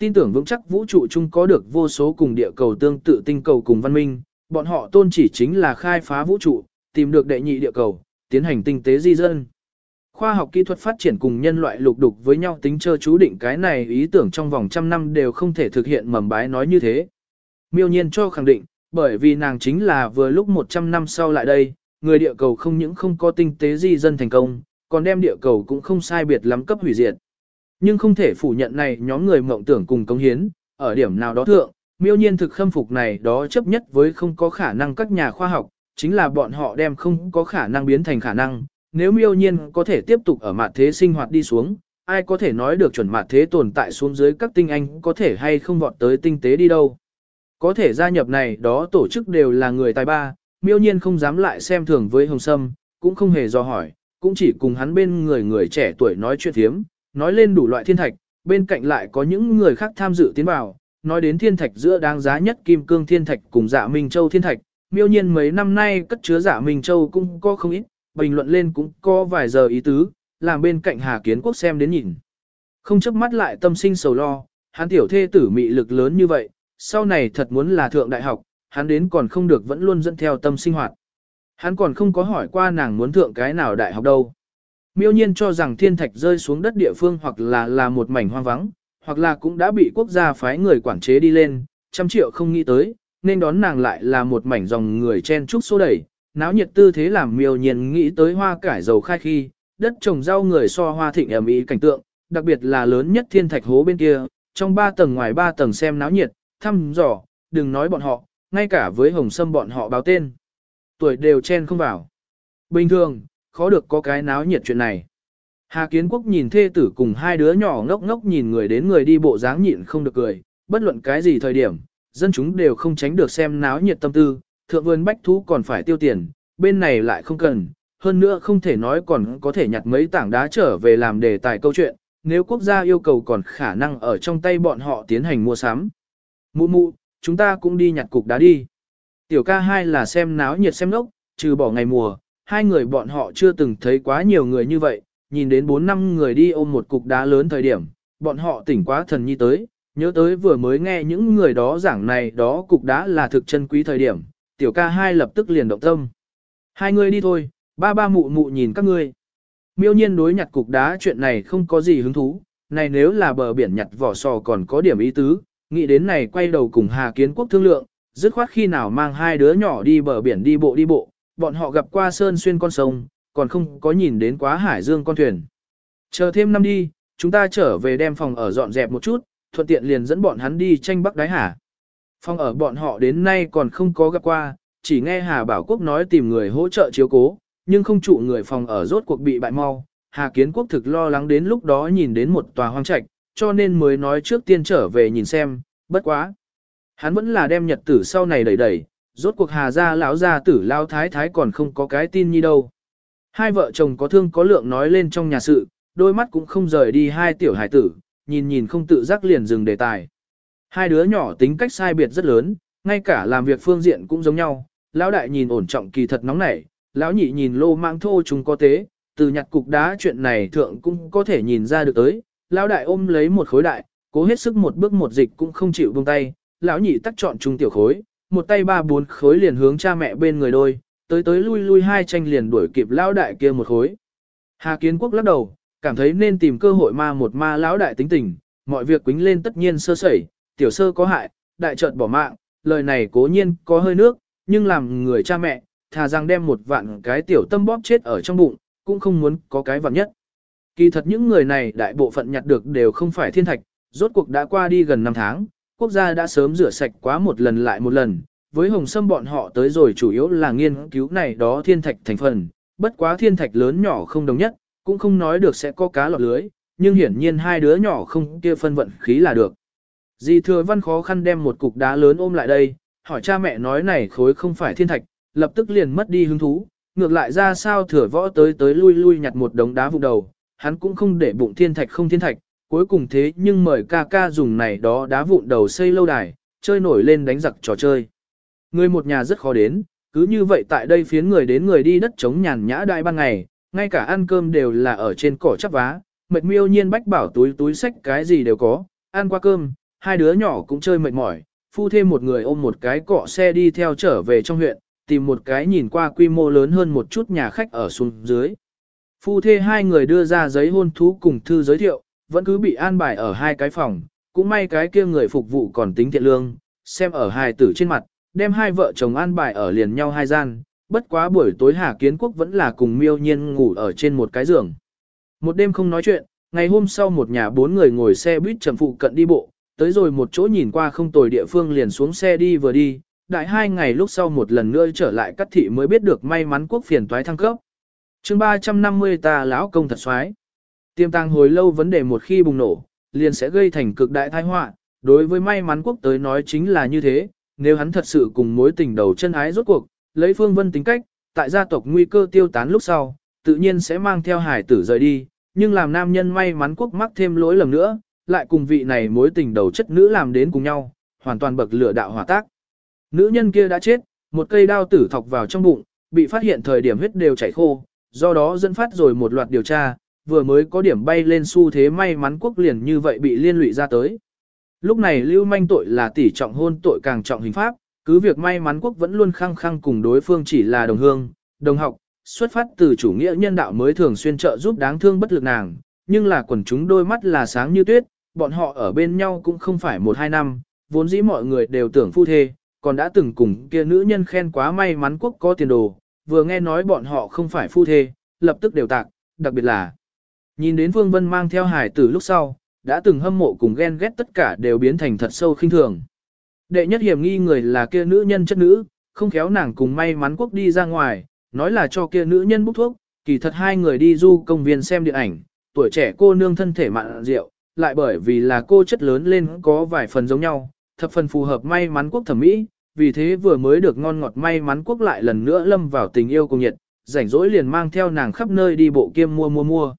Tin tưởng vững chắc vũ trụ chung có được vô số cùng địa cầu tương tự tinh cầu cùng văn minh, bọn họ tôn chỉ chính là khai phá vũ trụ, tìm được đệ nhị địa cầu, tiến hành tinh tế di dân. Khoa học kỹ thuật phát triển cùng nhân loại lục đục với nhau tính chơ chú định cái này ý tưởng trong vòng trăm năm đều không thể thực hiện mầm bái nói như thế. Miêu nhiên cho khẳng định, bởi vì nàng chính là vừa lúc 100 năm sau lại đây, người địa cầu không những không có tinh tế di dân thành công, còn đem địa cầu cũng không sai biệt lắm cấp hủy diệt. Nhưng không thể phủ nhận này nhóm người mộng tưởng cùng cống hiến, ở điểm nào đó thượng, miêu nhiên thực khâm phục này đó chấp nhất với không có khả năng các nhà khoa học, chính là bọn họ đem không có khả năng biến thành khả năng. Nếu miêu nhiên có thể tiếp tục ở mặt thế sinh hoạt đi xuống, ai có thể nói được chuẩn mặt thế tồn tại xuống dưới các tinh anh có thể hay không vọt tới tinh tế đi đâu. Có thể gia nhập này đó tổ chức đều là người tài ba, miêu nhiên không dám lại xem thường với Hồng Sâm, cũng không hề do hỏi, cũng chỉ cùng hắn bên người người trẻ tuổi nói chuyện thiếm, nói lên đủ loại thiên thạch, bên cạnh lại có những người khác tham dự tiến vào, nói đến thiên thạch giữa đáng giá nhất kim cương thiên thạch cùng dạ Minh Châu thiên thạch, miêu nhiên mấy năm nay cất chứa dạ Minh Châu cũng có không ít, bình luận lên cũng có vài giờ ý tứ, làm bên cạnh Hà Kiến Quốc xem đến nhìn. Không chấp mắt lại tâm sinh sầu lo, hắn tiểu thê tử mị lực lớn như vậy, sau này thật muốn là thượng đại học, hắn đến còn không được vẫn luôn dẫn theo tâm sinh hoạt. Hắn còn không có hỏi qua nàng muốn thượng cái nào đại học đâu. Miêu nhiên cho rằng thiên thạch rơi xuống đất địa phương hoặc là là một mảnh hoang vắng, hoặc là cũng đã bị quốc gia phái người quản chế đi lên, trăm triệu không nghĩ tới, nên đón nàng lại là một mảnh dòng người chen trúc xô đẩy, náo nhiệt tư thế làm miêu nhiên nghĩ tới hoa cải dầu khai khi, đất trồng rau người so hoa thịnh ẩm ý cảnh tượng, đặc biệt là lớn nhất thiên thạch hố bên kia, trong ba tầng ngoài ba tầng xem náo nhiệt, thăm dò, đừng nói bọn họ, ngay cả với hồng sâm bọn họ báo tên. Tuổi đều chen không vào. Bình thường, khó được có cái náo nhiệt chuyện này. Hà Kiến Quốc nhìn thê tử cùng hai đứa nhỏ ngốc ngốc nhìn người đến người đi bộ dáng nhịn không được cười, bất luận cái gì thời điểm, dân chúng đều không tránh được xem náo nhiệt tâm tư, thượng vườn bách thú còn phải tiêu tiền, bên này lại không cần, hơn nữa không thể nói còn có thể nhặt mấy tảng đá trở về làm đề tài câu chuyện, nếu quốc gia yêu cầu còn khả năng ở trong tay bọn họ tiến hành mua sắm. Mụ mụ, chúng ta cũng đi nhặt cục đá đi. Tiểu ca hai là xem náo nhiệt xem nốc, trừ bỏ ngày mùa, hai người bọn họ chưa từng thấy quá nhiều người như vậy, nhìn đến bốn năm người đi ôm một cục đá lớn thời điểm, bọn họ tỉnh quá thần nhi tới, nhớ tới vừa mới nghe những người đó giảng này đó cục đá là thực chân quý thời điểm, tiểu ca hai lập tức liền động tâm. Hai người đi thôi, ba ba mụ mụ nhìn các ngươi. Miêu nhiên đối nhặt cục đá chuyện này không có gì hứng thú, này nếu là bờ biển nhặt vỏ sò còn có điểm ý tứ, nghĩ đến này quay đầu cùng Hà Kiến Quốc thương lượng, dứt khoát khi nào mang hai đứa nhỏ đi bờ biển đi bộ đi bộ, bọn họ gặp qua sơn xuyên con sông, còn không có nhìn đến quá hải dương con thuyền. Chờ thêm năm đi, chúng ta trở về đem phòng ở dọn dẹp một chút, thuận tiện liền dẫn bọn hắn đi tranh bắc đáy hà. Phòng ở bọn họ đến nay còn không có gặp qua, chỉ nghe Hà Bảo Quốc nói tìm người hỗ trợ chiếu cố, nhưng không trụ người phòng ở rốt cuộc bị bại mau. Hà Kiến Quốc thực lo lắng đến lúc đó nhìn đến một tòa hoang trạch, cho nên mới nói trước tiên trở về nhìn xem, bất quá. Hắn vẫn là đem nhật tử sau này đẩy đẩy, rốt cuộc Hà gia lão gia tử lao thái thái còn không có cái tin như đâu. Hai vợ chồng có thương có lượng nói lên trong nhà sự, đôi mắt cũng không rời đi hai tiểu hải tử, nhìn nhìn không tự giác liền dừng đề tài. Hai đứa nhỏ tính cách sai biệt rất lớn, ngay cả làm việc phương diện cũng giống nhau, lão đại nhìn ổn trọng kỳ thật nóng nảy, lão nhị nhìn lô mang thô chúng có tế, từ nhặt cục đá chuyện này thượng cũng có thể nhìn ra được tới, lão đại ôm lấy một khối đại, cố hết sức một bước một dịch cũng không chịu buông tay, lão nhị tắt chọn trung tiểu khối, một tay ba bốn khối liền hướng cha mẹ bên người đôi, tới tới lui lui hai tranh liền đuổi kịp lão đại kia một khối. Hà Kiến Quốc lắc đầu, cảm thấy nên tìm cơ hội ma một ma lão đại tính tình, mọi việc quính lên tất nhiên sơ sẩy, tiểu sơ có hại, đại trợt bỏ mạng, lời này cố nhiên có hơi nước, nhưng làm người cha mẹ, thà rằng đem một vạn cái tiểu tâm bóp chết ở trong bụng, cũng không muốn có cái vạn nhất. Kỳ thật những người này đại bộ phận nhặt được đều không phải thiên thạch, rốt cuộc đã qua đi gần 5 tháng, quốc gia đã sớm rửa sạch quá một lần lại một lần, với hồng sâm bọn họ tới rồi chủ yếu là nghiên cứu này đó thiên thạch thành phần, bất quá thiên thạch lớn nhỏ không đồng nhất, cũng không nói được sẽ có cá lọt lưới, nhưng hiển nhiên hai đứa nhỏ không kia phân vận khí là được. Dì thừa văn khó khăn đem một cục đá lớn ôm lại đây, hỏi cha mẹ nói này khối không phải thiên thạch, lập tức liền mất đi hứng thú, ngược lại ra sao thừa võ tới tới lui lui nhặt một đống đá vụ đầu, hắn cũng không để bụng thiên thạch không thiên thạch, cuối cùng thế nhưng mời ca ca dùng này đó đá vụn đầu xây lâu đài, chơi nổi lên đánh giặc trò chơi. Người một nhà rất khó đến, cứ như vậy tại đây phiến người đến người đi đất chống nhàn nhã đại ban ngày, ngay cả ăn cơm đều là ở trên cỏ chắp vá, mệt miêu nhiên bách bảo túi túi sách cái gì đều có, ăn qua cơm, hai đứa nhỏ cũng chơi mệt mỏi, phu thêm một người ôm một cái cọ xe đi theo trở về trong huyện, tìm một cái nhìn qua quy mô lớn hơn một chút nhà khách ở xuống dưới. Phu thê hai người đưa ra giấy hôn thú cùng thư giới thiệu, vẫn cứ bị an bài ở hai cái phòng, cũng may cái kia người phục vụ còn tính thiện lương, xem ở hai tử trên mặt, đem hai vợ chồng an bài ở liền nhau hai gian, bất quá buổi tối Hà Kiến Quốc vẫn là cùng miêu nhiên ngủ ở trên một cái giường. Một đêm không nói chuyện, ngày hôm sau một nhà bốn người ngồi xe buýt trầm phụ cận đi bộ, tới rồi một chỗ nhìn qua không tồi địa phương liền xuống xe đi vừa đi, đại hai ngày lúc sau một lần nữa trở lại cắt thị mới biết được may mắn quốc phiền toái thăng cấp. chương 350 ta lão công thật xoái. Tiêm tàng hồi lâu vấn đề một khi bùng nổ, liền sẽ gây thành cực đại tai họa. Đối với may mắn quốc tới nói chính là như thế, nếu hắn thật sự cùng mối tình đầu chân ái rốt cuộc, lấy phương vân tính cách, tại gia tộc nguy cơ tiêu tán lúc sau, tự nhiên sẽ mang theo hải tử rời đi, nhưng làm nam nhân may mắn quốc mắc thêm lỗi lầm nữa, lại cùng vị này mối tình đầu chất nữ làm đến cùng nhau, hoàn toàn bậc lửa đạo hỏa tác. Nữ nhân kia đã chết, một cây đao tử thọc vào trong bụng, bị phát hiện thời điểm huyết đều chảy khô, do đó dẫn phát rồi một loạt điều tra, vừa mới có điểm bay lên xu thế may mắn quốc liền như vậy bị liên lụy ra tới. Lúc này lưu manh tội là tỷ trọng hôn tội càng trọng hình pháp, cứ việc may mắn quốc vẫn luôn khăng khăng cùng đối phương chỉ là đồng hương, đồng học, xuất phát từ chủ nghĩa nhân đạo mới thường xuyên trợ giúp đáng thương bất lực nàng, nhưng là quần chúng đôi mắt là sáng như tuyết, bọn họ ở bên nhau cũng không phải một hai năm, vốn dĩ mọi người đều tưởng phu thê, còn đã từng cùng kia nữ nhân khen quá may mắn quốc có tiền đồ, vừa nghe nói bọn họ không phải phu thê, lập tức đều tạc, đặc biệt là nhìn đến Vương Vân mang theo hải tử lúc sau, đã từng hâm mộ cùng ghen ghét tất cả đều biến thành thật sâu khinh thường. Đệ nhất hiểm nghi người là kia nữ nhân chất nữ, không khéo nàng cùng may mắn quốc đi ra ngoài, nói là cho kia nữ nhân bút thuốc, kỳ thật hai người đi du công viên xem điện ảnh, tuổi trẻ cô nương thân thể mặn rượu, lại bởi vì là cô chất lớn lên có vài phần giống nhau, thập phần phù hợp may mắn quốc thẩm mỹ, vì thế vừa mới được ngon ngọt may mắn quốc lại lần nữa lâm vào tình yêu cùng nhiệt, rảnh rỗi liền mang theo nàng khắp nơi đi bộ kiêm mua mua mua.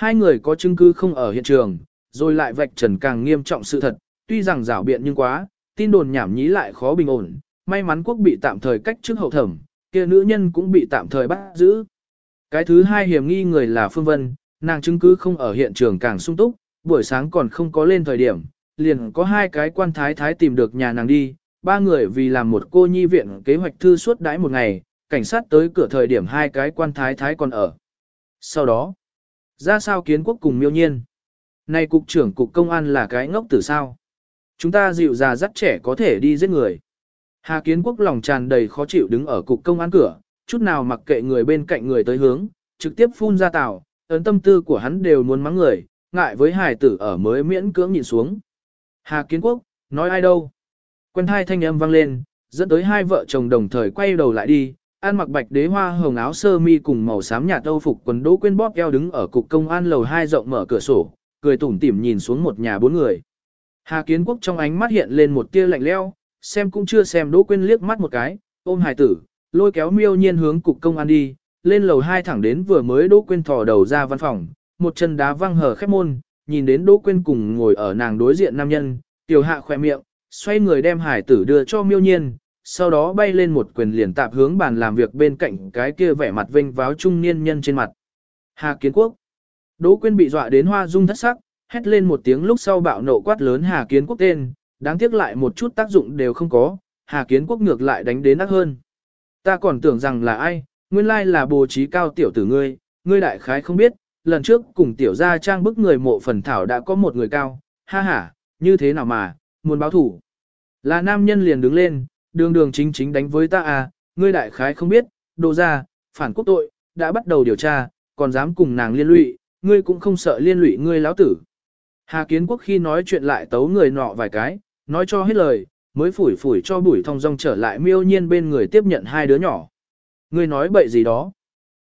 Hai người có chứng cứ không ở hiện trường, rồi lại vạch trần càng nghiêm trọng sự thật, tuy rằng rảo biện nhưng quá, tin đồn nhảm nhí lại khó bình ổn, may mắn quốc bị tạm thời cách trước hậu thẩm, kia nữ nhân cũng bị tạm thời bắt giữ. Cái thứ hai hiểm nghi người là Phương Vân, nàng chứng cứ không ở hiện trường càng sung túc, buổi sáng còn không có lên thời điểm, liền có hai cái quan thái thái tìm được nhà nàng đi, ba người vì làm một cô nhi viện kế hoạch thư suốt đãi một ngày, cảnh sát tới cửa thời điểm hai cái quan thái thái còn ở. Sau đó, ra sao kiến quốc cùng miêu nhiên. Này cục trưởng cục công an là cái ngốc tử sao? Chúng ta dịu già dắt trẻ có thể đi giết người. Hà kiến quốc lòng tràn đầy khó chịu đứng ở cục công an cửa, chút nào mặc kệ người bên cạnh người tới hướng, trực tiếp phun ra tàu, ấn tâm tư của hắn đều muốn mắng người, ngại với hài tử ở mới miễn cưỡng nhìn xuống. Hà kiến quốc, nói ai đâu? Quen hai thanh âm vang lên, dẫn tới hai vợ chồng đồng thời quay đầu lại đi, An mặc bạch đế hoa hồng áo sơ mi cùng màu xám nhạt âu phục quần đỗ quên bóp eo đứng ở cục công an lầu hai rộng mở cửa sổ, cười tủm tỉm nhìn xuống một nhà bốn người. Hà Kiến Quốc trong ánh mắt hiện lên một tia lạnh lẽo, xem cũng chưa xem Đỗ Quyên liếc mắt một cái, ôm hài tử, lôi kéo miêu nhiên hướng cục công an đi, lên lầu hai thẳng đến vừa mới Đỗ Quyên thò đầu ra văn phòng, một chân đá văng hở khép môn, nhìn đến Đỗ Quyên cùng ngồi ở nàng đối diện nam nhân, tiểu hạ khỏe miệng, xoay người đem hải tử đưa cho miêu nhiên, sau đó bay lên một quyền liền tạp hướng bàn làm việc bên cạnh cái kia vẻ mặt vinh váo trung niên nhân trên mặt. Hà Kiến Quốc Đỗ Quyên bị dọa đến hoa dung thất sắc, hét lên một tiếng lúc sau bạo nộ quát lớn Hà Kiến Quốc tên, đáng tiếc lại một chút tác dụng đều không có, Hà Kiến Quốc ngược lại đánh đến ác hơn. Ta còn tưởng rằng là ai, nguyên lai là bồ trí cao tiểu tử ngươi, ngươi đại khái không biết, lần trước cùng tiểu gia trang bức người mộ phần thảo đã có một người cao, ha ha, như thế nào mà, muốn báo thủ. Là nam nhân liền đứng lên, đường đường chính chính đánh với ta à, ngươi đại khái không biết, đồ ra, phản quốc tội, đã bắt đầu điều tra, còn dám cùng nàng liên lụy, ngươi cũng không sợ liên lụy ngươi lão tử. Hà Kiến Quốc khi nói chuyện lại tấu người nọ vài cái, nói cho hết lời, mới phủi phủi cho bùi thong dong trở lại miêu nhiên bên người tiếp nhận hai đứa nhỏ. Ngươi nói bậy gì đó.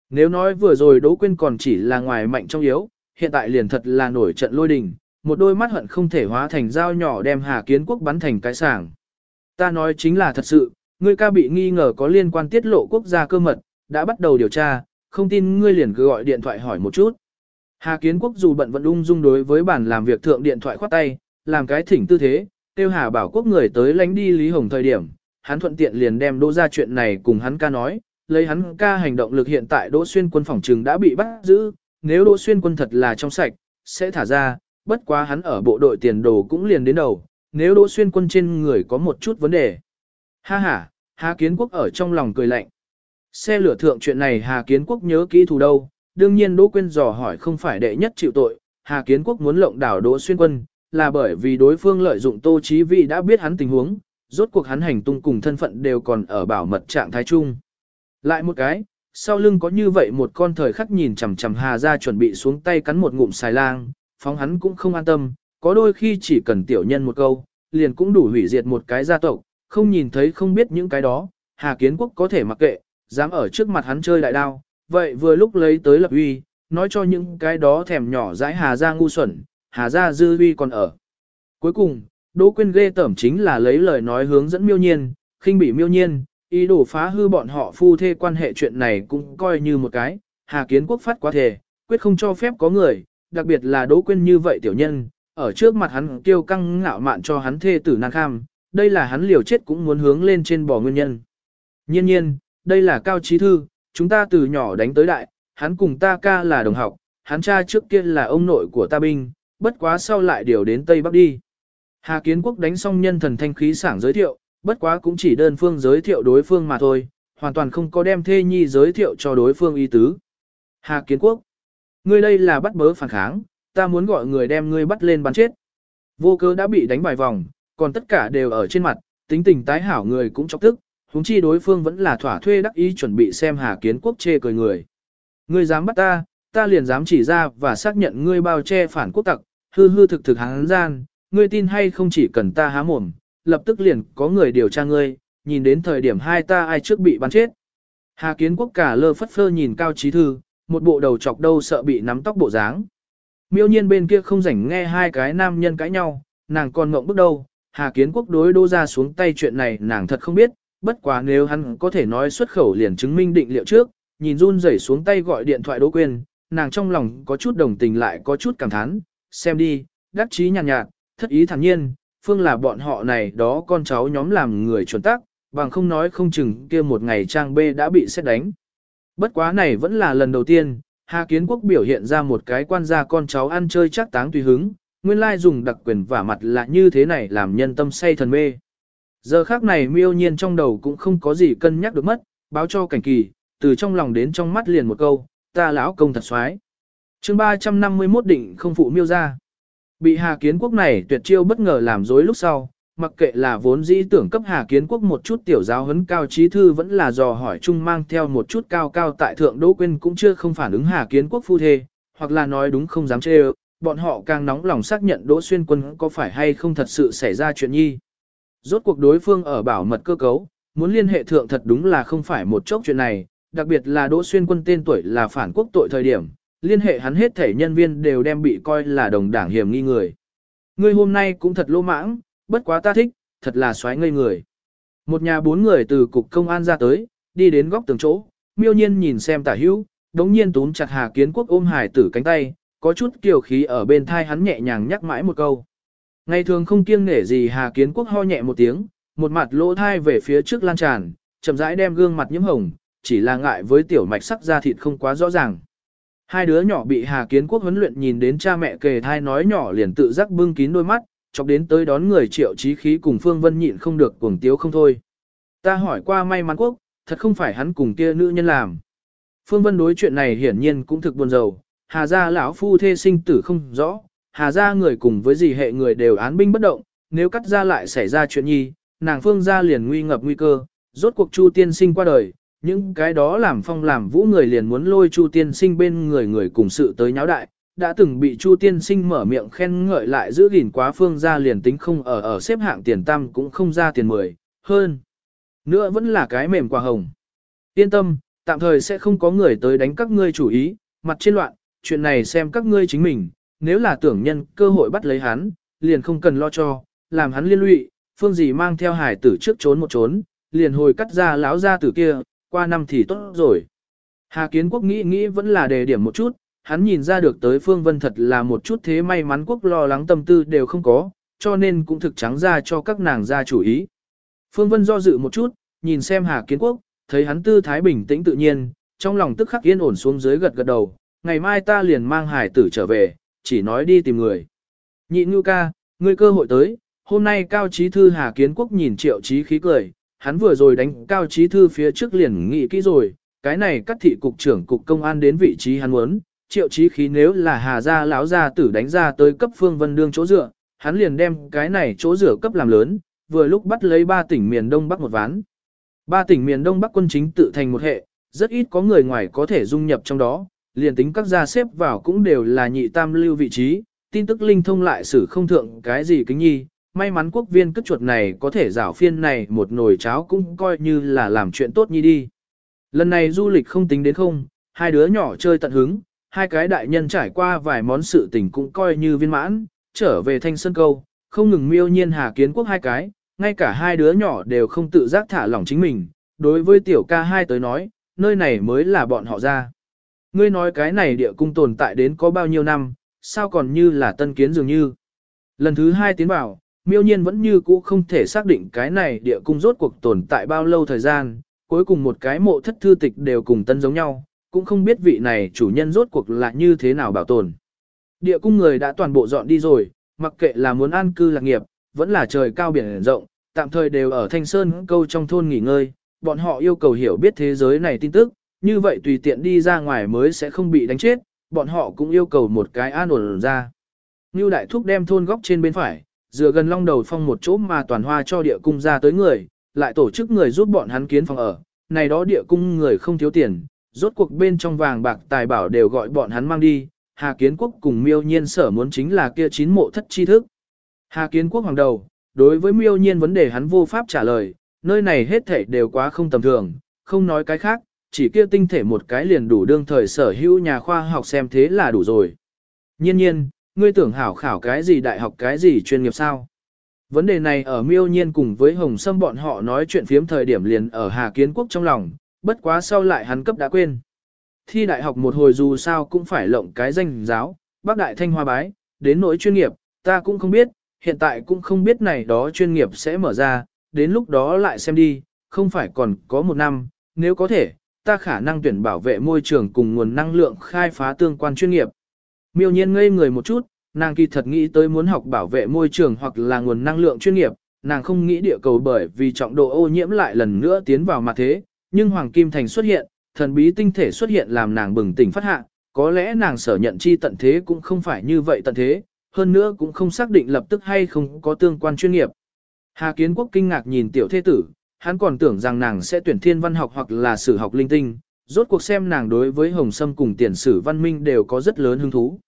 Nếu nói vừa rồi Đỗ Quyên còn chỉ là ngoài mạnh trong yếu, hiện tại liền thật là nổi trận lôi đình, một đôi mắt hận không thể hóa thành dao nhỏ đem Hà Kiến Quốc bắn thành cái sàng. Ta nói chính là thật sự, ngươi ca bị nghi ngờ có liên quan tiết lộ quốc gia cơ mật, đã bắt đầu điều tra, không tin ngươi liền cứ gọi điện thoại hỏi một chút. Hà Kiến Quốc dù bận vẫn ung dung đối với bản làm việc thượng điện thoại khoát tay, làm cái thỉnh tư thế, tiêu Hà bảo quốc người tới lánh đi Lý Hồng thời điểm, hắn thuận tiện liền đem đỗ ra chuyện này cùng hắn ca nói, lấy hắn ca hành động lực hiện tại đỗ xuyên quân phòng trừng đã bị bắt giữ, nếu đỗ xuyên quân thật là trong sạch, sẽ thả ra, bất quá hắn ở bộ đội tiền đồ cũng liền đến đầu, nếu Đỗ Xuyên Quân trên người có một chút vấn đề. Ha ha, Hà Kiến Quốc ở trong lòng cười lạnh. Xe lửa thượng chuyện này Hà Kiến Quốc nhớ kỹ thù đâu, đương nhiên Đỗ Quyên dò hỏi không phải đệ nhất chịu tội, Hà Kiến Quốc muốn lộng đảo Đỗ Xuyên Quân, là bởi vì đối phương lợi dụng Tô Chí Vị đã biết hắn tình huống, rốt cuộc hắn hành tung cùng thân phận đều còn ở bảo mật trạng thái chung. Lại một cái, sau lưng có như vậy một con thời khắc nhìn chằm chằm Hà gia chuẩn bị xuống tay cắn một ngụm xài lang, phóng hắn cũng không an tâm, có đôi khi chỉ cần tiểu nhân một câu, liền cũng đủ hủy diệt một cái gia tộc, không nhìn thấy không biết những cái đó, Hà Kiến Quốc có thể mặc kệ, dám ở trước mặt hắn chơi đại đao, vậy vừa lúc lấy tới lập uy, nói cho những cái đó thèm nhỏ dãi Hà Gia ngu xuẩn, Hà Gia dư uy còn ở. Cuối cùng, Đỗ Quyên ghê tẩm chính là lấy lời nói hướng dẫn miêu nhiên, khinh bị miêu nhiên, ý đồ phá hư bọn họ phu thê quan hệ chuyện này cũng coi như một cái, Hà Kiến Quốc phát quá thể, quyết không cho phép có người, đặc biệt là Đỗ Quyên như vậy tiểu nhân, ở trước mặt hắn tiêu căng ngạo mạn cho hắn thê tử nan kham, đây là hắn liều chết cũng muốn hướng lên trên bò nguyên nhân. Nhiên nhiên, đây là Cao Trí Thư, chúng ta từ nhỏ đánh tới đại, hắn cùng ta ca là đồng học, hắn cha trước kia là ông nội của ta binh, bất quá sau lại điều đến Tây Bắc đi. Hà Kiến Quốc đánh xong nhân thần thanh khí sảng giới thiệu, bất quá cũng chỉ đơn phương giới thiệu đối phương mà thôi, hoàn toàn không có đem thê nhi giới thiệu cho đối phương y tứ. Hà Kiến Quốc, ngươi đây là bắt bớ phản kháng, ta muốn gọi người đem ngươi bắt lên bắn chết. Vô cớ đã bị đánh bài vòng, còn tất cả đều ở trên mặt, tính tình tái hảo người cũng chọc tức, huống chi đối phương vẫn là thỏa thuê đắc ý chuẩn bị xem Hà Kiến Quốc chê cười người. Ngươi dám bắt ta, ta liền dám chỉ ra và xác nhận ngươi bao che phản quốc tặc, hư hư thực thực hắn gian, ngươi tin hay không chỉ cần ta há mồm, lập tức liền có người điều tra ngươi, nhìn đến thời điểm hai ta ai trước bị bắn chết. Hà Kiến Quốc cả lơ phất phơ nhìn Cao Trí Thư, một bộ đầu chọc đâu sợ bị nắm tóc bộ dáng. Miêu nhiên bên kia không rảnh nghe hai cái nam nhân cãi nhau, nàng còn ngộng bước đâu, Hà Kiến Quốc đối đô ra xuống tay chuyện này nàng thật không biết, bất quá nếu hắn có thể nói xuất khẩu liền chứng minh định liệu trước, nhìn run rẩy xuống tay gọi điện thoại Đỗ Quyền, nàng trong lòng có chút đồng tình lại có chút cảm thán, xem đi, đắc chí nhàn nhạt, nhạt, thất ý thản nhiên, phương là bọn họ này đó con cháu nhóm làm người chuẩn tác, bằng không nói không chừng kia một ngày trang B đã bị xét đánh. Bất quá này vẫn là lần đầu tiên, Hà Kiến Quốc biểu hiện ra một cái quan gia con cháu ăn chơi chắc táng tùy hứng, nguyên lai dùng đặc quyền vả mặt là như thế này làm nhân tâm say thần mê. Giờ khác này miêu nhiên trong đầu cũng không có gì cân nhắc được mất, báo cho cảnh kỳ, từ trong lòng đến trong mắt liền một câu, ta lão công thật xoái. chương 351 định không phụ miêu ra. Bị Hà Kiến Quốc này tuyệt chiêu bất ngờ làm dối lúc sau, mặc kệ là vốn dĩ tưởng cấp Hà Kiến Quốc một chút tiểu giáo huấn cao trí thư vẫn là dò hỏi chung mang theo một chút cao cao tại thượng Đỗ Quyên cũng chưa không phản ứng Hà Kiến Quốc phu thê, hoặc là nói đúng không dám chê bọn họ càng nóng lòng xác nhận Đỗ Xuyên Quân có phải hay không thật sự xảy ra chuyện nhi. Rốt cuộc đối phương ở bảo mật cơ cấu, muốn liên hệ thượng thật đúng là không phải một chốc chuyện này, đặc biệt là Đỗ Xuyên Quân tên tuổi là phản quốc tội thời điểm, liên hệ hắn hết thể nhân viên đều đem bị coi là đồng đảng hiểm nghi người. Ngươi hôm nay cũng thật lô mãng, bất quá ta thích, thật là xoáy ngây người. Một nhà bốn người từ cục công an ra tới, đi đến góc tường chỗ, miêu nhiên nhìn xem tả hữu, đống nhiên túm chặt Hà Kiến Quốc ôm hải tử cánh tay, có chút kiều khí ở bên thai hắn nhẹ nhàng nhắc mãi một câu. Ngày thường không kiêng nể gì Hà Kiến Quốc ho nhẹ một tiếng, một mặt lỗ thai về phía trước lan tràn, chậm rãi đem gương mặt nhiễm hồng, chỉ là ngại với tiểu mạch sắc da thịt không quá rõ ràng. Hai đứa nhỏ bị Hà Kiến Quốc huấn luyện nhìn đến cha mẹ kề thai nói nhỏ liền tự giác bưng kín đôi mắt, chọc đến tới đón người triệu trí khí cùng Phương Vân nhịn không được cuồng tiếu không thôi. Ta hỏi qua may mắn quốc, thật không phải hắn cùng kia nữ nhân làm. Phương Vân đối chuyện này hiển nhiên cũng thực buồn rầu, Hà gia lão phu thê sinh tử không rõ, Hà gia người cùng với gì hệ người đều án binh bất động, nếu cắt ra lại xảy ra chuyện nhi, nàng Phương gia liền nguy ngập nguy cơ, rốt cuộc Chu tiên sinh qua đời, những cái đó làm phong làm vũ người liền muốn lôi Chu tiên sinh bên người người cùng sự tới nháo đại, đã từng bị Chu tiên sinh mở miệng khen ngợi lại giữ gìn quá phương gia liền tính không ở ở xếp hạng tiền tam cũng không ra tiền mười, hơn. Nữa vẫn là cái mềm quả hồng. Yên tâm, tạm thời sẽ không có người tới đánh các ngươi chủ ý, mặt trên loạn, chuyện này xem các ngươi chính mình, nếu là tưởng nhân cơ hội bắt lấy hắn, liền không cần lo cho, làm hắn liên lụy, phương gì mang theo hải tử trước trốn một trốn, liền hồi cắt ra láo ra tử kia, qua năm thì tốt rồi. Hà Kiến Quốc nghĩ nghĩ vẫn là đề điểm một chút, hắn nhìn ra được tới Phương Vân thật là một chút thế may mắn quốc lo lắng tâm tư đều không có, cho nên cũng thực trắng ra cho các nàng ra chủ ý. Phương Vân do dự một chút, nhìn xem Hà Kiến Quốc, thấy hắn tư thái bình tĩnh tự nhiên, trong lòng tức khắc yên ổn xuống dưới gật gật đầu, ngày mai ta liền mang hải tử trở về, chỉ nói đi tìm người. Nhị ngưu ca, ngươi cơ hội tới, hôm nay Cao Chí Thư Hà Kiến Quốc nhìn triệu chí khí cười, hắn vừa rồi đánh Cao Chí Thư phía trước liền nghĩ kỹ rồi, cái này các thị cục trưởng cục công an đến vị trí hắn muốn, triệu chí khí nếu là Hà gia lão gia tử đánh ra tới cấp phương vân đương chỗ dựa, hắn liền đem cái này chỗ dựa cấp làm lớn, vừa lúc bắt lấy ba tỉnh miền Đông Bắc một ván. Ba tỉnh miền Đông Bắc quân chính tự thành một hệ, rất ít có người ngoài có thể dung nhập trong đó, liền tính các gia xếp vào cũng đều là nhị tam lưu vị trí, tin tức linh thông lại xử không thượng cái gì kính nhi, may mắn quốc viên cất chuột này có thể rảo phiên này một nồi cháo cũng coi như là làm chuyện tốt nhi đi. Lần này du lịch không tính đến không, hai đứa nhỏ chơi tận hứng, hai cái đại nhân trải qua vài món sự tình cũng coi như viên mãn, trở về thanh sơn câu, không ngừng miêu nhiên hà kiến quốc hai cái, ngay cả hai đứa nhỏ đều không tự giác thả lỏng chính mình, đối với tiểu ca hai tới nói, nơi này mới là bọn họ ra. Ngươi nói cái này địa cung tồn tại đến có bao nhiêu năm, sao còn như là tân kiến dường như. Lần thứ hai tiến vào, miêu nhiên vẫn như cũ không thể xác định cái này địa cung rốt cuộc tồn tại bao lâu thời gian, cuối cùng một cái mộ thất thư tịch đều cùng tân giống nhau, cũng không biết vị này chủ nhân rốt cuộc là như thế nào bảo tồn. Địa cung người đã toàn bộ dọn đi rồi, mặc kệ là muốn an cư lạc nghiệp, vẫn là trời cao biển rộng, tạm thời đều ở Thanh Sơn câu trong thôn nghỉ ngơi, bọn họ yêu cầu hiểu biết thế giới này tin tức, như vậy tùy tiện đi ra ngoài mới sẽ không bị đánh chết, bọn họ cũng yêu cầu một cái an ổn ra. Như đại thúc đem thôn góc trên bên phải, dựa gần long đầu phong một chỗ mà toàn hoa cho địa cung ra tới người, lại tổ chức người giúp bọn hắn kiến phòng ở, này đó địa cung người không thiếu tiền, rốt cuộc bên trong vàng bạc tài bảo đều gọi bọn hắn mang đi, Hà Kiến Quốc cùng miêu nhiên sở muốn chính là kia chín mộ thất chi thức. Hà Kiến Quốc hoàng đầu, đối với miêu nhiên vấn đề hắn vô pháp trả lời, nơi này hết thảy đều quá không tầm thường, không nói cái khác, chỉ kia tinh thể một cái liền đủ đương thời sở hữu nhà khoa học xem thế là đủ rồi. Nhiên nhiên, ngươi tưởng hảo khảo cái gì đại học cái gì chuyên nghiệp sao? Vấn đề này ở miêu nhiên cùng với Hồng Sâm bọn họ nói chuyện phiếm thời điểm liền ở Hà Kiến Quốc trong lòng, bất quá sau lại hắn cấp đã quên. Thi đại học một hồi dù sao cũng phải lộng cái danh giáo, bác đại thanh hoa bái, đến nỗi chuyên nghiệp, ta cũng không biết, hiện tại cũng không biết này đó chuyên nghiệp sẽ mở ra, đến lúc đó lại xem đi, không phải còn có một năm, nếu có thể, ta khả năng tuyển bảo vệ môi trường cùng nguồn năng lượng khai phá tương quan chuyên nghiệp. Miêu nhiên ngây người một chút, nàng kỳ thật nghĩ tới muốn học bảo vệ môi trường hoặc là nguồn năng lượng chuyên nghiệp, nàng không nghĩ địa cầu bởi vì trọng độ ô nhiễm lại lần nữa tiến vào mặt thế, nhưng Hoàng Kim Thành xuất hiện, thần bí tinh thể xuất hiện làm nàng bừng tỉnh phát hạ, có lẽ nàng sở nhận chi tận thế cũng không phải như vậy tận thế, hơn nữa cũng không xác định lập tức hay không có tương quan chuyên nghiệp. Hà Kiến Quốc kinh ngạc nhìn tiểu thế tử, hắn còn tưởng rằng nàng sẽ tuyển thiên văn học hoặc là sử học linh tinh, rốt cuộc xem nàng đối với Hồng Sâm cùng tiền sử văn minh đều có rất lớn hứng thú.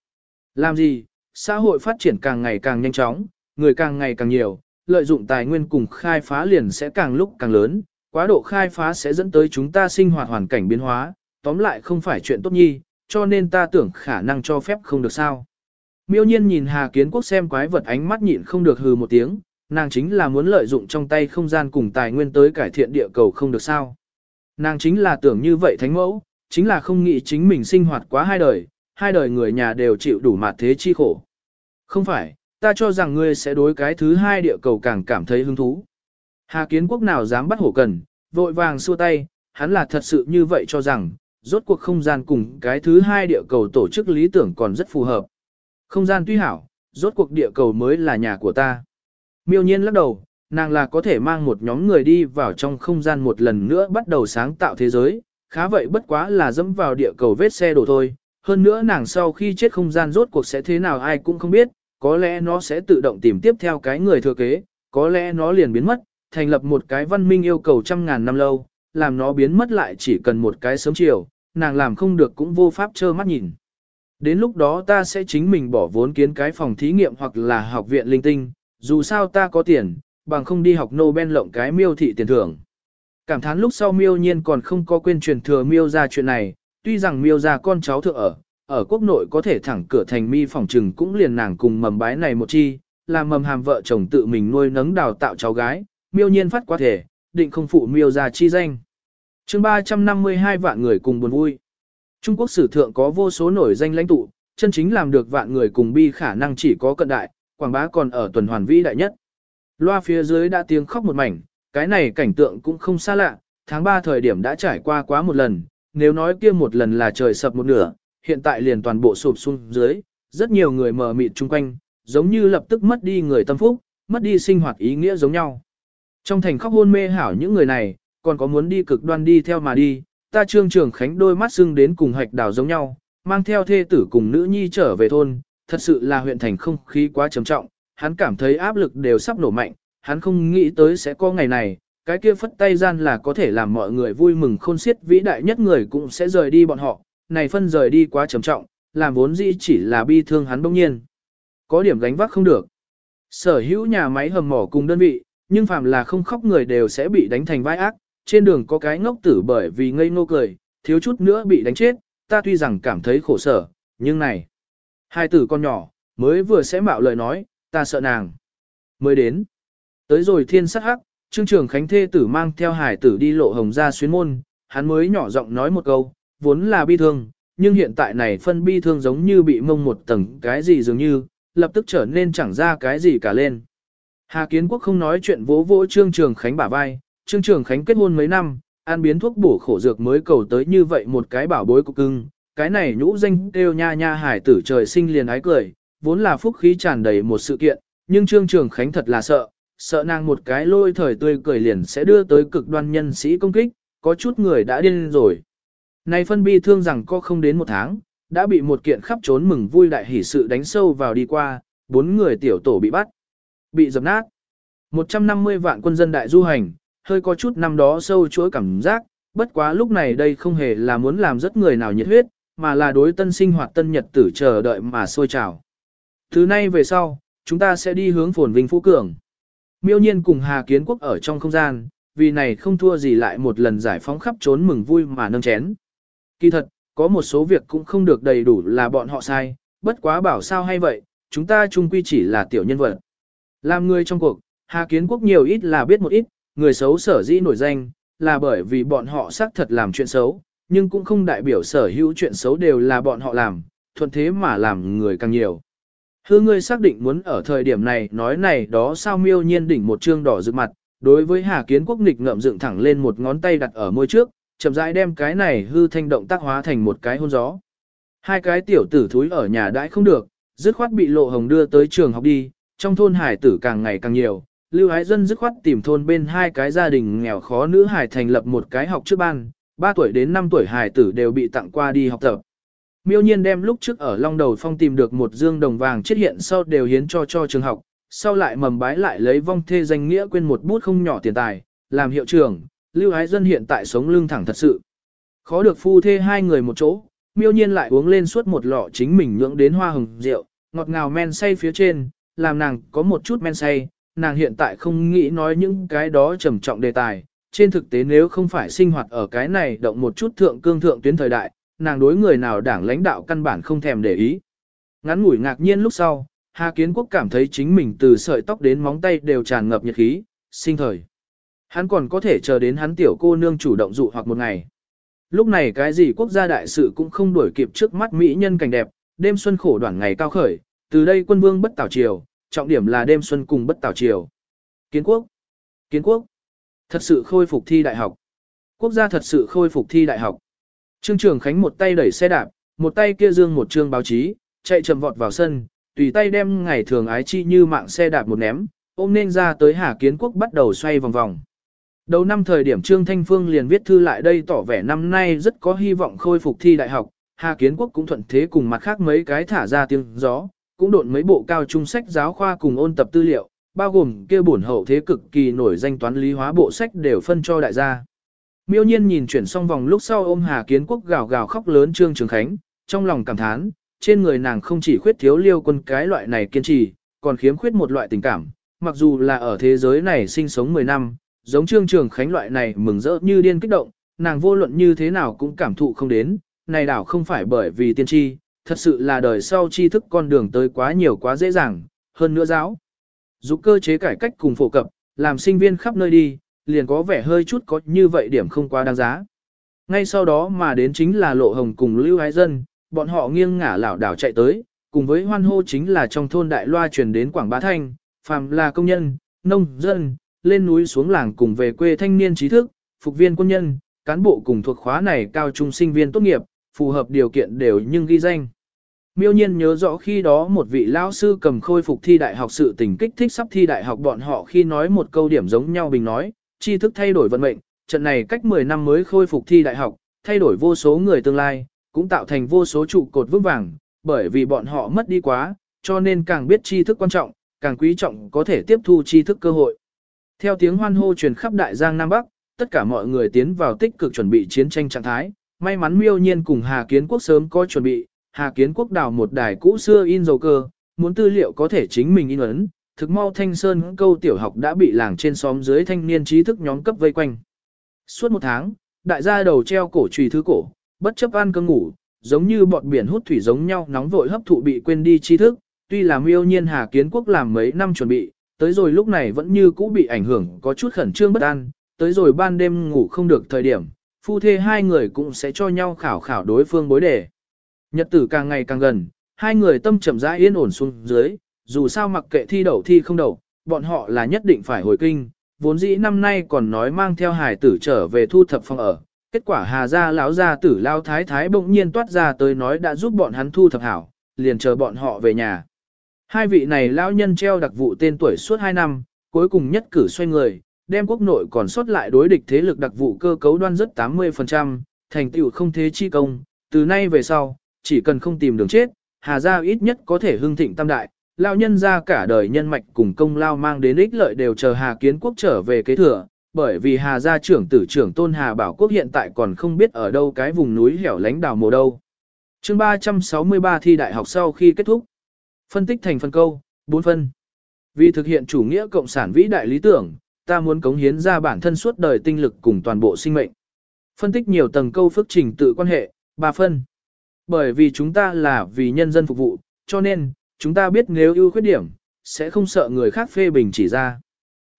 Làm gì, xã hội phát triển càng ngày càng nhanh chóng, người càng ngày càng nhiều, lợi dụng tài nguyên cùng khai phá liền sẽ càng lúc càng lớn, quá độ khai phá sẽ dẫn tới chúng ta sinh hoạt hoàn cảnh biến hóa, tóm lại không phải chuyện tốt nhi, cho nên ta tưởng khả năng cho phép không được sao. Miêu nhiên nhìn Hà Kiến Quốc xem quái vật ánh mắt nhịn không được hừ một tiếng, nàng chính là muốn lợi dụng trong tay không gian cùng tài nguyên tới cải thiện địa cầu không được sao. Nàng chính là tưởng như vậy thánh mẫu, chính là không nghĩ chính mình sinh hoạt quá hai đời, hai đời người nhà đều chịu đủ mặt thế chi khổ. Không phải, ta cho rằng ngươi sẽ đối cái thứ hai địa cầu càng cảm thấy hứng thú. Hà kiến quốc nào dám bắt hổ cần, vội vàng xua tay, hắn là thật sự như vậy cho rằng, rốt cuộc không gian cùng cái thứ hai địa cầu tổ chức lý tưởng còn rất phù hợp. Không gian tuy hảo, rốt cuộc địa cầu mới là nhà của ta. Miêu nhiên lắc đầu, nàng là có thể mang một nhóm người đi vào trong không gian một lần nữa bắt đầu sáng tạo thế giới, khá vậy bất quá là dẫm vào địa cầu vết xe đổ thôi. Hơn nữa nàng sau khi chết không gian rốt cuộc sẽ thế nào ai cũng không biết, có lẽ nó sẽ tự động tìm tiếp theo cái người thừa kế, có lẽ nó liền biến mất, thành lập một cái văn minh yêu cầu trăm ngàn năm lâu, làm nó biến mất lại chỉ cần một cái sớm chiều, nàng làm không được cũng vô pháp trơ mắt nhìn. Đến lúc đó ta sẽ chính mình bỏ vốn kiến cái phòng thí nghiệm hoặc là học viện linh tinh, dù sao ta có tiền, bằng không đi học Nobel lộng cái miêu thị tiền thưởng. Cảm thán lúc sau miêu nhiên còn không có quên truyền thừa miêu ra chuyện này, tuy rằng miêu ra con cháu thượng ở, ở quốc nội có thể thẳng cửa thành mi phòng trừng cũng liền nàng cùng mầm bái này một chi, là mầm hàm vợ chồng tự mình nuôi nấng đào tạo cháu gái, miêu nhiên phát quá thể, định không phụ miêu ra chi danh. chương 352 vạn người cùng buồn vui. Trung Quốc sử thượng có vô số nổi danh lãnh tụ, chân chính làm được vạn người cùng bi khả năng chỉ có cận đại, quảng bá còn ở tuần hoàn vĩ đại nhất. Loa phía dưới đã tiếng khóc một mảnh, cái này cảnh tượng cũng không xa lạ, tháng 3 thời điểm đã trải qua quá một lần, nếu nói kia một lần là trời sập một nửa, hiện tại liền toàn bộ sụp xuống dưới, rất nhiều người mờ mịt chung quanh, giống như lập tức mất đi người tâm phúc, mất đi sinh hoạt ý nghĩa giống nhau. Trong thành khóc hôn mê hảo những người này, còn có muốn đi cực đoan đi theo mà đi, ta trương trường khánh đôi mắt sưng đến cùng hạch đào giống nhau, mang theo thê tử cùng nữ nhi trở về thôn, thật sự là huyện thành không khí quá trầm trọng, hắn cảm thấy áp lực đều sắp nổ mạnh, hắn không nghĩ tới sẽ có ngày này, cái kia phất tay gian là có thể làm mọi người vui mừng khôn xiết vĩ đại nhất người cũng sẽ rời đi bọn họ, này phân rời đi quá trầm trọng, làm vốn dĩ chỉ là bi thương hắn bỗng nhiên. Có điểm gánh vác không được. Sở hữu nhà máy hầm mỏ cùng đơn vị, nhưng phàm là không khóc người đều sẽ bị đánh thành vai ác, trên đường có cái ngốc tử bởi vì ngây ngô cười, thiếu chút nữa bị đánh chết, ta tuy rằng cảm thấy khổ sở, nhưng này, hai tử con nhỏ, mới vừa sẽ mạo lời nói, ta sợ nàng. Mới đến, tới rồi thiên sát hắc, Trương Trường Khánh thê tử mang theo hải tử đi lộ hồng ra xuyến môn, hắn mới nhỏ giọng nói một câu, vốn là bi thương, nhưng hiện tại này phân bi thương giống như bị mông một tầng cái gì dường như, lập tức trở nên chẳng ra cái gì cả lên. Hà Kiến Quốc không nói chuyện vỗ vỗ Trương Trường Khánh bả vai, Trương Trường Khánh kết hôn mấy năm, ăn biến thuốc bổ khổ dược mới cầu tới như vậy một cái bảo bối cục cưng, cái này nhũ danh kêu nha nha hải tử trời sinh liền ái cười, vốn là phúc khí tràn đầy một sự kiện, nhưng Trương Trường Khánh thật là sợ, sợ nàng một cái lôi thời tươi cười liền sẽ đưa tới cực đoan nhân sĩ công kích, có chút người đã điên rồi. Này phân bi thương rằng có không đến một tháng, đã bị một kiện khắp trốn mừng vui đại hỷ sự đánh sâu vào đi qua, bốn người tiểu tổ bị bắt, bị dập nát. 150 vạn quân dân đại du hành, hơi có chút năm đó sâu chuỗi cảm giác, bất quá lúc này đây không hề là muốn làm rất người nào nhiệt huyết, mà là đối tân sinh hoạt tân nhật tử chờ đợi mà sôi trào. Thứ nay về sau, chúng ta sẽ đi hướng phồn vinh phú cường. Miêu nhiên cùng Hà Kiến Quốc ở trong không gian, vì này không thua gì lại một lần giải phóng khắp trốn mừng vui mà nâng chén. Kỳ thật, có một số việc cũng không được đầy đủ là bọn họ sai, bất quá bảo sao hay vậy, chúng ta chung quy chỉ là tiểu nhân vật. Làm người trong cuộc, Hà Kiến Quốc nhiều ít là biết một ít, người xấu sở dĩ nổi danh, là bởi vì bọn họ xác thật làm chuyện xấu, nhưng cũng không đại biểu sở hữu chuyện xấu đều là bọn họ làm, thuận thế mà làm người càng nhiều. Hư ngươi xác định muốn ở thời điểm này nói này đó sao miêu nhiên đỉnh một trương đỏ rực mặt, đối với Hà Kiến Quốc nghịch ngậm dựng thẳng lên một ngón tay đặt ở môi trước, chậm rãi đem cái này hư thanh động tác hóa thành một cái hôn gió. Hai cái tiểu tử thúi ở nhà đãi không được, dứt khoát bị lộ hồng đưa tới trường học đi, trong thôn hải tử càng ngày càng nhiều. Lưu Ái Dân dứt khoát tìm thôn bên hai cái gia đình nghèo khó nữ hải thành lập một cái học trước ban, 3 tuổi đến 5 tuổi hải tử đều bị tặng qua đi học tập. Miêu nhiên đem lúc trước ở Long Đầu Phong tìm được một dương đồng vàng chết hiện sau đều hiến cho cho trường học, sau lại mầm bái lại lấy vong thê danh nghĩa quên một bút không nhỏ tiền tài, làm hiệu trưởng, Lưu Ái Dân hiện tại sống lưng thẳng thật sự. Khó được phu thê hai người một chỗ, miêu nhiên lại uống lên suốt một lọ chính mình nhưỡng đến hoa hồng rượu, ngọt ngào men say phía trên, làm nàng có một chút men say, nàng hiện tại không nghĩ nói những cái đó trầm trọng đề tài. Trên thực tế nếu không phải sinh hoạt ở cái này động một chút thượng cương thượng tuyến thời đại, nàng đối người nào đảng lãnh đạo căn bản không thèm để ý. Ngắn ngủi ngạc nhiên lúc sau, Hà Kiến Quốc cảm thấy chính mình từ sợi tóc đến móng tay đều tràn ngập nhiệt khí, sinh thời. Hắn còn có thể chờ đến hắn tiểu cô nương chủ động dụ hoặc một ngày. Lúc này cái gì quốc gia đại sự cũng không đuổi kịp trước mắt mỹ nhân cảnh đẹp, đêm xuân khổ đoạn ngày cao khởi, từ đây quân vương bất tảo triều, trọng điểm là đêm xuân cùng bất tảo triều. Kiến quốc, kiến quốc, thật sự khôi phục thi đại học. Quốc gia thật sự khôi phục thi đại học. Trương Trường Khánh một tay đẩy xe đạp, một tay kia dương một trương báo chí, chạy chậm vọt vào sân, tùy tay đem ngày thường ái chi như mạng xe đạp một ném, ôm nên ra tới Hà Kiến Quốc bắt đầu xoay vòng vòng. Đầu năm thời điểm Trương Thanh Phương liền viết thư lại đây tỏ vẻ năm nay rất có hy vọng khôi phục thi đại học, Hà Kiến Quốc cũng thuận thế cùng mặt khác mấy cái thả ra tiếng gió, cũng độn mấy bộ cao trung sách giáo khoa cùng ôn tập tư liệu, bao gồm kia bổn hậu thế cực kỳ nổi danh toán lý hóa bộ sách đều phân cho đại gia. Miêu nhiên nhìn chuyển xong vòng lúc sau ôm Hà Kiến Quốc gào gào khóc lớn Trương Trường Khánh, trong lòng cảm thán, trên người nàng không chỉ khuyết thiếu liêu quân cái loại này kiên trì, còn khiếm khuyết một loại tình cảm, mặc dù là ở thế giới này sinh sống 10 năm, giống Trương Trường Khánh loại này mừng rỡ như điên kích động, nàng vô luận như thế nào cũng cảm thụ không đến, này đảo không phải bởi vì tiên tri, thật sự là đời sau tri thức con đường tới quá nhiều quá dễ dàng, hơn nữa giáo. Dục cơ chế cải cách cùng phổ cập, làm sinh viên khắp nơi đi, liền có vẻ hơi chút có như vậy điểm không quá đáng giá. Ngay sau đó mà đến chính là lộ hồng cùng lưu ái dân, bọn họ nghiêng ngả lảo đảo chạy tới, cùng với hoan hô chính là trong thôn đại loa truyền đến Quảng Bá Thanh, phàm là công nhân, nông, dân, lên núi xuống làng cùng về quê thanh niên trí thức, phục viên quân nhân, cán bộ cùng thuộc khóa này cao trung sinh viên tốt nghiệp, phù hợp điều kiện đều nhưng ghi danh. miêu nhiên nhớ rõ khi đó một vị lão sư cầm khôi phục thi đại học sự tình kích thích sắp thi đại học bọn họ khi nói một câu điểm giống nhau bình nói, tri thức thay đổi vận mệnh, trận này cách 10 năm mới khôi phục thi đại học, thay đổi vô số người tương lai, cũng tạo thành vô số trụ cột vững vàng, bởi vì bọn họ mất đi quá, cho nên càng biết tri thức quan trọng, càng quý trọng có thể tiếp thu tri thức cơ hội. Theo tiếng hoan hô truyền khắp đại giang Nam Bắc, tất cả mọi người tiến vào tích cực chuẩn bị chiến tranh trạng thái, may mắn miêu nhiên cùng Hà Kiến Quốc sớm có chuẩn bị, Hà Kiến Quốc đào một đài cũ xưa in dầu cơ, muốn tư liệu có thể chính mình in ấn, thực mau thanh sơn câu tiểu học đã bị làng trên xóm dưới thanh niên trí thức nhóm cấp vây quanh. Suốt một tháng, đại gia đầu treo cổ trùy thứ cổ, bất chấp ăn cơm ngủ, giống như bọt biển hút thủy giống nhau nóng vội hấp thụ bị quên đi tri thức, tuy là miêu nhiên Hà Kiến Quốc làm mấy năm chuẩn bị, tới rồi lúc này vẫn như cũ bị ảnh hưởng có chút khẩn trương bất an, tới rồi ban đêm ngủ không được thời điểm, phu thê hai người cũng sẽ cho nhau khảo khảo đối phương bối đề. Nhật tử càng ngày càng gần, hai người tâm chậm rãi yên ổn xuống dưới, dù sao mặc kệ thi đậu thi không đậu, bọn họ là nhất định phải hồi kinh, vốn dĩ năm nay còn nói mang theo hải tử trở về thu thập phòng ở. Kết quả Hà gia lão gia tử lao thái thái bỗng nhiên toát ra tới nói đã giúp bọn hắn thu thập hảo, liền chờ bọn họ về nhà. Hai vị này lão nhân treo đặc vụ tên tuổi suốt hai năm, cuối cùng nhất cử xoay người, đem quốc nội còn sót lại đối địch thế lực đặc vụ cơ cấu đoan rất 80%, thành tựu không thế chi công, từ nay về sau, chỉ cần không tìm đường chết, Hà gia ít nhất có thể hưng thịnh tam đại, lao nhân gia cả đời nhân mạch cùng công lao mang đến ích lợi đều chờ Hà Kiến Quốc trở về kế thừa, bởi vì Hà gia trưởng tử trưởng Tôn Hà Bảo Quốc hiện tại còn không biết ở đâu cái vùng núi hẻo lánh đào mồ đâu. Chương 363 thi đại học sau khi kết thúc. Phân tích thành phần câu, 4 phân. Vì thực hiện chủ nghĩa cộng sản vĩ đại lý tưởng, ta muốn cống hiến ra bản thân suốt đời tinh lực cùng toàn bộ sinh mệnh. Phân tích nhiều tầng câu phức trình tự quan hệ, 3 phân. Bởi vì chúng ta là vì nhân dân phục vụ, cho nên, chúng ta biết nếu ưu khuyết điểm, sẽ không sợ người khác phê bình chỉ ra.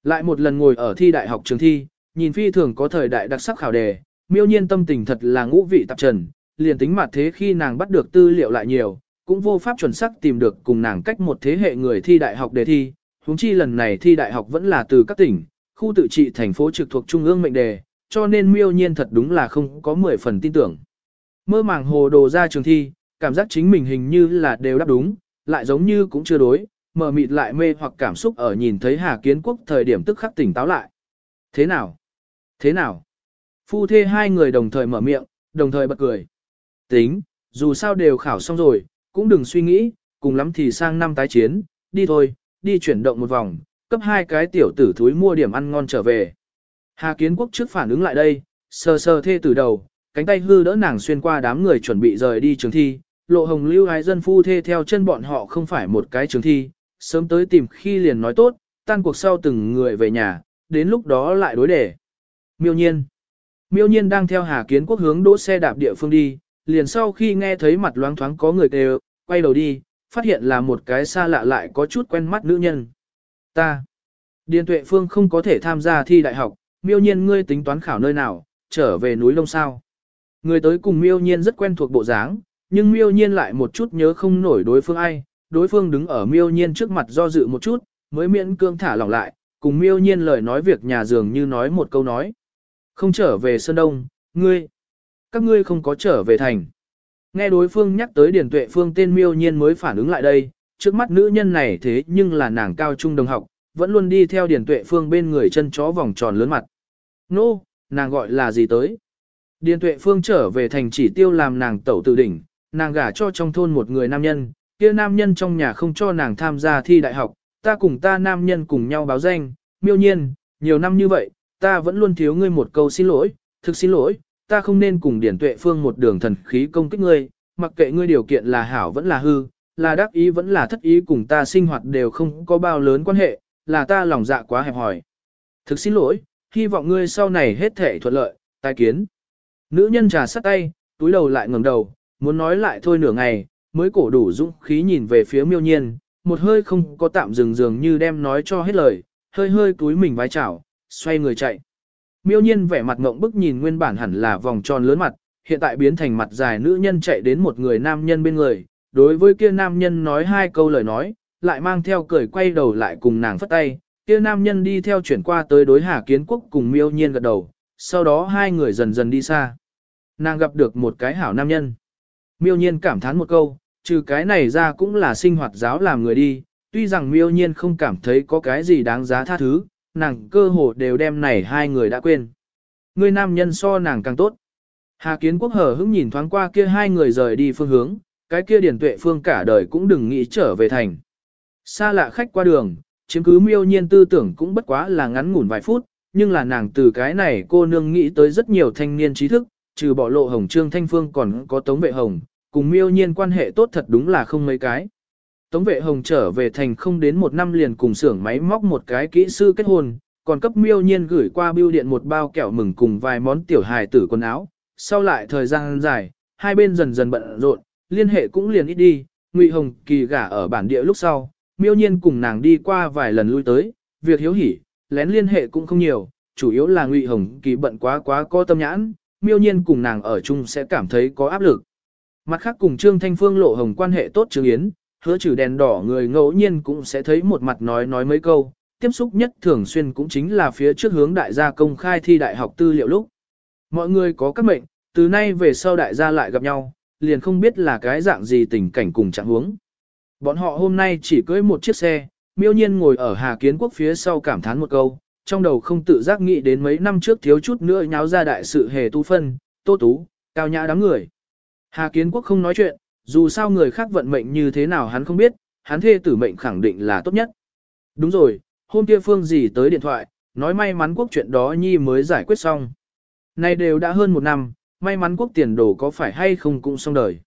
Lại một lần ngồi ở thi đại học trường thi, nhìn phi thường có thời đại đặc sắc khảo đề, miêu nhiên tâm tình thật là ngũ vị tạp trần, liền tính mặt thế khi nàng bắt được tư liệu lại nhiều, cũng vô pháp chuẩn xác tìm được cùng nàng cách một thế hệ người thi đại học đề thi, huống chi lần này thi đại học vẫn là từ các tỉnh, khu tự trị thành phố trực thuộc trung ương mệnh đề, cho nên miêu nhiên thật đúng là không có 10 phần tin tưởng. Mơ màng hồ đồ ra trường thi, cảm giác chính mình hình như là đều đáp đúng, lại giống như cũng chưa đối, mờ mịt lại mê hoặc cảm xúc ở nhìn thấy Hà Kiến Quốc thời điểm tức khắc tỉnh táo lại. Thế nào? Thế nào? Phu thê hai người đồng thời mở miệng, đồng thời bật cười. Tính, dù sao đều khảo xong rồi, cũng đừng suy nghĩ, cùng lắm thì sang năm tái chiến, đi thôi, đi chuyển động một vòng, cấp hai cái tiểu tử thúi mua điểm ăn ngon trở về. Hà Kiến Quốc trước phản ứng lại đây, sờ sờ thê từ đầu, cánh tay hư đỡ nàng xuyên qua đám người chuẩn bị rời đi trường thi, lộ hồng lưu ái dân phu thê theo chân bọn họ không phải một cái trường thi, sớm tới tìm khi liền nói tốt, tan cuộc sau từng người về nhà, đến lúc đó lại đối đề. Miêu nhiên. Miêu nhiên đang theo Hà Kiến Quốc hướng đỗ xe đạp địa phương đi, liền sau khi nghe thấy mặt loáng thoáng có người kêu, quay đầu đi, phát hiện là một cái xa lạ lại có chút quen mắt nữ nhân. Ta. Điền Tuệ Phương không có thể tham gia thi đại học, miêu nhiên ngươi tính toán khảo nơi nào, trở về núi Lông sao. Người tới cùng miêu nhiên rất quen thuộc bộ dáng, nhưng miêu nhiên lại một chút nhớ không nổi đối phương ai, đối phương đứng ở miêu nhiên trước mặt do dự một chút, mới miễn cương thả lỏng lại, cùng miêu nhiên lời nói việc nhà dường như nói một câu nói. Không trở về Sơn Đông, ngươi, các ngươi không có trở về thành. Nghe đối phương nhắc tới Điền Tuệ Phương tên miêu nhiên mới phản ứng lại đây, trước mắt nữ nhân này thế nhưng là nàng cao trung đồng học, vẫn luôn đi theo Điền Tuệ Phương bên người chân chó vòng tròn lớn mặt. Nô, no, nàng gọi là gì tới? Điền Tuệ Phương trở về thành chỉ tiêu làm nàng tẩu tự đỉnh, nàng gả cho trong thôn một người nam nhân, kia nam nhân trong nhà không cho nàng tham gia thi đại học, ta cùng ta nam nhân cùng nhau báo danh, miêu nhiên, nhiều năm như vậy, ta vẫn luôn thiếu ngươi một câu xin lỗi, thực xin lỗi, ta không nên cùng Điển Tuệ Phương một đường thần khí công kích ngươi, mặc kệ ngươi điều kiện là hảo vẫn là hư, là đắc ý vẫn là thất ý cùng ta sinh hoạt đều không có bao lớn quan hệ, là ta lòng dạ quá hẹp hòi. Thực xin lỗi, hy vọng ngươi sau này hết thể thuận lợi, tai kiến. Nữ nhân trà sắt tay, túi đầu lại ngẩng đầu, muốn nói lại thôi nửa ngày, mới cổ đủ dũng khí nhìn về phía miêu nhiên, một hơi không có tạm dừng dường như đem nói cho hết lời, hơi hơi túi mình vai chảo, xoay người chạy. Miêu nhiên vẻ mặt ngộng bức nhìn nguyên bản hẳn là vòng tròn lớn mặt, hiện tại biến thành mặt dài nữ nhân chạy đến một người nam nhân bên người, đối với kia nam nhân nói hai câu lời nói, lại mang theo cười quay đầu lại cùng nàng phất tay, kia nam nhân đi theo chuyển qua tới đối Hà Kiến Quốc cùng miêu nhiên gật đầu, sau đó hai người dần dần đi xa. Nàng gặp được một cái hảo nam nhân. Miêu nhiên cảm thán một câu, Trừ cái này ra cũng là sinh hoạt giáo làm người đi, tuy rằng miêu nhiên không cảm thấy có cái gì đáng giá tha thứ, nàng cơ hồ đều đem này hai người đã quên. Người nam nhân so nàng càng tốt. Hà Kiến Quốc hờ hững nhìn thoáng qua kia hai người rời đi phương hướng, cái kia điển tuệ phương cả đời cũng đừng nghĩ trở về thành. Xa lạ khách qua đường, chiếm cứ miêu nhiên tư tưởng cũng bất quá là ngắn ngủn vài phút, nhưng là nàng từ cái này cô nương nghĩ tới rất nhiều thanh niên trí thức, trừ bỏ lộ hồng trương thanh phương còn có tống vệ hồng, cùng miêu nhiên quan hệ tốt thật đúng là không mấy cái. Tống vệ hồng trở về thành không đến một năm liền cùng xưởng máy móc một cái kỹ sư kết hôn, còn cấp miêu nhiên gửi qua bưu điện một bao kẹo mừng cùng vài món tiểu hài tử quần áo. Sau lại thời gian dài, hai bên dần dần bận rộn, liên hệ cũng liền ít đi, Ngụy Hồng Kỳ gả ở bản địa lúc sau, miêu nhiên cùng nàng đi qua vài lần lui tới, việc hiếu hỉ, lén liên hệ cũng không nhiều, chủ yếu là Ngụy Hồng Kỳ bận quá quá có tâm nhãn, miêu nhiên cùng nàng ở chung sẽ cảm thấy có áp lực. Mặt khác cùng Trương Thanh Phương lộ hồng quan hệ tốt Trương Yến, hứa trừ đèn đỏ người ngẫu nhiên cũng sẽ thấy một mặt nói nói mấy câu, tiếp xúc nhất thường xuyên cũng chính là phía trước hướng đại gia công khai thi đại học tư liệu lúc. Mọi người có các mệnh, từ nay về sau đại gia lại gặp nhau, liền không biết là cái dạng gì tình cảnh cùng trạng huống. Bọn họ hôm nay chỉ cưới một chiếc xe, miêu nhiên ngồi ở Hà Kiến Quốc phía sau cảm thán một câu, trong đầu không tự giác nghĩ đến mấy năm trước thiếu chút nữa nháo ra đại sự hề tu phân, tô tú, cao nhã đám người. Hà Kiến Quốc không nói chuyện, dù sao người khác vận mệnh như thế nào hắn không biết, hắn thê tử mệnh khẳng định là tốt nhất. Đúng rồi, hôm kia phương gì tới điện thoại, nói may mắn quốc chuyện đó nhi mới giải quyết xong. nay đều đã hơn một năm, may mắn quốc tiền đồ có phải hay không cũng xong đời.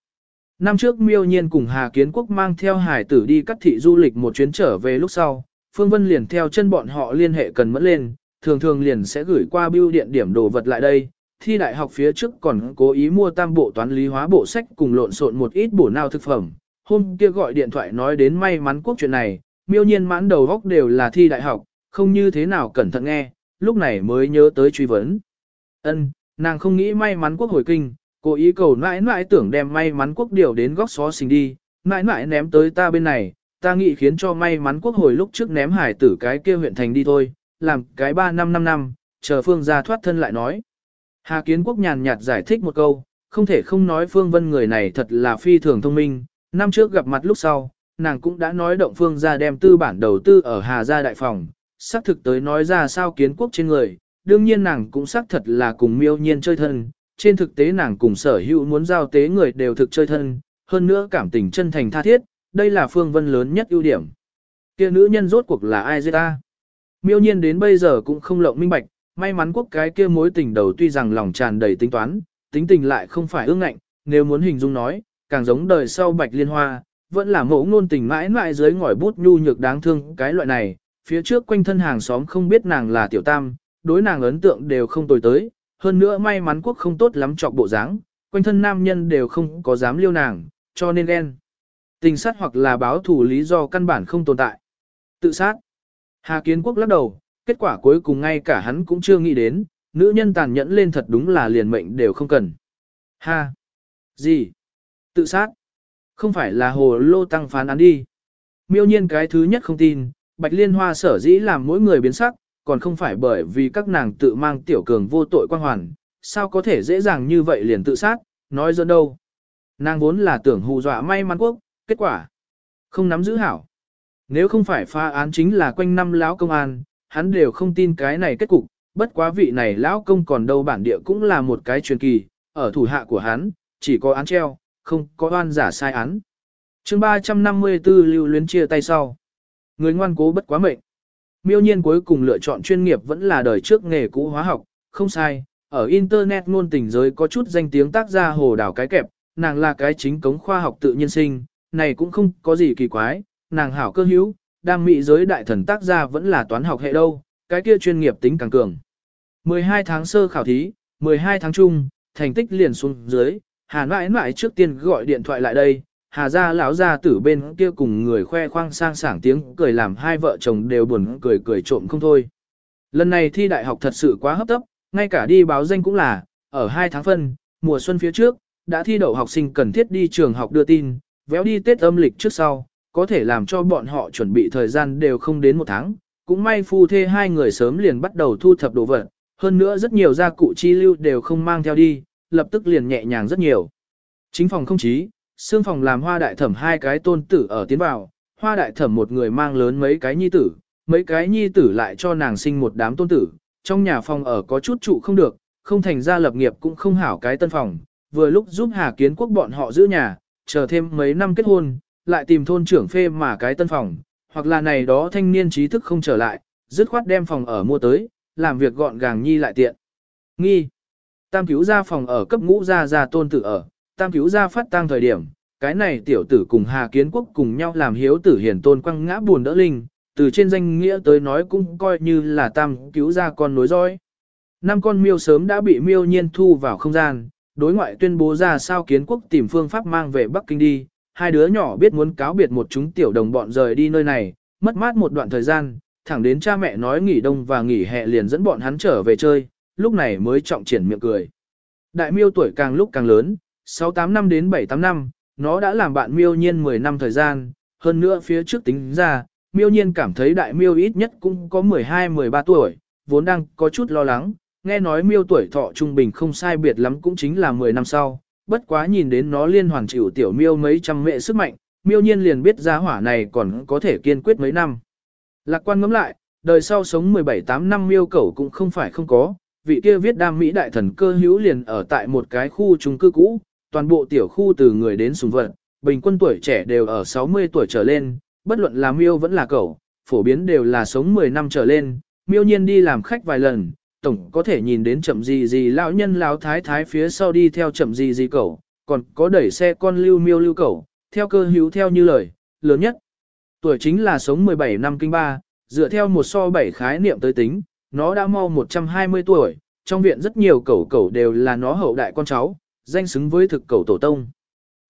Năm trước miêu nhiên cùng Hà Kiến Quốc mang theo hải tử đi cắt thị du lịch một chuyến trở về lúc sau, Phương Vân liền theo chân bọn họ liên hệ cần mẫn lên, thường thường liền sẽ gửi qua bưu điện điểm đồ vật lại đây. Thi đại học phía trước còn cố ý mua tam bộ toán lý hóa bộ sách cùng lộn xộn một ít bổ nào thực phẩm. Hôm kia gọi điện thoại nói đến may mắn quốc chuyện này, miêu nhiên mãn đầu góc đều là thi đại học, không như thế nào cẩn thận nghe, lúc này mới nhớ tới truy vấn. Ân, nàng không nghĩ may mắn quốc hồi kinh, cố ý cầu nãi nãi tưởng đem may mắn quốc điều đến góc xó xình đi, nãi nãi ném tới ta bên này, ta nghĩ khiến cho may mắn quốc hồi lúc trước ném hải tử cái kia huyện thành đi thôi, làm cái 3 năm 5 năm, chờ phương ra thoát thân lại nói. Hà Kiến Quốc nhàn nhạt giải thích một câu, không thể không nói Phương Vân người này thật là phi thường thông minh, năm trước gặp mặt lúc sau, nàng cũng đã nói động Phương ra đem tư bản đầu tư ở Hà Gia Đại Phòng, xác thực tới nói ra sao Kiến Quốc trên người, đương nhiên nàng cũng xác thật là cùng miêu nhiên chơi thân, trên thực tế nàng cùng sở hữu muốn giao tế người đều thực chơi thân, hơn nữa cảm tình chân thành tha thiết, đây là phương vân lớn nhất ưu điểm. Kia nữ nhân rốt cuộc là ai dê ta? Miêu nhiên đến bây giờ cũng không lộng minh bạch, may mắn quốc cái kia mối tình đầu tuy rằng lòng tràn đầy tính toán, tính tình lại không phải ương ngạnh, nếu muốn hình dung nói, càng giống đời sau bạch liên hoa, vẫn là mẫu ngôn tình mãi mãi dưới ngòi bút nhu nhược đáng thương cái loại này, phía trước quanh thân hàng xóm không biết nàng là tiểu tam, đối nàng ấn tượng đều không tồi tới, hơn nữa may mắn quốc không tốt lắm chọc bộ dáng, quanh thân nam nhân đều không có dám liêu nàng, cho nên ghen. Tình sát hoặc là báo thủ lý do căn bản không tồn tại. Tự sát. Hà Kiến Quốc lắc đầu, kết quả cuối cùng ngay cả hắn cũng chưa nghĩ đến, nữ nhân tàn nhẫn lên thật đúng là liền mệnh đều không cần. Ha. Gì? Tự sát. Không phải là hồ lô tăng phán án đi. Miêu nhiên cái thứ nhất không tin, Bạch Liên Hoa sở dĩ làm mỗi người biến sắc, còn không phải bởi vì các nàng tự mang tiểu cường vô tội quan hoàn, sao có thể dễ dàng như vậy liền tự sát, nói dẫn đâu. Nàng vốn là tưởng hù dọa may mắn quốc, kết quả không nắm giữ hảo. Nếu không phải pha án chính là quanh năm lão công an, hắn đều không tin cái này kết cục, bất quá vị này lão công còn đâu bản địa cũng là một cái truyền kỳ, ở thủ hạ của hắn, chỉ có án treo, không có oan giả sai án. chương 354 lưu luyến chia tay sau. Người ngoan cố bất quá mệnh. Miêu nhiên cuối cùng lựa chọn chuyên nghiệp vẫn là đời trước nghề cũ hóa học, không sai, ở Internet ngôn tình giới có chút danh tiếng tác gia hồ đảo cái kẹp, nàng là cái chính cống khoa học tự nhiên sinh, này cũng không có gì kỳ quái, nàng hảo cơ hữu, đam mỹ giới đại thần tác gia vẫn là toán học hệ đâu, cái kia chuyên nghiệp tính càng cường. 12 tháng sơ khảo thí, 12 tháng chung, thành tích liền xuống dưới, hàn mãi mãi trước tiên gọi điện thoại lại đây, Hà gia lão gia tử bên kia cùng người khoe khoang sang sảng tiếng cười làm hai vợ chồng đều buồn cười cười trộm không thôi. Lần này thi đại học thật sự quá hấp tấp, ngay cả đi báo danh cũng là, ở hai tháng phân, mùa xuân phía trước, đã thi đậu học sinh cần thiết đi trường học đưa tin, véo đi Tết âm lịch trước sau, có thể làm cho bọn họ chuẩn bị thời gian đều không đến một tháng. Cũng may phu thê hai người sớm liền bắt đầu thu thập đồ vật, hơn nữa rất nhiều gia cụ chi lưu đều không mang theo đi, lập tức liền nhẹ nhàng rất nhiều. Chính phòng không chí, xương phòng làm hoa đại thẩm hai cái tôn tử ở tiến vào, hoa đại thẩm một người mang lớn mấy cái nhi tử, mấy cái nhi tử lại cho nàng sinh một đám tôn tử, trong nhà phòng ở có chút trụ không được, không thành ra lập nghiệp cũng không hảo cái tân phòng, vừa lúc giúp Hà Kiến Quốc bọn họ giữ nhà, chờ thêm mấy năm kết hôn, lại tìm thôn trưởng phê mà cái tân phòng, hoặc là này đó thanh niên trí thức không trở lại, dứt khoát đem phòng ở mua tới, làm việc gọn gàng nhi lại tiện. Nghi. Tam cứu ra phòng ở cấp ngũ ra ra tôn tử ở, tam cứu ra phát tang thời điểm, cái này tiểu tử cùng Hà Kiến Quốc cùng nhau làm hiếu tử hiển tôn quăng ngã buồn đỡ linh, từ trên danh nghĩa tới nói cũng coi như là tam cứu ra con nối dõi. Năm con miêu sớm đã bị miêu nhiên thu vào không gian, đối ngoại tuyên bố ra sao kiến quốc tìm phương pháp mang về Bắc Kinh đi, hai đứa nhỏ biết muốn cáo biệt một chúng tiểu đồng bọn rời đi nơi này, mất mát một đoạn thời gian, thẳng đến cha mẹ nói nghỉ đông và nghỉ hè liền dẫn bọn hắn trở về chơi, lúc này mới trọng triển miệng cười. Đại miêu tuổi càng lúc càng lớn, 6-8 năm đến 7-8 năm, nó đã làm bạn miêu nhiên 10 năm thời gian, hơn nữa phía trước tính ra, miêu nhiên cảm thấy đại miêu ít nhất cũng có 12-13 tuổi, vốn đang có chút lo lắng, nghe nói miêu tuổi thọ trung bình không sai biệt lắm cũng chính là 10 năm sau, bất quá nhìn đến nó liên hoàn chịu tiểu miêu mấy trăm mệ sức mạnh, miêu nhiên liền biết giá hỏa này còn có thể kiên quyết mấy năm. Lạc quan ngẫm lại, đời sau sống 17-8 năm miêu cẩu cũng không phải không có, vị kia viết đam mỹ đại thần cơ hữu liền ở tại một cái khu trung cư cũ, toàn bộ tiểu khu từ người đến sùng vật, bình quân tuổi trẻ đều ở 60 tuổi trở lên, bất luận là miêu vẫn là cẩu, phổ biến đều là sống 10 năm trở lên, miêu nhiên đi làm khách vài lần, tổng có thể nhìn đến chậm gì gì lão nhân lão thái thái phía sau đi theo chậm gì gì cẩu, còn có đẩy xe con lưu miêu lưu cẩu, theo cơ hữu theo như lời, lớn nhất. Tuổi chính là sống 17 năm kinh ba, dựa theo một so bảy khái niệm tới tính, nó đã mau 120 tuổi, trong viện rất nhiều cẩu cẩu đều là nó hậu đại con cháu, danh xứng với thực cầu tổ tông.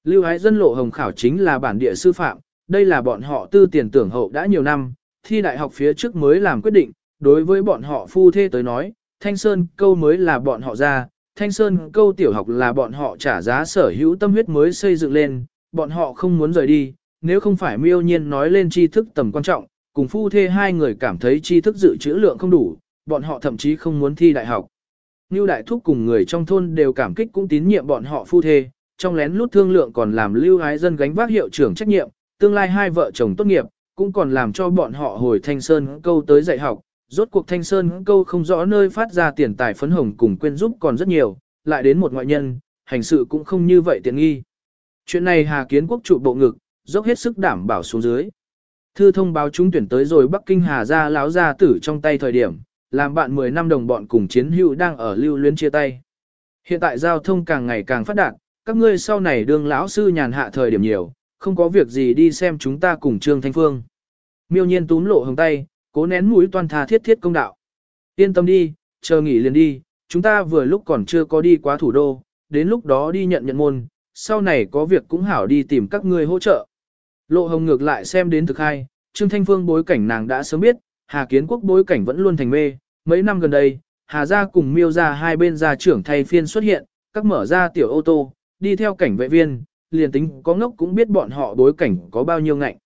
Lưu Ái Dân Lộ Hồng Khảo chính là bản địa sư phạm, đây là bọn họ tư tiền tưởng hậu đã nhiều năm, thi đại học phía trước mới làm quyết định, đối với bọn họ phu thê tới nói, Thanh Sơn câu mới là bọn họ ra, Thanh Sơn câu tiểu học là bọn họ trả giá sở hữu tâm huyết mới xây dựng lên, bọn họ không muốn rời đi, nếu không phải miêu nhiên nói lên tri thức tầm quan trọng, cùng phu thê hai người cảm thấy tri thức dự trữ lượng không đủ, bọn họ thậm chí không muốn thi đại học. Như đại thúc cùng người trong thôn đều cảm kích cũng tín nhiệm bọn họ phu thê, trong lén lút thương lượng còn làm lưu ái dân gánh vác hiệu trưởng trách nhiệm, tương lai hai vợ chồng tốt nghiệp, cũng còn làm cho bọn họ hồi Thanh Sơn câu tới dạy học. Rốt cuộc Thanh Sơn câu không rõ nơi phát ra tiền tài phấn hồng cùng quyên giúp còn rất nhiều, lại đến một ngoại nhân, hành sự cũng không như vậy tiện nghi. Chuyện này Hà Kiến Quốc trụ bộ ngực, dốc hết sức đảm bảo xuống dưới. Thư thông báo chúng tuyển tới rồi Bắc Kinh Hà ra láo ra tử trong tay thời điểm, làm bạn 10 năm đồng bọn cùng chiến hữu đang ở lưu luyến chia tay. Hiện tại giao thông càng ngày càng phát đạt, các ngươi sau này đương lão sư nhàn hạ thời điểm nhiều, không có việc gì đi xem chúng ta cùng Trương Thanh Phương. Miêu nhiên túm lộ hồng tay, cố nén mũi toan thà thiết thiết công đạo. Yên tâm đi, chờ nghỉ liền đi, chúng ta vừa lúc còn chưa có đi quá thủ đô, đến lúc đó đi nhận nhận môn, sau này có việc cũng hảo đi tìm các ngươi hỗ trợ. Lộ hồng ngược lại xem đến thực hai, Trương Thanh Phương bối cảnh nàng đã sớm biết, Hà Kiến Quốc bối cảnh vẫn luôn thành mê, mấy năm gần đây, Hà gia cùng Miêu gia hai bên gia trưởng thay phiên xuất hiện, các mở ra tiểu ô tô, đi theo cảnh vệ viên, liền tính có ngốc cũng biết bọn họ bối cảnh có bao nhiêu ngạnh.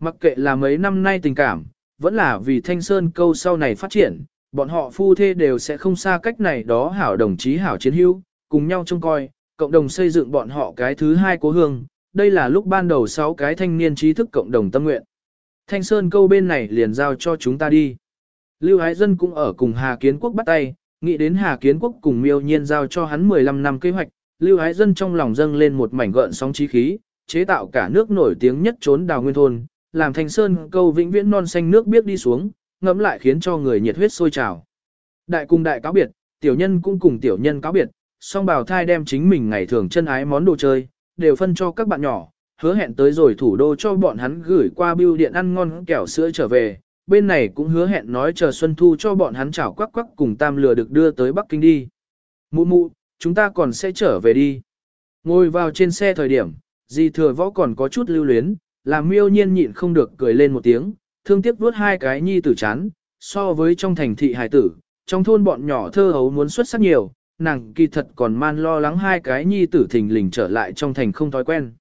Mặc kệ là mấy năm nay tình cảm, vẫn là vì Thanh Sơn câu sau này phát triển, bọn họ phu thê đều sẽ không xa cách này đó hảo đồng chí hảo chiến hữu, cùng nhau trông coi, cộng đồng xây dựng bọn họ cái thứ hai cố hương, đây là lúc ban đầu sáu cái thanh niên trí thức cộng đồng tâm nguyện. Thanh Sơn câu bên này liền giao cho chúng ta đi. Lưu Ái Dân cũng ở cùng Hà Kiến Quốc bắt tay, nghĩ đến Hà Kiến Quốc cùng miêu nhiên giao cho hắn 15 năm kế hoạch, Lưu Ái Dân trong lòng dâng lên một mảnh gợn sóng trí khí, chế tạo cả nước nổi tiếng nhất trốn đào nguyên thôn, làm Thanh Sơn câu vĩnh viễn non xanh nước biết đi xuống, ngẫm lại khiến cho người nhiệt huyết sôi trào. Đại cùng đại cáo biệt, tiểu nhân cũng cùng tiểu nhân cáo biệt, song bào thai đem chính mình ngày thường chân ái món đồ chơi, đều phân cho các bạn nhỏ, hứa hẹn tới rồi thủ đô cho bọn hắn gửi qua bưu điện ăn ngon kẹo sữa trở về, bên này cũng hứa hẹn nói chờ Xuân Thu cho bọn hắn chảo quắc quắc cùng tam lừa được đưa tới Bắc Kinh đi. Mụ mụ, chúng ta còn sẽ trở về đi. Ngồi vào trên xe thời điểm, dì thừa võ còn có chút lưu luyến, làm miêu nhiên nhịn không được cười lên một tiếng, thương tiếc vuốt hai cái nhi tử chán, so với trong thành thị hải tử, trong thôn bọn nhỏ thơ hấu muốn xuất sắc nhiều, nàng kỳ thật còn man lo lắng hai cái nhi tử thình lình trở lại trong thành không thói quen.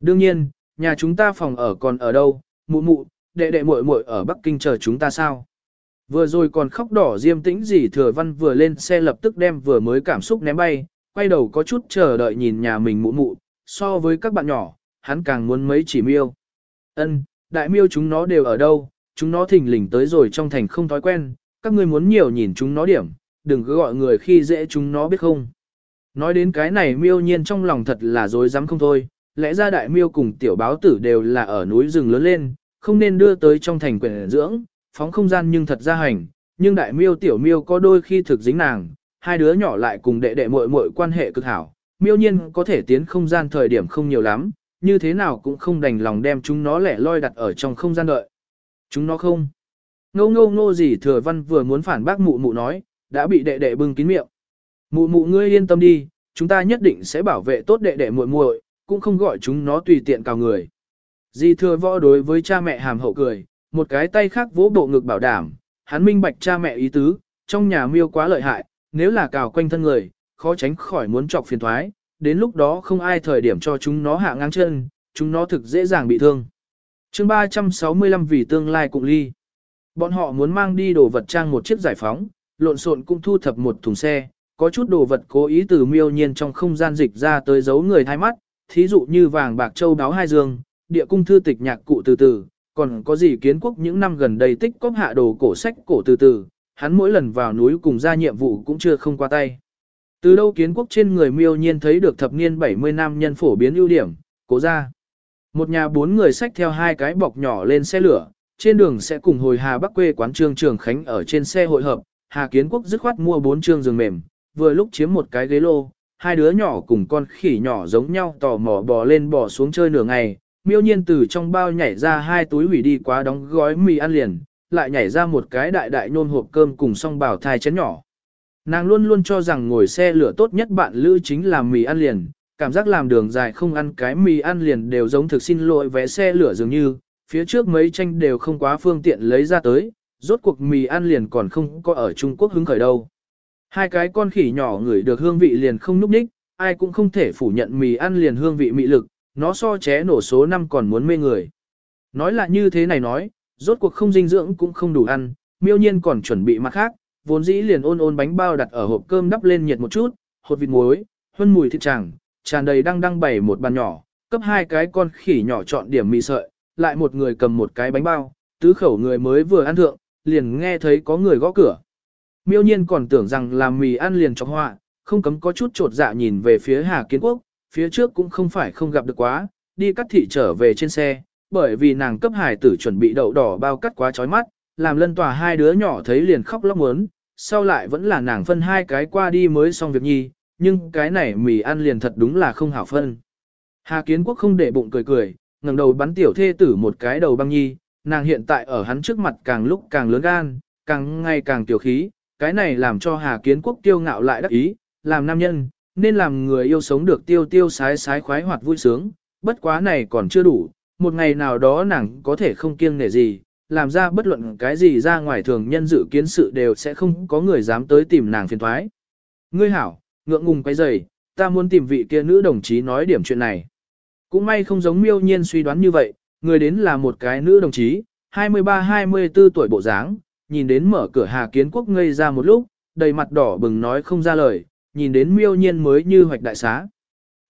Đương nhiên, nhà chúng ta phòng ở còn ở đâu, mụ mụ, đệ đệ muội muội ở Bắc Kinh chờ chúng ta sao? Vừa rồi còn khóc đỏ diêm tĩnh gì thừa văn vừa lên xe lập tức đem vừa mới cảm xúc ném bay, quay đầu có chút chờ đợi nhìn nhà mình mụ mụ, so với các bạn nhỏ, hắn càng muốn mấy chỉ miêu. Ân, đại miêu chúng nó đều ở đâu, chúng nó thình lình tới rồi trong thành không thói quen, các ngươi muốn nhiều nhìn chúng nó điểm, đừng cứ gọi người khi dễ chúng nó biết không. Nói đến cái này miêu nhiên trong lòng thật là dối dám không thôi, lẽ ra đại miêu cùng tiểu báo tử đều là ở núi rừng lớn lên, không nên đưa tới trong thành quyển dưỡng, phóng không gian nhưng thật ra hành, nhưng đại miêu tiểu miêu có đôi khi thực dính nàng, hai đứa nhỏ lại cùng đệ đệ muội muội quan hệ cực hảo, miêu nhiên có thể tiến không gian thời điểm không nhiều lắm, như thế nào cũng không đành lòng đem chúng nó lẻ loi đặt ở trong không gian đợi. Chúng nó không. Ngô ngô ngô gì thừa văn vừa muốn phản bác mụ mụ nói, đã bị đệ đệ bưng kín miệng. Mụ mụ ngươi yên tâm đi, chúng ta nhất định sẽ bảo vệ tốt đệ đệ muội muội, cũng không gọi chúng nó tùy tiện cào người. Di thừa võ đối với cha mẹ hàm hậu cười, một cái tay khác vỗ bộ ngực bảo đảm, hắn minh bạch cha mẹ ý tứ, trong nhà miêu quá lợi hại, nếu là cào quanh thân người, khó tránh khỏi muốn trọc phiền thoái, đến lúc đó không ai thời điểm cho chúng nó hạ ngang chân, chúng nó thực dễ dàng bị thương. chương 365 vì tương lai cùng ly. Bọn họ muốn mang đi đồ vật trang một chiếc giải phóng, lộn xộn cũng thu thập một thùng xe, có chút đồ vật cố ý từ miêu nhiên trong không gian dịch ra tới giấu người thay mắt, thí dụ như vàng bạc châu đáo hai dương, địa cung thư tịch nhạc cụ từ từ, còn có gì kiến quốc những năm gần đây tích cóp hạ đồ cổ sách cổ từ từ, hắn mỗi lần vào núi cùng ra nhiệm vụ cũng chưa không qua tay. Từ đâu kiến quốc trên người miêu nhiên thấy được thập niên 70 năm nhân phổ biến ưu điểm, cố ra. Một nhà bốn người xách theo hai cái bọc nhỏ lên xe lửa, trên đường sẽ cùng hồi Hà Bắc quê quán trương Trường Khánh ở trên xe hội hợp, Hà Kiến Quốc dứt khoát mua bốn trương giường mềm, vừa lúc chiếm một cái ghế lô, hai đứa nhỏ cùng con khỉ nhỏ giống nhau tò mò bò lên bò xuống chơi nửa ngày, miêu nhiên từ trong bao nhảy ra hai túi hủy đi quá đóng gói mì ăn liền, lại nhảy ra một cái đại đại nôn hộp cơm cùng song bảo thai chén nhỏ. Nàng luôn luôn cho rằng ngồi xe lửa tốt nhất bạn lữ chính là mì ăn liền, cảm giác làm đường dài không ăn cái mì ăn liền đều giống thực xin lỗi vé xe lửa dường như, phía trước mấy tranh đều không quá phương tiện lấy ra tới, rốt cuộc mì ăn liền còn không có ở Trung Quốc hứng khởi đâu. Hai cái con khỉ nhỏ ngửi được hương vị liền không núp ních, ai cũng không thể phủ nhận mì ăn liền hương vị mị lực, nó so ché nổ số năm còn muốn mê người. Nói là như thế này nói, rốt cuộc không dinh dưỡng cũng không đủ ăn, miêu nhiên còn chuẩn bị mặt khác, vốn dĩ liền ôn ôn bánh bao đặt ở hộp cơm đắp lên nhiệt một chút, hột vịt muối, hương mùi thịt chẳng, tràn đầy đang đang bày một bàn nhỏ, cấp hai cái con khỉ nhỏ chọn điểm mì sợi, lại một người cầm một cái bánh bao, tứ khẩu người mới vừa ăn thượng, liền nghe thấy có người gõ cửa. Miêu nhiên còn tưởng rằng làm mì ăn liền trong họa, không cấm có chút trột dạ nhìn về phía Hà Kiến Quốc, phía trước cũng không phải không gặp được quá, đi cắt thị trở về trên xe, bởi vì nàng cấp hải tử chuẩn bị đậu đỏ bao cắt quá chói mắt, làm lân tòa hai đứa nhỏ thấy liền khóc lóc muốn, sau lại vẫn là nàng phân hai cái qua đi mới xong việc nhi, nhưng cái này mì ăn liền thật đúng là không hảo phân. Hà Kiến Quốc không để bụng cười cười, ngẩng đầu bắn tiểu thê tử một cái đầu băng nhi, nàng hiện tại ở hắn trước mặt càng lúc càng lớn gan, càng ngày càng tiểu khí, cái này làm cho Hà Kiến Quốc tiêu ngạo lại đắc ý, làm nam nhân, nên làm người yêu sống được tiêu tiêu sái sái khoái hoạt vui sướng, bất quá này còn chưa đủ, một ngày nào đó nàng có thể không kiêng nể gì, làm ra bất luận cái gì ra ngoài thường nhân dự kiến sự đều sẽ không có người dám tới tìm nàng phiền thoái. Ngươi hảo, ngượng ngùng quay rầy, ta muốn tìm vị kia nữ đồng chí nói điểm chuyện này. Cũng may không giống miêu nhiên suy đoán như vậy, người đến là một cái nữ đồng chí, 23-24 tuổi bộ dáng, nhìn đến mở cửa Hà Kiến Quốc ngây ra một lúc, đầy mặt đỏ bừng nói không ra lời, nhìn đến miêu nhiên mới như hoạch đại xá.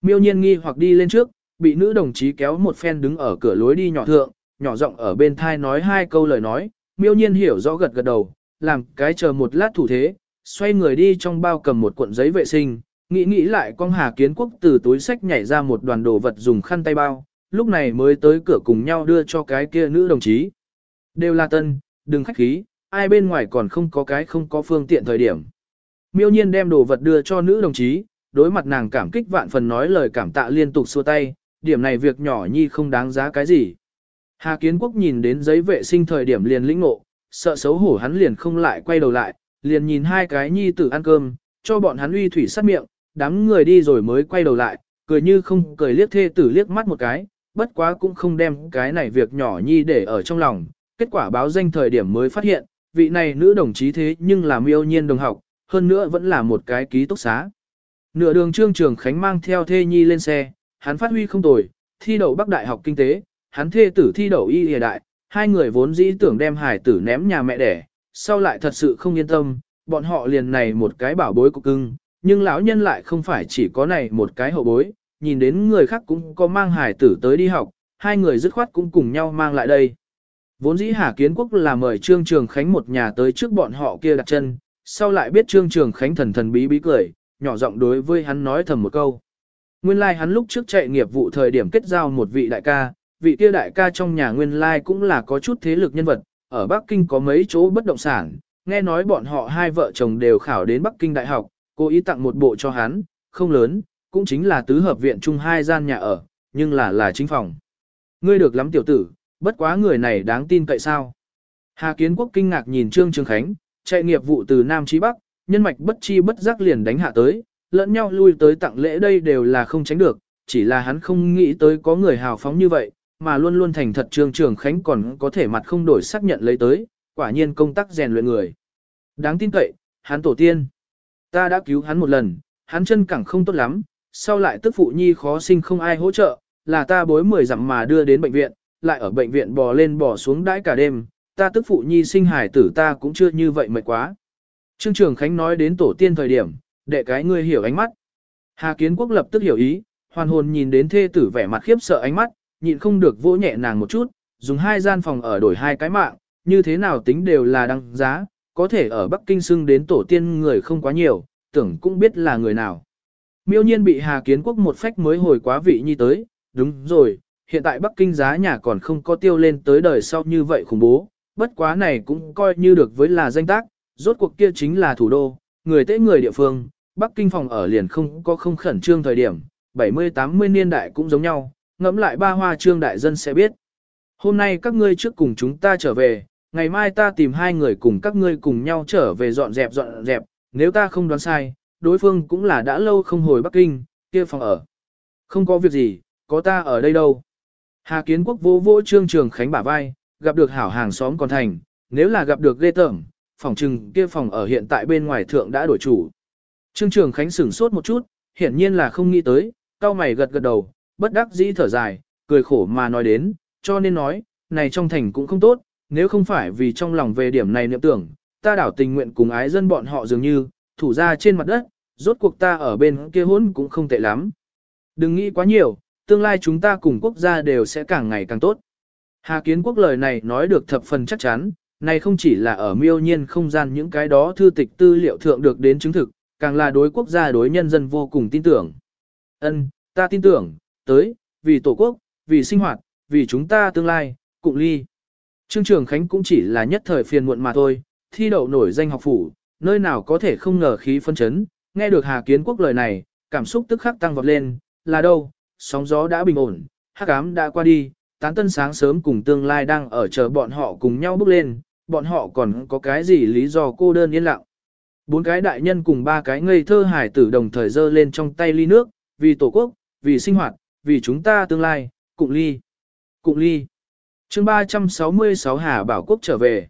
Miêu nhiên nghi hoặc đi lên trước, bị nữ đồng chí kéo một phen đứng ở cửa lối đi nhỏ thượng, nhỏ giọng ở bên thai nói hai câu lời nói, miêu nhiên hiểu rõ gật gật đầu, làm cái chờ một lát thủ thế, xoay người đi trong bao cầm một cuộn giấy vệ sinh, nghĩ nghĩ lại con Hà Kiến Quốc từ túi sách nhảy ra một đoàn đồ vật dùng khăn tay bao, lúc này mới tới cửa cùng nhau đưa cho cái kia nữ đồng chí. Đều là tân, đừng khách khí, ai bên ngoài còn không có cái không có phương tiện thời điểm. Miêu nhiên đem đồ vật đưa cho nữ đồng chí, đối mặt nàng cảm kích vạn phần nói lời cảm tạ liên tục xua tay, điểm này việc nhỏ nhi không đáng giá cái gì. Hà Kiến Quốc nhìn đến giấy vệ sinh thời điểm liền lĩnh ngộ, sợ xấu hổ hắn liền không lại quay đầu lại, liền nhìn hai cái nhi tử ăn cơm, cho bọn hắn uy thủy sát miệng, đám người đi rồi mới quay đầu lại, cười như không cười liếc thê tử liếc mắt một cái, bất quá cũng không đem cái này việc nhỏ nhi để ở trong lòng, kết quả báo danh thời điểm mới phát hiện, vị này nữ đồng chí thế nhưng là miêu nhiên đồng học, hơn nữa vẫn là một cái ký túc xá. Nửa đường trương trường Khánh mang theo thê nhi lên xe, hắn phát huy không tồi, thi đậu Bắc Đại học Kinh tế, hắn thê tử thi đậu y hề đại, hai người vốn dĩ tưởng đem hải tử ném nhà mẹ đẻ, sau lại thật sự không yên tâm, bọn họ liền này một cái bảo bối của cưng, nhưng lão nhân lại không phải chỉ có này một cái hậu bối, nhìn đến người khác cũng có mang hải tử tới đi học, hai người dứt khoát cũng cùng nhau mang lại đây. Vốn dĩ Hà Kiến Quốc là mời Trương Trường Khánh một nhà tới trước bọn họ kia đặt chân, sau lại biết Trương Trường Khánh thần thần bí bí cười, nhỏ giọng đối với hắn nói thầm một câu. Nguyên lai like hắn lúc trước chạy nghiệp vụ thời điểm kết giao một vị đại ca, vị kia đại ca trong nhà nguyên lai like cũng là có chút thế lực nhân vật, ở Bắc Kinh có mấy chỗ bất động sản, nghe nói bọn họ hai vợ chồng đều khảo đến Bắc Kinh Đại học, cố ý tặng một bộ cho hắn, không lớn, cũng chính là tứ hợp viện chung hai gian nhà ở, nhưng là là chính phòng. Ngươi được lắm tiểu tử, bất quá người này đáng tin cậy sao. Hà Kiến Quốc kinh ngạc nhìn Trương Trường Khánh, chạy nghiệp vụ từ Nam chí Bắc, nhân mạch bất chi bất giác liền đánh hạ tới, lẫn nhau lui tới tặng lễ đây đều là không tránh được, chỉ là hắn không nghĩ tới có người hào phóng như vậy, mà luôn luôn thành thật Trương Trường Khánh còn có thể mặt không đổi xác nhận lấy tới, quả nhiên công tác rèn luyện người. Đáng tin cậy, hắn tổ tiên. Ta đã cứu hắn một lần, hắn chân cẳng không tốt lắm, sau lại tức phụ nhi khó sinh không ai hỗ trợ, là ta bối mười dặm mà đưa đến bệnh viện, lại ở bệnh viện bò lên bò xuống đãi cả đêm, ta tức phụ nhi sinh hải tử ta cũng chưa như vậy mệt quá. Trương Trường Khánh nói đến tổ tiên thời điểm, đệ cái ngươi hiểu ánh mắt. Hà Kiến Quốc lập tức hiểu ý, hoàn hồn nhìn đến thê tử vẻ mặt khiếp sợ ánh mắt, nhịn không được vỗ nhẹ nàng một chút, dùng hai gian phòng ở đổi hai cái mạng, như thế nào tính đều là đăng giá, có thể ở Bắc Kinh xưng đến tổ tiên người không quá nhiều, tưởng cũng biết là người nào. Miêu nhiên bị Hà Kiến Quốc một phách mới hồi quá vị nhi tới, đúng rồi, hiện tại Bắc Kinh giá nhà còn không có tiêu lên tới đời sau như vậy khủng bố, bất quá này cũng coi như được với là danh tác, rốt cuộc kia chính là thủ đô, người tế người địa phương, Bắc Kinh phòng ở liền không có không khẩn trương thời điểm, 70-80 niên đại cũng giống nhau, ngẫm lại ba hoa trương đại dân sẽ biết. Hôm nay các ngươi trước cùng chúng ta trở về, ngày mai ta tìm hai người cùng các ngươi cùng nhau trở về dọn dẹp dọn dẹp, nếu ta không đoán sai, đối phương cũng là đã lâu không hồi Bắc Kinh, kia phòng ở. Không có việc gì, có ta ở đây đâu. Hà Kiến Quốc vô vô Trương Trường Khánh bả vai, gặp được hảo hàng xóm còn thành, nếu là gặp được ghê tởm, phòng trừng kia phòng ở hiện tại bên ngoài thượng đã đổi chủ. Trương Trường Khánh sửng sốt một chút, hiển nhiên là không nghĩ tới, cao mày gật gật đầu, bất đắc dĩ thở dài, cười khổ mà nói đến, cho nên nói, này trong thành cũng không tốt, nếu không phải vì trong lòng về điểm này niệm tưởng, ta đảo tình nguyện cùng ái dân bọn họ dường như, thủ ra trên mặt đất, rốt cuộc ta ở bên kia hôn cũng không tệ lắm. Đừng nghĩ quá nhiều, tương lai chúng ta cùng quốc gia đều sẽ càng ngày càng tốt. Hà Kiến Quốc lời này nói được thập phần chắc chắn, này không chỉ là ở miêu nhiên không gian những cái đó thư tịch tư liệu thượng được đến chứng thực, càng là đối quốc gia đối nhân dân vô cùng tin tưởng. Ân, ta tin tưởng, tới, vì tổ quốc, vì sinh hoạt, vì chúng ta tương lai, cụng ly. Trương Trường Khánh cũng chỉ là nhất thời phiền muộn mà thôi, thi đậu nổi danh học phủ, nơi nào có thể không ngờ khí phân chấn, nghe được Hà Kiến Quốc lời này, cảm xúc tức khắc tăng vọt lên, là đâu, sóng gió đã bình ổn, hắc ám đã qua đi, tán tân sáng sớm cùng tương lai đang ở chờ bọn họ cùng nhau bước lên, bọn họ còn có cái gì lý do cô đơn yên lặng. Bốn cái đại nhân cùng ba cái ngây thơ hải tử đồng thời dơ lên trong tay ly nước, vì tổ quốc, vì sinh hoạt, vì chúng ta tương lai, cụng ly. Cụng ly. chương 366 Hà Bảo Quốc trở về.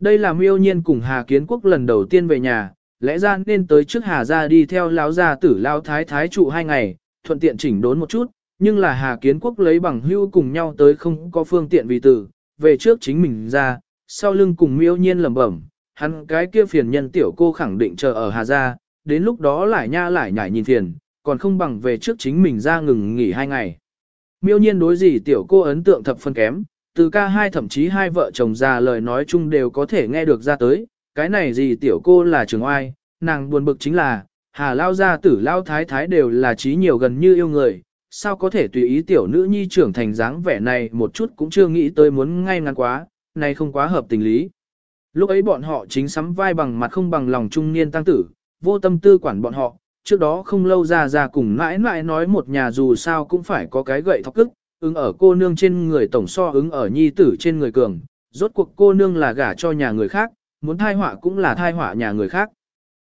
Đây là miêu nhiên cùng Hà Kiến Quốc lần đầu tiên về nhà, lẽ ra nên tới trước Hà ra đi theo lão gia tử lão thái thái trụ hai ngày, thuận tiện chỉnh đốn một chút, nhưng là Hà Kiến Quốc lấy bằng hưu cùng nhau tới không có phương tiện vì tử, về trước chính mình ra, sau lưng cùng miêu nhiên lẩm bẩm, hắn cái kia phiền nhân tiểu cô khẳng định chờ ở Hà gia, đến lúc đó lại nha lại nhảy nhìn phiền, còn không bằng về trước chính mình ra ngừng nghỉ hai ngày. Miêu nhiên đối gì tiểu cô ấn tượng thập phân kém, từ ca hai thậm chí hai vợ chồng già lời nói chung đều có thể nghe được ra tới, cái này gì tiểu cô là trường oai, nàng buồn bực chính là, hà lao gia tử lao thái thái đều là trí nhiều gần như yêu người, sao có thể tùy ý tiểu nữ nhi trưởng thành dáng vẻ này một chút cũng chưa nghĩ tới muốn ngay ngắn quá, này không quá hợp tình lý. Lúc ấy bọn họ chính sắm vai bằng mặt không bằng lòng trung niên tăng tử, vô tâm tư quản bọn họ, trước đó không lâu ra ra cùng mãi mãi nói một nhà dù sao cũng phải có cái gậy thọc cức, ứng ở cô nương trên người tổng so ứng ở nhi tử trên người cường, rốt cuộc cô nương là gả cho nhà người khác, muốn thai họa cũng là thai họa nhà người khác.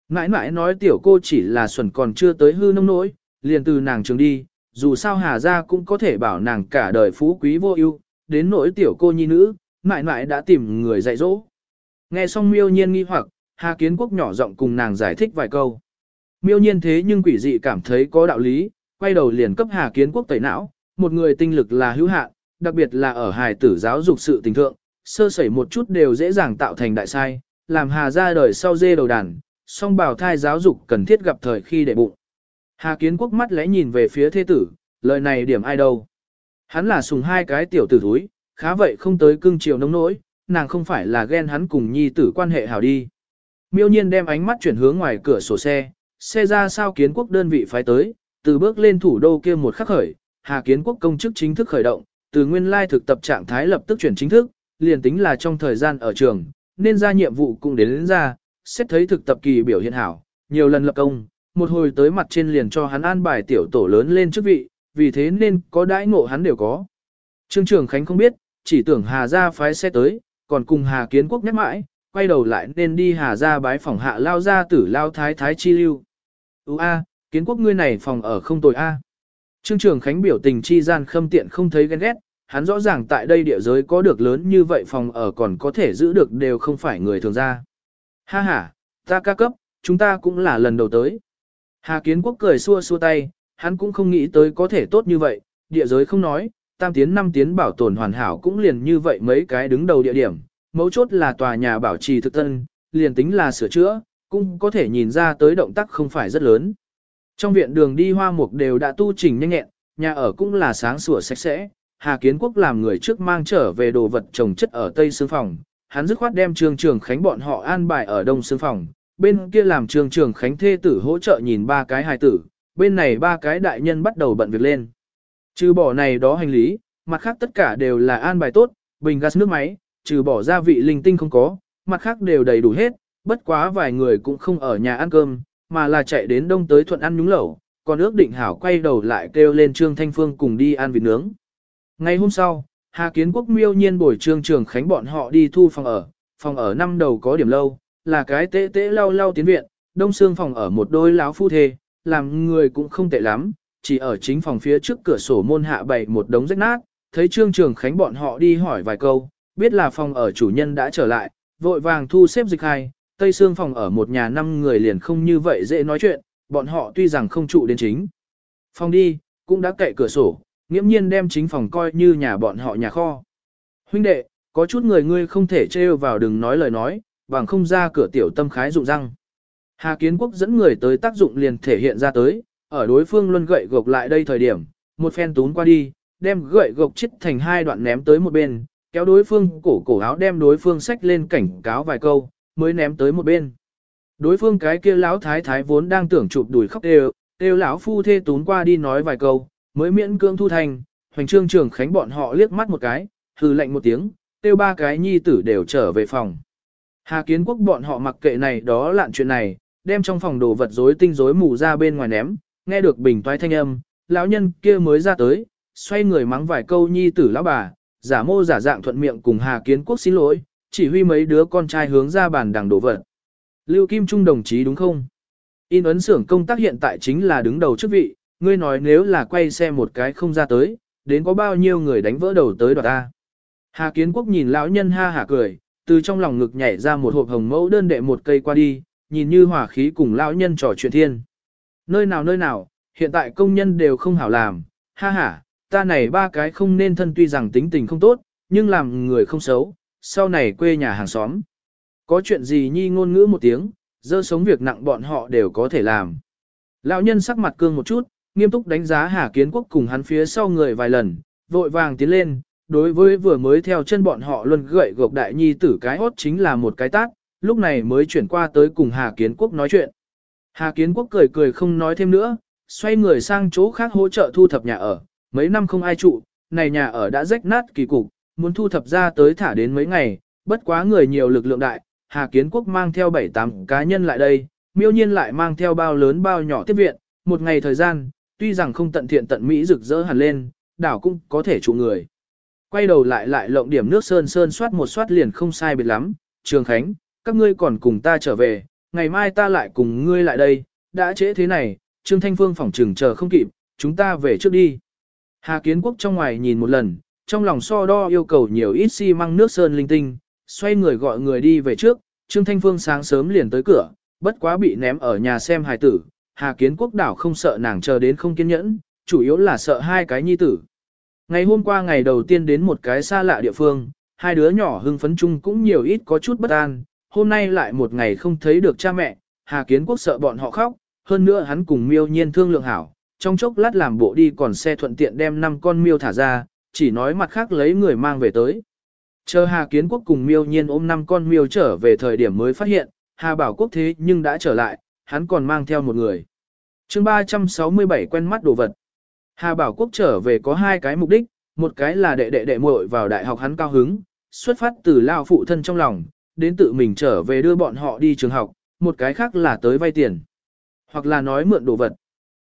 Mãi mãi nói tiểu cô chỉ là xuẩn còn chưa tới hư nông nỗi, liền từ nàng trường đi, dù sao hà ra cũng có thể bảo nàng cả đời phú quý vô ưu, đến nỗi tiểu cô nhi nữ, mãi mãi đã tìm người dạy dỗ. Nghe xong miêu nhiên nghi hoặc, Hà Kiến Quốc nhỏ giọng cùng nàng giải thích vài câu. Miêu nhiên thế nhưng quỷ dị cảm thấy có đạo lý, quay đầu liền cấp Hà Kiến Quốc tẩy não, một người tinh lực là hữu hạn, đặc biệt là ở hài tử giáo dục sự tình thượng, sơ sẩy một chút đều dễ dàng tạo thành đại sai, làm Hà ra đời sau dê đầu đàn, song bào thai giáo dục cần thiết gặp thời khi để bụng. Hà Kiến Quốc mắt lẽ nhìn về phía thế tử, lời này điểm ai đâu. Hắn là sùng hai cái tiểu tử thúi, khá vậy không tới cưng chiều nông nỗi, nàng không phải là ghen hắn cùng nhi tử quan hệ hảo đi. Miêu nhiên đem ánh mắt chuyển hướng ngoài cửa sổ xe, xe ra sao kiến quốc đơn vị phái tới, từ bước lên thủ đô kia một khắc khởi, Hà Kiến Quốc công chức chính thức khởi động, từ nguyên lai thực tập trạng thái lập tức chuyển chính thức, liền tính là trong thời gian ở trường, nên ra nhiệm vụ cũng đến, đến ra, xét thấy thực tập kỳ biểu hiện hảo, nhiều lần lập công, một hồi tới mặt trên liền cho hắn an bài tiểu tổ lớn lên chức vị, vì thế nên có đãi ngộ hắn đều có. Trương Trường Khánh không biết, chỉ tưởng Hà Gia phái xe tới, còn cùng Hà Kiến Quốc nhắc mãi, quay đầu lại nên đi Hà Gia bái phòng hạ lao ra tử lao thái thái chi lưu. Ú a, Kiến Quốc ngươi này phòng ở không tồi a. Trương Trường Khánh biểu tình chi gian khâm tiện không thấy ghen ghét, hắn rõ ràng tại đây địa giới có được lớn như vậy phòng ở còn có thể giữ được đều không phải người thường ra. Ha ha, ta ca cấp, chúng ta cũng là lần đầu tới. Hà Kiến Quốc cười xua xua tay, hắn cũng không nghĩ tới có thể tốt như vậy, địa giới không nói, tam tiến năm tiến bảo tồn hoàn hảo cũng liền như vậy mấy cái đứng đầu địa điểm, mấu chốt là tòa nhà bảo trì thực tân, liền tính là sửa chữa, cũng có thể nhìn ra tới động tác không phải rất lớn. Trong viện đường đi hoa mục đều đã tu chỉnh nhanh nhẹn, nhà ở cũng là sáng sủa sạch sẽ, Hà Kiến Quốc làm người trước mang trở về đồ vật trồng chất ở Tây Sương Phòng, hắn dứt khoát đem Trương Trường Khánh bọn họ an bài ở Đông xương Phòng, bên kia làm Trương Trường Khánh thê tử hỗ trợ nhìn ba cái hài tử, bên này ba cái đại nhân bắt đầu bận việc lên. Trừ bỏ này đó hành lý, mặt khác tất cả đều là an bài tốt, bình gas nước máy, trừ bỏ gia vị linh tinh không có, mặt khác đều đầy đủ hết, bất quá vài người cũng không ở nhà ăn cơm, mà là chạy đến đông tới thuận ăn nhúng lẩu, còn ước định hảo quay đầu lại kêu lên Trương Thanh Phương cùng đi ăn vịt nướng. Ngày hôm sau, Hà Kiến Quốc miêu nhiên bồi Trương Trường Khánh bọn họ đi thu phòng ở, phòng ở năm đầu có điểm lâu, là cái tế tế lau lau tiến viện, đông xương phòng ở một đôi láo phu thê, làm người cũng không tệ lắm, chỉ ở chính phòng phía trước cửa sổ môn hạ bày một đống rách nát, thấy Trương Trường Khánh bọn họ đi hỏi vài câu, biết là phòng ở chủ nhân đã trở lại, vội vàng thu xếp dịch hai, tây xương phòng ở một nhà năm người liền không như vậy dễ nói chuyện, bọn họ tuy rằng không trụ đến chính. Phòng đi, cũng đã cậy cửa sổ, nghiễm nhiên đem chính phòng coi như nhà bọn họ nhà kho. Huynh đệ, có chút người ngươi không thể trêu vào đừng nói lời nói, bằng không ra cửa tiểu tâm khái dụng răng. Hà Kiến Quốc dẫn người tới tác dụng liền thể hiện ra tới, ở đối phương luân gậy gộc lại đây thời điểm, một phen tún qua đi, đem gậy gộc chít thành hai đoạn ném tới một bên, kéo đối phương cổ cổ áo đem đối phương xách lên cảnh cáo vài câu, mới ném tới một bên. Đối phương cái kia lão thái thái vốn đang tưởng chụp đùi khóc đều, đều lão phu thê tún qua đi nói vài câu, mới miễn cương thu thành, hoành trương trường khánh bọn họ liếc mắt một cái, hừ lạnh một tiếng, tiêu ba cái nhi tử đều trở về phòng. Hà kiến quốc bọn họ mặc kệ này đó lạn chuyện này, đem trong phòng đồ vật rối tinh rối mù ra bên ngoài ném, nghe được bình toái thanh âm, lão nhân kia mới ra tới, xoay người mắng vài câu nhi tử lão bà, giả mô giả dạng thuận miệng cùng Hà Kiến Quốc xin lỗi, chỉ huy mấy đứa con trai hướng ra bàn đằng đồ vật. Lưu Kim Trung đồng chí đúng không? In ấn xưởng công tác hiện tại chính là đứng đầu chức vị, ngươi nói nếu là quay xe một cái không ra tới, đến có bao nhiêu người đánh vỡ đầu tới đoạt ta. Hà Kiến Quốc nhìn lão nhân ha hả cười, từ trong lòng ngực nhảy ra một hộp hồng mẫu đơn đệ một cây qua đi, nhìn như hỏa khí cùng lão nhân trò chuyện thiên. Nơi nào nơi nào, hiện tại công nhân đều không hảo làm, ha ha, ta này ba cái không nên thân tuy rằng tính tình không tốt, nhưng làm người không xấu, sau này quê nhà hàng xóm. Có chuyện gì nhi ngôn ngữ một tiếng, dơ sống việc nặng bọn họ đều có thể làm. Lão nhân sắc mặt cương một chút, nghiêm túc đánh giá Hà Kiến Quốc cùng hắn phía sau người vài lần, vội vàng tiến lên, đối với vừa mới theo chân bọn họ luân gậy gộc đại nhi tử cái hốt chính là một cái tát, lúc này mới chuyển qua tới cùng Hà Kiến Quốc nói chuyện. Hà Kiến Quốc cười cười không nói thêm nữa, xoay người sang chỗ khác hỗ trợ thu thập nhà ở, mấy năm không ai trụ, này nhà ở đã rách nát kỳ cục, muốn thu thập ra tới thả đến mấy ngày, bất quá người nhiều lực lượng đại, Hà Kiến Quốc mang theo 7-8 cá nhân lại đây, miêu nhiên lại mang theo bao lớn bao nhỏ tiếp viện, một ngày thời gian, tuy rằng không tận thiện tận Mỹ rực rỡ hẳn lên, đảo cũng có thể trụ người. Quay đầu lại lại lộng điểm nước sơn sơn soát một soát liền không sai biệt lắm, Trường Khánh, các ngươi còn cùng ta trở về, ngày mai ta lại cùng ngươi lại đây, đã trễ thế này, Trương Thanh Phương phỏng trừng chờ không kịp, chúng ta về trước đi. Hà Kiến Quốc trong ngoài nhìn một lần, trong lòng so đo yêu cầu nhiều ít xi măng nước sơn linh tinh, xoay người gọi người đi về trước, Trương Thanh Phương sáng sớm liền tới cửa, bất quá bị ném ở nhà xem hài tử, Hà Kiến Quốc đảo không sợ nàng chờ đến không kiên nhẫn, chủ yếu là sợ hai cái nhi tử. Ngày hôm qua ngày đầu tiên đến một cái xa lạ địa phương, hai đứa nhỏ hưng phấn chung cũng nhiều ít có chút bất an, hôm nay lại một ngày không thấy được cha mẹ, Hà Kiến Quốc sợ bọn họ khóc, hơn nữa hắn cùng miêu nhiên thương lượng hảo, trong chốc lát làm bộ đi còn xe thuận tiện đem 5 con miêu thả ra, chỉ nói mặt khác lấy người mang về tới. Chờ Hà Kiến Quốc cùng miêu nhiên ôm 5 con miêu trở về thời điểm mới phát hiện, Hà Bảo Quốc thế nhưng đã trở lại, hắn còn mang theo một người. chương 367 quen mắt đồ vật. Hà Bảo Quốc trở về có hai cái mục đích, một cái là đệ đệ đệ muội vào đại học hắn cao hứng, xuất phát từ lao phụ thân trong lòng, đến tự mình trở về đưa bọn họ đi trường học, một cái khác là tới vay tiền. Hoặc là nói mượn đồ vật.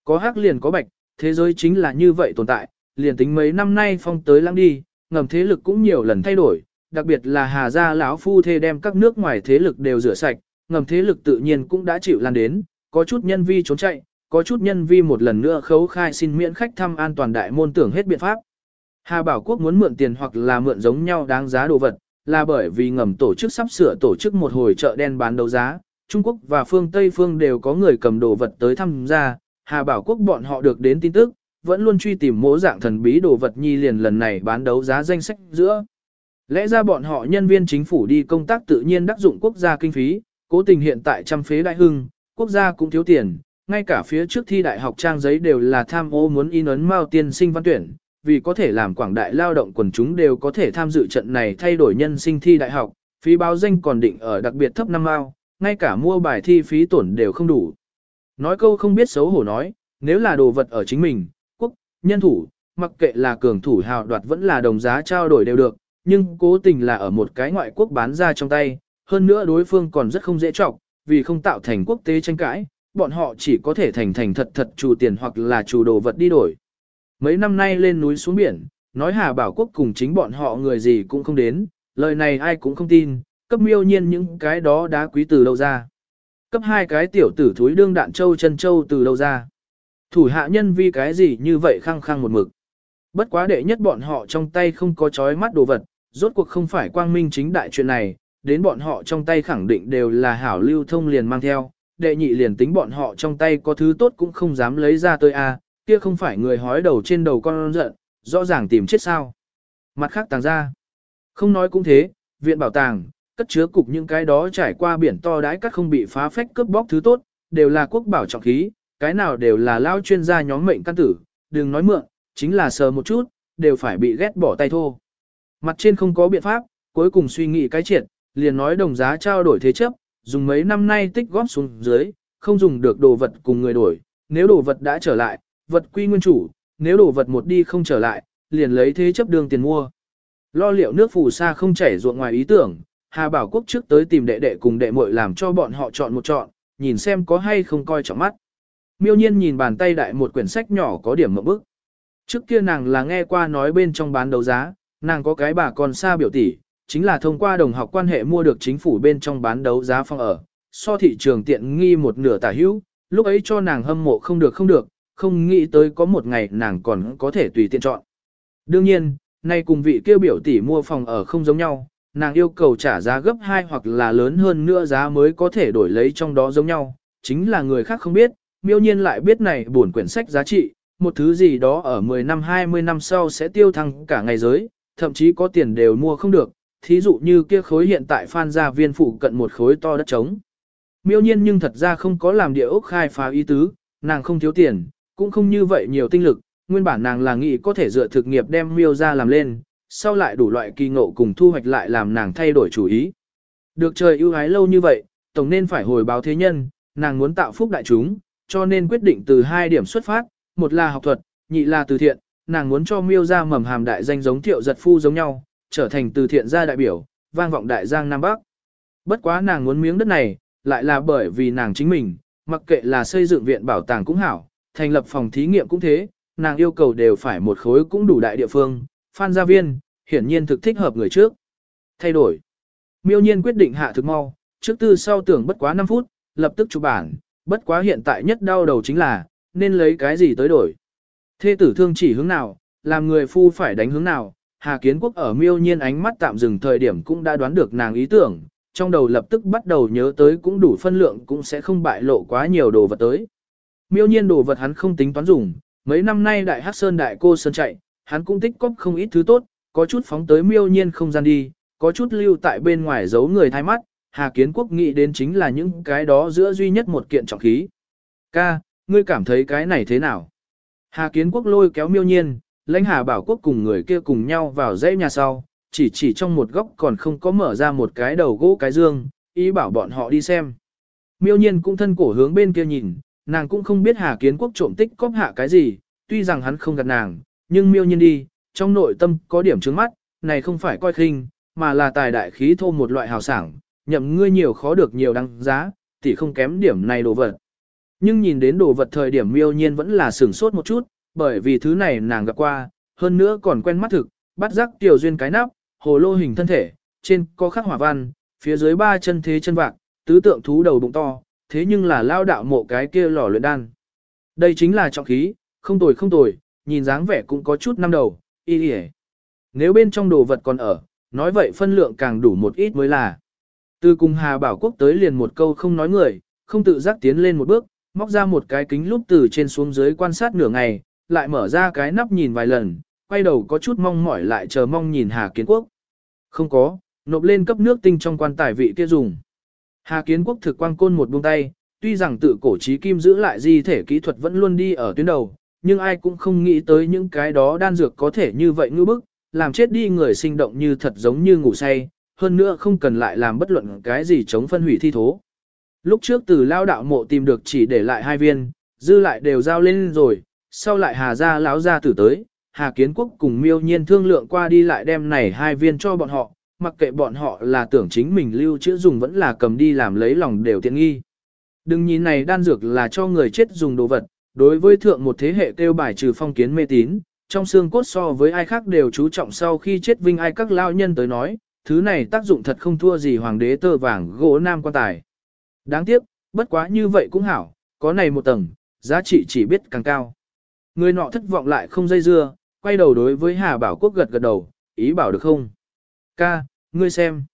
Có hắc liền có bạch, thế giới chính là như vậy tồn tại, liền tính mấy năm nay phong tới lăng đi, ngầm thế lực cũng nhiều lần thay đổi, đặc biệt là Hà gia lão phu thê đem các nước ngoài thế lực đều rửa sạch, ngầm thế lực tự nhiên cũng đã chịu lan đến, có chút nhân vi trốn chạy, có chút nhân vi một lần nữa khấu khai xin miễn khách thăm an toàn đại môn tưởng hết biện pháp. Hà Bảo Quốc muốn mượn tiền hoặc là mượn giống nhau đáng giá đồ vật, là bởi vì ngầm tổ chức sắp sửa tổ chức một hồi chợ đen bán đấu giá, Trung Quốc và phương Tây phương đều có người cầm đồ vật tới tham gia, Hà Bảo Quốc bọn họ được đến tin tức, vẫn luôn truy tìm mỗ dạng thần bí đồ vật nhi liền lần này bán đấu giá danh sách giữa. Lẽ ra bọn họ nhân viên chính phủ đi công tác tự nhiên đắc dụng quốc gia kinh phí, cố tình hiện tại trăm phế đại hưng, quốc gia cũng thiếu tiền, ngay cả phía trước thi đại học trang giấy đều là tham ô muốn in ấn mao tiên sinh văn tuyển, vì có thể làm quảng đại lao động quần chúng đều có thể tham dự trận này thay đổi nhân sinh thi đại học, phí báo danh còn định ở đặc biệt thấp năm mao, ngay cả mua bài thi phí tổn đều không đủ. Nói câu không biết xấu hổ nói, nếu là đồ vật ở chính mình, quốc, nhân thủ, mặc kệ là cường thủ hào đoạt vẫn là đồng giá trao đổi đều được, nhưng cố tình là ở một cái ngoại quốc bán ra trong tay, hơn nữa đối phương còn rất không dễ trọng, vì không tạo thành quốc tế tranh cãi, bọn họ chỉ có thể thành thành thật thật chủ tiền hoặc là chủ đồ vật đi đổi. Mấy năm nay lên núi xuống biển, nói Hà Bảo Quốc cùng chính bọn họ người gì cũng không đến, lời này ai cũng không tin, cấp miêu nhiên những cái đó đá quý từ đâu ra. Cấp hai cái tiểu tử thúi đương đạn châu chân châu từ đâu ra. Thủ hạ nhân vì cái gì như vậy khăng khăng một mực. Bất quá đệ nhất bọn họ trong tay không có chói mắt đồ vật, rốt cuộc không phải quang minh chính đại chuyện này, đến bọn họ trong tay khẳng định đều là hảo lưu thông liền mang theo, đệ nhị liền tính bọn họ trong tay có thứ tốt cũng không dám lấy ra tới a, kia không phải người hói đầu trên đầu con giận, rõ ràng tìm chết sao. Mặt khác tàng ra, không nói cũng thế, viện bảo tàng, cất chứa cục những cái đó trải qua biển to đãi cắt không bị phá phách cướp bóc thứ tốt, đều là quốc bảo trọng khí, cái nào đều là lao chuyên gia nhóm mệnh căn tử, đừng nói mượn, chính là sờ một chút, đều phải bị ghét bỏ tay thô. Mặt trên không có biện pháp, cuối cùng suy nghĩ cái triệt, liền nói đồng giá trao đổi thế chấp, dùng mấy năm nay tích góp xuống dưới, không dùng được đồ vật cùng người đổi, nếu đồ vật đã trở lại, vật quy nguyên chủ, nếu đồ vật một đi không trở lại, liền lấy thế chấp đường tiền mua. Lo liệu nước phù sa không chảy ruộng ngoài ý tưởng, Hà Bảo Quốc trước tới tìm đệ đệ cùng đệ muội làm cho bọn họ chọn một chọn, nhìn xem có hay không coi trọng mắt. Miêu nhiên nhìn bàn tay đại một quyển sách nhỏ có điểm mộng bức. Trước kia nàng là nghe qua nói bên trong bán đấu giá, nàng có cái bà con xa biểu tỷ, chính là thông qua đồng học quan hệ mua được chính phủ bên trong bán đấu giá phòng ở, so thị trường tiện nghi một nửa tả hữu, lúc ấy cho nàng hâm mộ không được không được, không nghĩ tới có một ngày nàng còn có thể tùy tiện chọn. Đương nhiên, nay cùng vị kêu biểu tỷ mua phòng ở không giống nhau, nàng yêu cầu trả giá gấp 2 hoặc là lớn hơn nữa giá mới có thể đổi lấy trong đó giống nhau, chính là người khác không biết, miêu nhiên lại biết này buồn quyển sách giá trị, một thứ gì đó ở 10 năm 20 năm sau sẽ tiêu thăng cả ngày giới, thậm chí có tiền đều mua không được, thí dụ như kia khối hiện tại phan gia viên phụ cận một khối to đất trống. Miêu nhiên nhưng thật ra không có làm địa ốc khai phá ý tứ, nàng không thiếu tiền, cũng không như vậy nhiều tinh lực, nguyên bản nàng là nghĩ có thể dựa thực nghiệp đem miêu ra làm lên, sau lại đủ loại kỳ ngộ cùng thu hoạch lại làm nàng thay đổi chủ ý. Được trời ưu ái lâu như vậy, tổng nên phải hồi báo thế nhân, nàng muốn tạo phúc đại chúng, cho nên quyết định từ hai điểm xuất phát, một là học thuật, nhị là từ thiện, nàng muốn cho miêu ra mầm hàm đại danh giống thiệu giật phu giống nhau, trở thành từ thiện gia đại biểu, vang vọng đại giang Nam Bắc. Bất quá nàng muốn miếng đất này, lại là bởi vì nàng chính mình, mặc kệ là xây dựng viện bảo tàng cũng hảo, thành lập phòng thí nghiệm cũng thế, nàng yêu cầu đều phải một khối cũng đủ đại địa phương, phan gia viên, hiển nhiên thực thích hợp người trước. Thay đổi. Miêu nhiên quyết định hạ thực mau, trước tư sau tưởng bất quá 5 phút, lập tức chụp bản, bất quá hiện tại nhất đau đầu chính là, nên lấy cái gì tới đổi. Thê tử thương chỉ hướng nào, làm người phu phải đánh hướng nào, Hà Kiến Quốc ở miêu nhiên ánh mắt tạm dừng thời điểm cũng đã đoán được nàng ý tưởng, trong đầu lập tức bắt đầu nhớ tới cũng đủ phân lượng cũng sẽ không bại lộ quá nhiều đồ vật tới. Miêu nhiên đồ vật hắn không tính toán dùng, mấy năm nay đại hát sơn đại cô sơn chạy, hắn cũng tích cóp không ít thứ tốt, có chút phóng tới miêu nhiên không gian đi, có chút lưu tại bên ngoài giấu người thay mắt, Hà Kiến Quốc nghĩ đến chính là những cái đó giữa duy nhất một kiện trọng khí. Ca, ngươi cảm thấy cái này thế nào? Hà Kiến Quốc lôi kéo miêu nhiên, lãnh Hà Bảo Quốc cùng người kia cùng nhau vào dãy nhà sau, chỉ chỉ trong một góc còn không có mở ra một cái đầu gỗ cái dương, ý bảo bọn họ đi xem. Miêu nhiên cũng thân cổ hướng bên kia nhìn, nàng cũng không biết Hà Kiến Quốc trộm tích cóp hạ cái gì, tuy rằng hắn không gặp nàng, nhưng miêu nhiên đi, trong nội tâm có điểm trướng mắt, này không phải coi khinh, mà là tài đại khí thô một loại hào sảng, nhậm ngươi nhiều khó được nhiều đăng giá, thì không kém điểm này đồ vật. Nhưng nhìn đến đồ vật thời điểm miêu nhiên vẫn là sửng sốt một chút, bởi vì thứ này nàng gặp qua, hơn nữa còn quen mắt thực, bắt giác tiểu duyên cái nắp, hồ lô hình thân thể, trên có khắc hỏa văn, phía dưới ba chân thế chân vạc, tứ tượng thú đầu bụng to, thế nhưng là lao đạo mộ cái kia lò luyện đan. Đây chính là trọng khí, không tồi không tồi, nhìn dáng vẻ cũng có chút năm đầu, y Nếu bên trong đồ vật còn ở, nói vậy phân lượng càng đủ một ít mới là. Từ cùng Hà Bảo Quốc tới liền một câu không nói người, không tự giác tiến lên một bước, móc ra một cái kính lúp từ trên xuống dưới quan sát nửa ngày, lại mở ra cái nắp nhìn vài lần, quay đầu có chút mong mỏi lại chờ mong nhìn Hà Kiến Quốc. Không có, nộp lên cấp nước tinh trong quan tài vị kia dùng. Hà Kiến Quốc thực quang côn một buông tay, tuy rằng tự cổ trí kim giữ lại di thể kỹ thuật vẫn luôn đi ở tuyến đầu, nhưng ai cũng không nghĩ tới những cái đó đan dược có thể như vậy ngư bức, làm chết đi người sinh động như thật giống như ngủ say, hơn nữa không cần lại làm bất luận cái gì chống phân hủy thi thố. Lúc trước từ lao đạo mộ tìm được chỉ để lại hai viên, dư lại đều giao lên rồi, sau lại hà ra láo ra tử tới, hà kiến quốc cùng miêu nhiên thương lượng qua đi lại đem này hai viên cho bọn họ, mặc kệ bọn họ là tưởng chính mình lưu trữ dùng vẫn là cầm đi làm lấy lòng đều tiện nghi. Đừng nhìn này đan dược là cho người chết dùng đồ vật, đối với thượng một thế hệ kêu bài trừ phong kiến mê tín, trong xương cốt so với ai khác đều chú trọng sau khi chết vinh ai các lao nhân tới nói, thứ này tác dụng thật không thua gì hoàng đế tơ vàng gỗ nam quan tài. Đáng tiếc, bất quá như vậy cũng hảo, có này một tầng, giá trị chỉ biết càng cao. Người nọ thất vọng lại không dây dưa, quay đầu đối với Hà Bảo Quốc gật gật đầu, ý bảo được không? Ca, ngươi xem.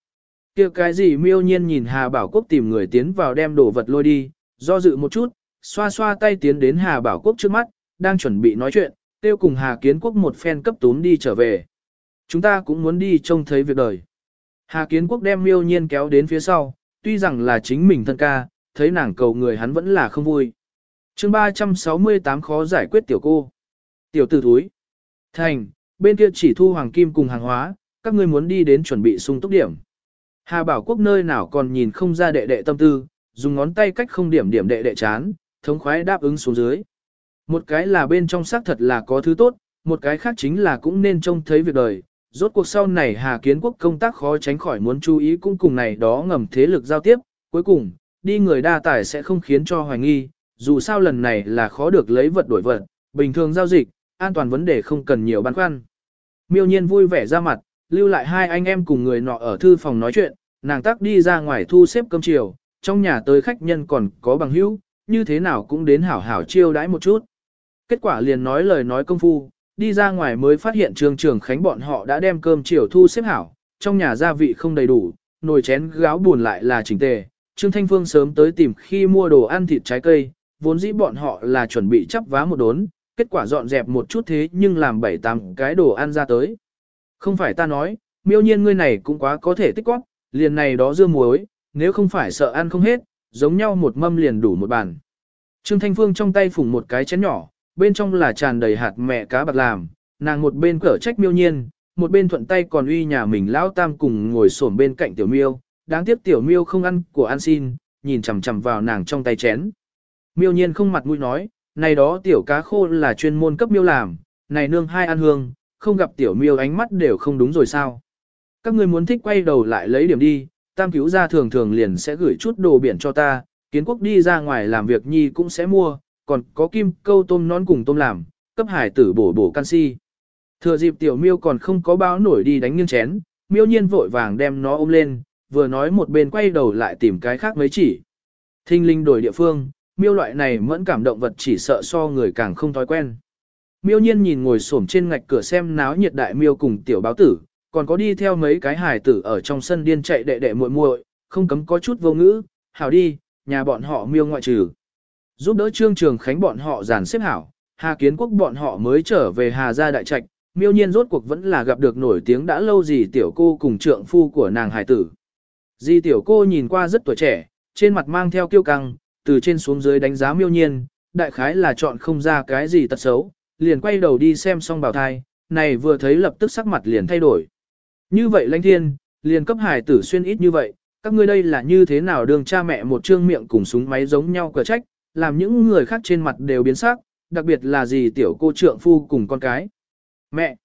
kia cái gì miêu nhiên nhìn Hà Bảo Quốc tìm người tiến vào đem đồ vật lôi đi, do dự một chút, xoa xoa tay tiến đến Hà Bảo Quốc trước mắt, đang chuẩn bị nói chuyện, tiêu cùng Hà Kiến Quốc một phen cấp tún đi trở về. Chúng ta cũng muốn đi trông thấy việc đời. Hà Kiến Quốc đem miêu nhiên kéo đến phía sau, tuy rằng là chính mình thân ca, thấy nàng cầu người hắn vẫn là không vui chương 368 khó giải quyết tiểu cô. Tiểu tử thúi. Thành, bên kia chỉ thu hoàng kim cùng hàng hóa, các ngươi muốn đi đến chuẩn bị sung túc điểm. Hà Bảo Quốc nơi nào còn nhìn không ra đệ đệ tâm tư, dùng ngón tay cách không điểm điểm đệ đệ chán, thống khoái đáp ứng xuống dưới. Một cái là bên trong xác thật là có thứ tốt, một cái khác chính là cũng nên trông thấy việc đời. Rốt cuộc sau này Hà Kiến Quốc công tác khó tránh khỏi muốn chú ý cũng cùng này đó ngầm thế lực giao tiếp, cuối cùng, đi người đa tài sẽ không khiến cho hoài nghi, dù sao lần này là khó được lấy vật đổi vật, bình thường giao dịch, an toàn vấn đề không cần nhiều băn khoăn. Miêu nhiên vui vẻ ra mặt, lưu lại hai anh em cùng người nọ ở thư phòng nói chuyện, nàng tắc đi ra ngoài thu xếp cơm chiều, trong nhà tới khách nhân còn có bằng hữu, như thế nào cũng đến hảo hảo chiêu đãi một chút. Kết quả liền nói lời nói công phu, đi ra ngoài mới phát hiện trường trưởng khánh bọn họ đã đem cơm chiều thu xếp hảo, trong nhà gia vị không đầy đủ, nồi chén gáo buồn lại là chỉnh tề. Trương Thanh Phương sớm tới tìm khi mua đồ ăn thịt trái cây, vốn dĩ bọn họ là chuẩn bị chắp vá một đốn, kết quả dọn dẹp một chút thế nhưng làm bảy tám cái đồ ăn ra tới. Không phải ta nói, miêu nhiên ngươi này cũng quá có thể tích quát, liền này đó dưa muối, nếu không phải sợ ăn không hết, giống nhau một mâm liền đủ một bàn. Trương Thanh Phương trong tay phủng một cái chén nhỏ, bên trong là tràn đầy hạt mẹ cá bạc làm, nàng một bên cở trách miêu nhiên, một bên thuận tay còn uy nhà mình lão tam cùng ngồi xổm bên cạnh tiểu miêu, đáng tiếc tiểu miêu không ăn của ăn xin, nhìn chằm chằm vào nàng trong tay chén. Miêu nhiên không mặt mũi nói, này đó tiểu cá khô là chuyên môn cấp miêu làm, này nương hai ăn hương, không gặp tiểu miêu ánh mắt đều không đúng rồi sao. Các người muốn thích quay đầu lại lấy điểm đi, tam cứu gia thường thường liền sẽ gửi chút đồ biển cho ta, kiến quốc đi ra ngoài làm việc nhi cũng sẽ mua, còn có kim câu tôm non cùng tôm làm, cấp hải tử bổ bổ canxi. Thừa dịp tiểu miêu còn không có báo nổi đi đánh nghiêng chén, miêu nhiên vội vàng đem nó ôm lên, vừa nói một bên quay đầu lại tìm cái khác mấy chỉ. Thinh linh đổi địa phương, miêu loại này mẫn cảm động vật chỉ sợ so người càng không thói quen. Miêu nhiên nhìn ngồi xổm trên ngạch cửa xem náo nhiệt đại miêu cùng tiểu báo tử, còn có đi theo mấy cái hài tử ở trong sân điên chạy đệ đệ muội muội, không cấm có chút vô ngữ, hảo đi, nhà bọn họ miêu ngoại trừ. Giúp đỡ trương trường khánh bọn họ giàn xếp hảo, Hà Kiến Quốc bọn họ mới trở về Hà Gia Đại Trạch, miêu nhiên rốt cuộc vẫn là gặp được nổi tiếng đã lâu gì tiểu cô cùng trượng phu của nàng hải tử. Di tiểu cô nhìn qua rất tuổi trẻ, trên mặt mang theo kiêu căng, từ trên xuống dưới đánh giá miêu nhiên, đại khái là chọn không ra cái gì tật xấu, liền quay đầu đi xem xong bảo thai, này vừa thấy lập tức sắc mặt liền thay đổi. Như vậy lãnh thiên, liền cấp hải tử xuyên ít như vậy, các ngươi đây là như thế nào đường cha mẹ một trương miệng cùng súng máy giống nhau cờ trách, làm những người khác trên mặt đều biến sắc, đặc biệt là gì tiểu cô trượng phu cùng con cái. Mẹ!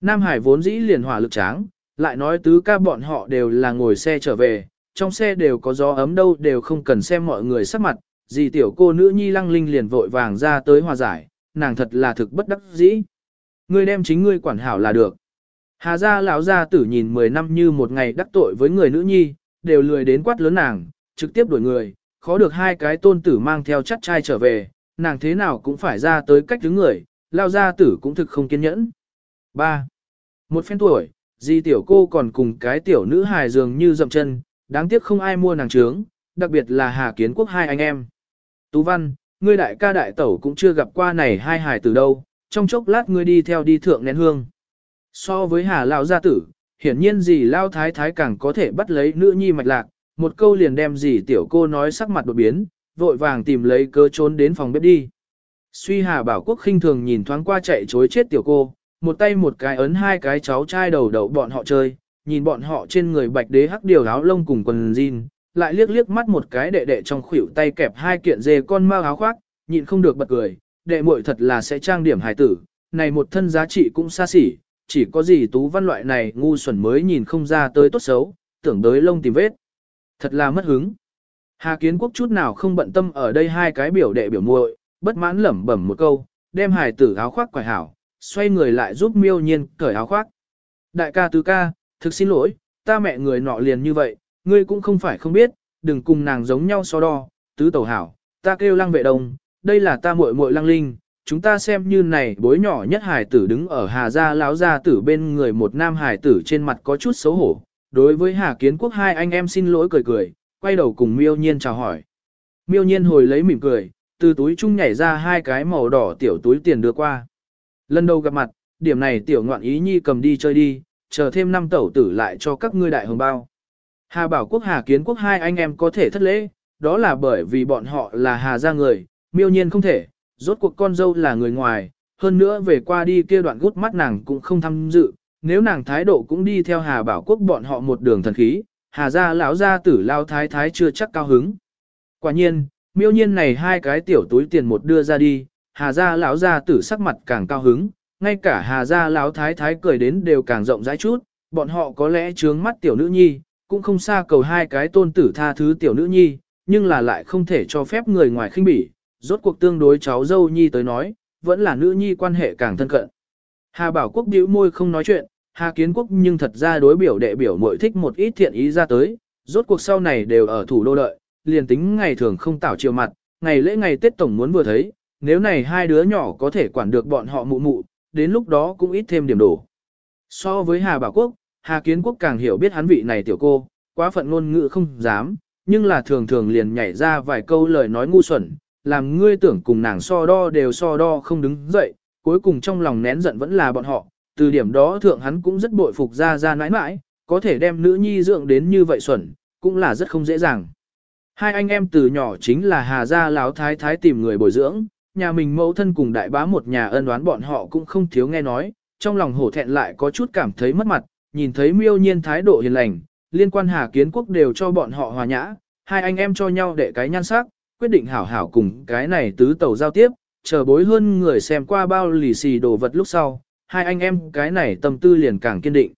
Nam Hải vốn dĩ liền hỏa lực tráng, lại nói tứ ca bọn họ đều là ngồi xe trở về, trong xe đều có gió ấm đâu đều không cần xem mọi người sắc mặt, dì tiểu cô nữ nhi lăng linh liền vội vàng ra tới hòa giải, nàng thật là thực bất đắc dĩ. Ngươi đem chính ngươi quản hảo là được. Hà gia lão gia tử nhìn 10 năm như một ngày đắc tội với người nữ nhi, đều lười đến quát lớn nàng, trực tiếp đuổi người, khó được hai cái tôn tử mang theo chắt trai trở về, nàng thế nào cũng phải ra tới cách đứng người, lao gia tử cũng thực không kiên nhẫn. 3. Một phen tuổi, di tiểu cô còn cùng cái tiểu nữ hài dường như dậm chân, đáng tiếc không ai mua nàng trướng, đặc biệt là Hà Kiến Quốc hai anh em. Tú Văn, ngươi đại ca đại tẩu cũng chưa gặp qua này hai hài từ đâu, trong chốc lát ngươi đi theo đi thượng nén hương. So với Hà Lão gia tử, hiển nhiên gì Lao Thái Thái càng có thể bắt lấy nữ nhi mạch lạc, một câu liền đem gì tiểu cô nói sắc mặt đột biến, vội vàng tìm lấy cơ trốn đến phòng bếp đi. Suy Hà Bảo Quốc khinh thường nhìn thoáng qua chạy chối chết tiểu cô, một tay một cái ấn hai cái cháu trai đầu đầu bọn họ chơi, nhìn bọn họ trên người bạch đế hắc điều áo lông cùng quần jean, lại liếc liếc mắt một cái đệ đệ trong khuỷu tay kẹp hai kiện dê con mao áo khoác, nhịn không được bật cười, đệ muội thật là sẽ trang điểm hài tử, này một thân giá trị cũng xa xỉ, chỉ có gì tú văn loại này ngu xuẩn mới nhìn không ra tới tốt xấu, tưởng tới lông tìm vết. Thật là mất hứng. Hà Kiến Quốc chút nào không bận tâm ở đây hai cái biểu đệ biểu muội, bất mãn lẩm bẩm một câu, đem hài tử áo khoác quải hảo, xoay người lại giúp miêu nhiên cởi áo khoác. Đại ca tứ ca, thực xin lỗi, ta mẹ người nọ liền như vậy, ngươi cũng không phải không biết, đừng cùng nàng giống nhau so đo, tứ tẩu hảo, ta kêu lăng vệ đồng, đây là ta muội muội lăng linh, chúng ta xem như này bối nhỏ nhất hải tử đứng ở hà gia láo gia tử bên người một nam hải tử trên mặt có chút xấu hổ, đối với hà kiến quốc hai anh em xin lỗi cười cười, quay đầu cùng miêu nhiên chào hỏi. Miêu nhiên hồi lấy mỉm cười, từ túi chung nhảy ra hai cái màu đỏ tiểu túi tiền đưa qua. Lần đầu gặp mặt, điểm này tiểu ngoạn ý nhi cầm đi chơi đi, chờ thêm năm tẩu tử lại cho các ngươi đại hồng bao. Hà Bảo Quốc Hà Kiến Quốc hai anh em có thể thất lễ, đó là bởi vì bọn họ là Hà gia người, miêu nhiên không thể, rốt cuộc con dâu là người ngoài, hơn nữa về qua đi kia đoạn gút mắt nàng cũng không tham dự, nếu nàng thái độ cũng đi theo Hà Bảo Quốc bọn họ một đường thần khí, Hà gia lão gia tử lao thái thái chưa chắc cao hứng. Quả nhiên, miêu nhiên này hai cái tiểu túi tiền một đưa ra đi, Hà gia lão gia tử sắc mặt càng cao hứng, ngay cả Hà gia lão thái thái cười đến đều càng rộng rãi chút, bọn họ có lẽ trướng mắt tiểu nữ nhi, cũng không xa cầu hai cái tôn tử tha thứ tiểu nữ nhi, nhưng là lại không thể cho phép người ngoài khinh bỉ, rốt cuộc tương đối cháu dâu nhi tới nói, vẫn là nữ nhi quan hệ càng thân cận. Hà Bảo Quốc bĩu môi không nói chuyện, Hà Kiến Quốc nhưng thật ra đối biểu đệ biểu muội thích một ít thiện ý ra tới, rốt cuộc sau này đều ở thủ đô đợi, liền tính ngày thường không tảo chiều mặt, ngày lễ ngày Tết tổng muốn vừa thấy, nếu này hai đứa nhỏ có thể quản được bọn họ mụ mụ, đến lúc đó cũng ít thêm điểm đổ. So với Hà Bảo Quốc, Hà Kiến Quốc càng hiểu biết hắn vị này tiểu cô, quá phận ngôn ngữ không dám, nhưng là thường thường liền nhảy ra vài câu lời nói ngu xuẩn, làm ngươi tưởng cùng nàng so đo đều so đo không đứng dậy, cuối cùng trong lòng nén giận vẫn là bọn họ, từ điểm đó thượng hắn cũng rất bội phục ra ra nãi nãi, có thể đem nữ nhi dưỡng đến như vậy xuẩn, cũng là rất không dễ dàng. Hai anh em từ nhỏ chính là Hà gia lão thái thái tìm người bồi dưỡng, nhà mình mẫu thân cùng đại bá một nhà ân đoán bọn họ cũng không thiếu nghe nói, trong lòng hổ thẹn lại có chút cảm thấy mất mặt, nhìn thấy miêu nhiên thái độ hiền lành, liên quan Hà Kiến Quốc đều cho bọn họ hòa nhã, hai anh em cho nhau để cái nhan sắc, quyết định hảo hảo cùng cái này tứ tàu giao tiếp, chờ bối hơn người xem qua bao lì xì đồ vật lúc sau, hai anh em cái này tâm tư liền càng kiên định.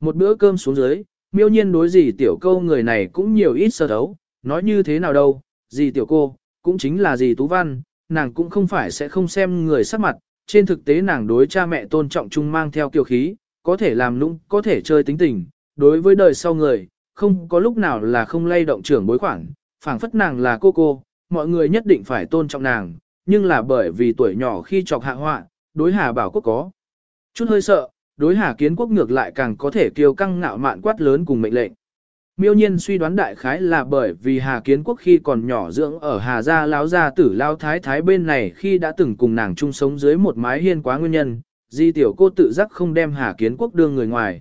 Một bữa cơm xuống dưới, miêu nhiên đối gì tiểu câu người này cũng nhiều ít sơ thấu, nói như thế nào đâu, gì tiểu cô, cũng chính là gì tú văn, nàng cũng không phải sẽ không xem người sắc mặt, trên thực tế nàng đối cha mẹ tôn trọng chung mang theo kiêu khí, có thể làm nũng, có thể chơi tính tình, đối với đời sau người, không có lúc nào là không lay động trưởng bối khoảng, phảng phất nàng là cô cô, mọi người nhất định phải tôn trọng nàng, nhưng là bởi vì tuổi nhỏ khi chọc hạ họa, đối Hà Bảo Quốc có. Chút hơi sợ, đối Hà Kiến Quốc ngược lại càng có thể kiêu căng ngạo mạn quát lớn cùng mệnh lệnh. Miêu nhiên suy đoán đại khái là bởi vì Hà Kiến Quốc khi còn nhỏ dưỡng ở Hà Gia Láo Gia tử Lao Thái Thái bên này khi đã từng cùng nàng chung sống dưới một mái hiên quá nguyên nhân, di tiểu cô tự giác không đem Hà Kiến Quốc đưa người ngoài.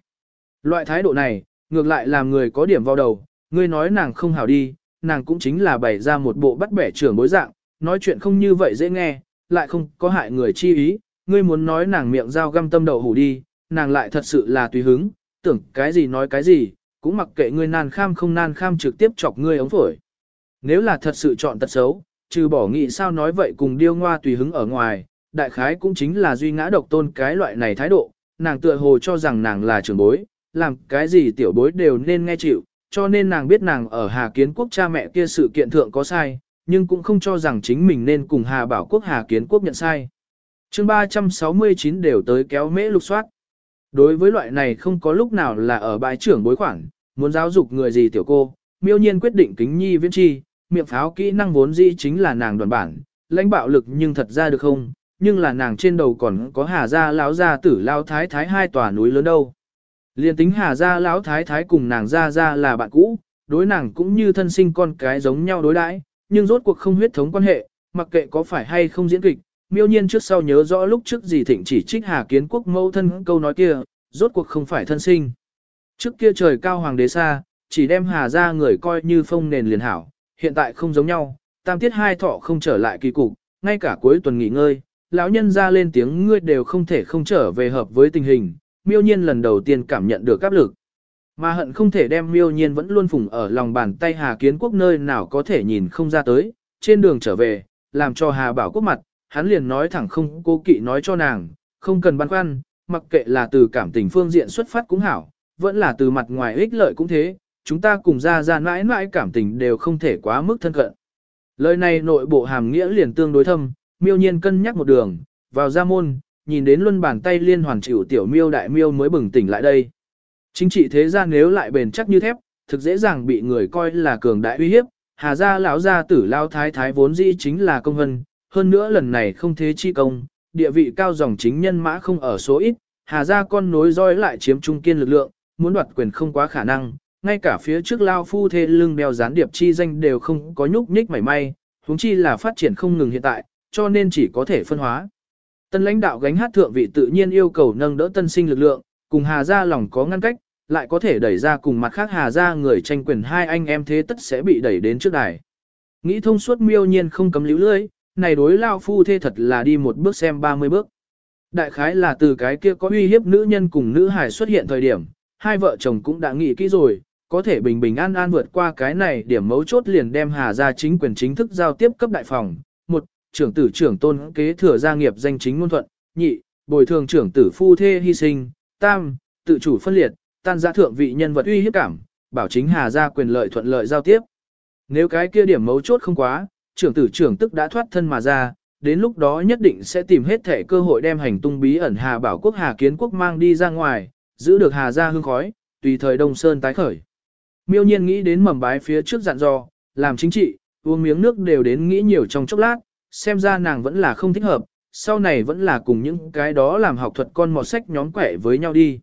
Loại thái độ này, ngược lại làm người có điểm vào đầu, ngươi nói nàng không hảo đi, nàng cũng chính là bày ra một bộ bắt bẻ trưởng bối dạng, nói chuyện không như vậy dễ nghe, lại không có hại người chi ý, ngươi muốn nói nàng miệng dao găm tâm đầu hủ đi, nàng lại thật sự là tùy hứng, tưởng cái gì nói cái gì, cũng mặc kệ ngươi nan kham không nan kham trực tiếp chọc ngươi ống phổi. Nếu là thật sự chọn tật xấu, trừ bỏ nghị sao nói vậy cùng điêu ngoa tùy hứng ở ngoài, đại khái cũng chính là duy ngã độc tôn cái loại này thái độ, nàng tựa hồ cho rằng nàng là trưởng bối, làm cái gì tiểu bối đều nên nghe chịu, cho nên nàng biết nàng ở Hà Kiến Quốc cha mẹ kia sự kiện thượng có sai, nhưng cũng không cho rằng chính mình nên cùng Hà Bảo Quốc Hà Kiến Quốc nhận sai. chương 369 đều tới kéo mễ lục soát. Đối với loại này không có lúc nào là ở bãi trưởng bối khoản, muốn giáo dục người gì tiểu cô, miêu nhiên quyết định kính nhi viễn chi, miệng pháo kỹ năng vốn dĩ chính là nàng đoàn bản, lãnh bạo lực nhưng thật ra được không, nhưng là nàng trên đầu còn có hà gia lão gia tử lao thái thái hai tòa núi lớn đâu. Liên tính hà gia lão thái thái cùng nàng gia gia là bạn cũ, đối nàng cũng như thân sinh con cái giống nhau đối đãi, nhưng rốt cuộc không huyết thống quan hệ, mặc kệ có phải hay không diễn kịch, miêu nhiên trước sau nhớ rõ lúc trước gì thịnh chỉ trích hà kiến quốc mâu thân câu nói kia, rốt cuộc không phải thân sinh. Trước kia trời cao hoàng đế xa, chỉ đem hà gia người coi như phong nền liền hảo, hiện tại không giống nhau, tam tiết hai thọ không trở lại kỳ cục, ngay cả cuối tuần nghỉ ngơi, lão nhân ra lên tiếng ngươi đều không thể không trở về hợp với tình hình, miêu nhiên lần đầu tiên cảm nhận được áp lực. Mà hận không thể đem miêu nhiên vẫn luôn phùng ở lòng bàn tay Hà Kiến Quốc nơi nào có thể nhìn không ra tới, trên đường trở về, làm cho Hà Bảo Quốc mặt, hắn liền nói thẳng không cố kỵ nói cho nàng, không cần băn khoăn, mặc kệ là từ cảm tình phương diện xuất phát cũng hảo, vẫn là từ mặt ngoài ích lợi cũng thế, chúng ta cùng ra ra mãi mãi cảm tình đều không thể quá mức thân cận. Lời này nội bộ hàm nghĩa liền tương đối thâm, miêu nhiên cân nhắc một đường, vào ra môn, nhìn đến luân bàn tay liên hoàn chịu tiểu miêu đại miêu mới bừng tỉnh lại đây. Chính trị thế gian nếu lại bền chắc như thép, thực dễ dàng bị người coi là cường đại uy hiếp, hà gia lão gia tử lao thái thái vốn dĩ chính là công vân, hơn nữa lần này không thế chi công, địa vị cao dòng chính nhân mã không ở số ít, hà gia con nối roi lại chiếm trung kiên lực lượng, muốn đoạt quyền không quá khả năng, ngay cả phía trước lao phu thê lưng bèo gián điệp chi danh đều không có nhúc nhích mảy may, huống chi là phát triển không ngừng hiện tại, cho nên chỉ có thể phân hóa. Tân lãnh đạo gánh hát thượng vị tự nhiên yêu cầu nâng đỡ tân sinh lực lượng, cùng Hà gia lòng có ngăn cách, lại có thể đẩy ra cùng mặt khác Hà gia người tranh quyền hai anh em thế tất sẽ bị đẩy đến trước đài. Nghĩ thông suốt miêu nhiên không cấm lưu lưỡi, này đối lao phu thê thật là đi một bước xem 30 bước. Đại khái là từ cái kia có uy hiếp nữ nhân cùng nữ hải xuất hiện thời điểm, hai vợ chồng cũng đã nghĩ kỹ rồi, có thể bình bình an an vượt qua cái này điểm mấu chốt liền đem Hà gia chính quyền chính thức giao tiếp cấp đại phòng. Một, trưởng tử trưởng tôn kế thừa gia nghiệp danh chính ngôn thuận. Nhị, bồi thường trưởng tử phu thê hy sinh. Tam, tự chủ phân liệt, tan ra thượng vị nhân vật uy hiếp cảm, bảo chính Hà gia quyền lợi thuận lợi giao tiếp. Nếu cái kia điểm mấu chốt không quá, trưởng tử trưởng tức đã thoát thân mà ra, đến lúc đó nhất định sẽ tìm hết thể cơ hội đem hành tung bí ẩn Hà Bảo Quốc Hà Kiến Quốc mang đi ra ngoài, giữ được Hà gia hương khói, tùy thời Đông Sơn tái khởi. Miêu nhiên nghĩ đến mầm bái phía trước dặn dò, làm chính trị, uống miếng nước đều đến nghĩ nhiều trong chốc lát, xem ra nàng vẫn là không thích hợp, sau này vẫn là cùng những cái đó làm học thuật con mọt sách nhóm quẻ với nhau đi.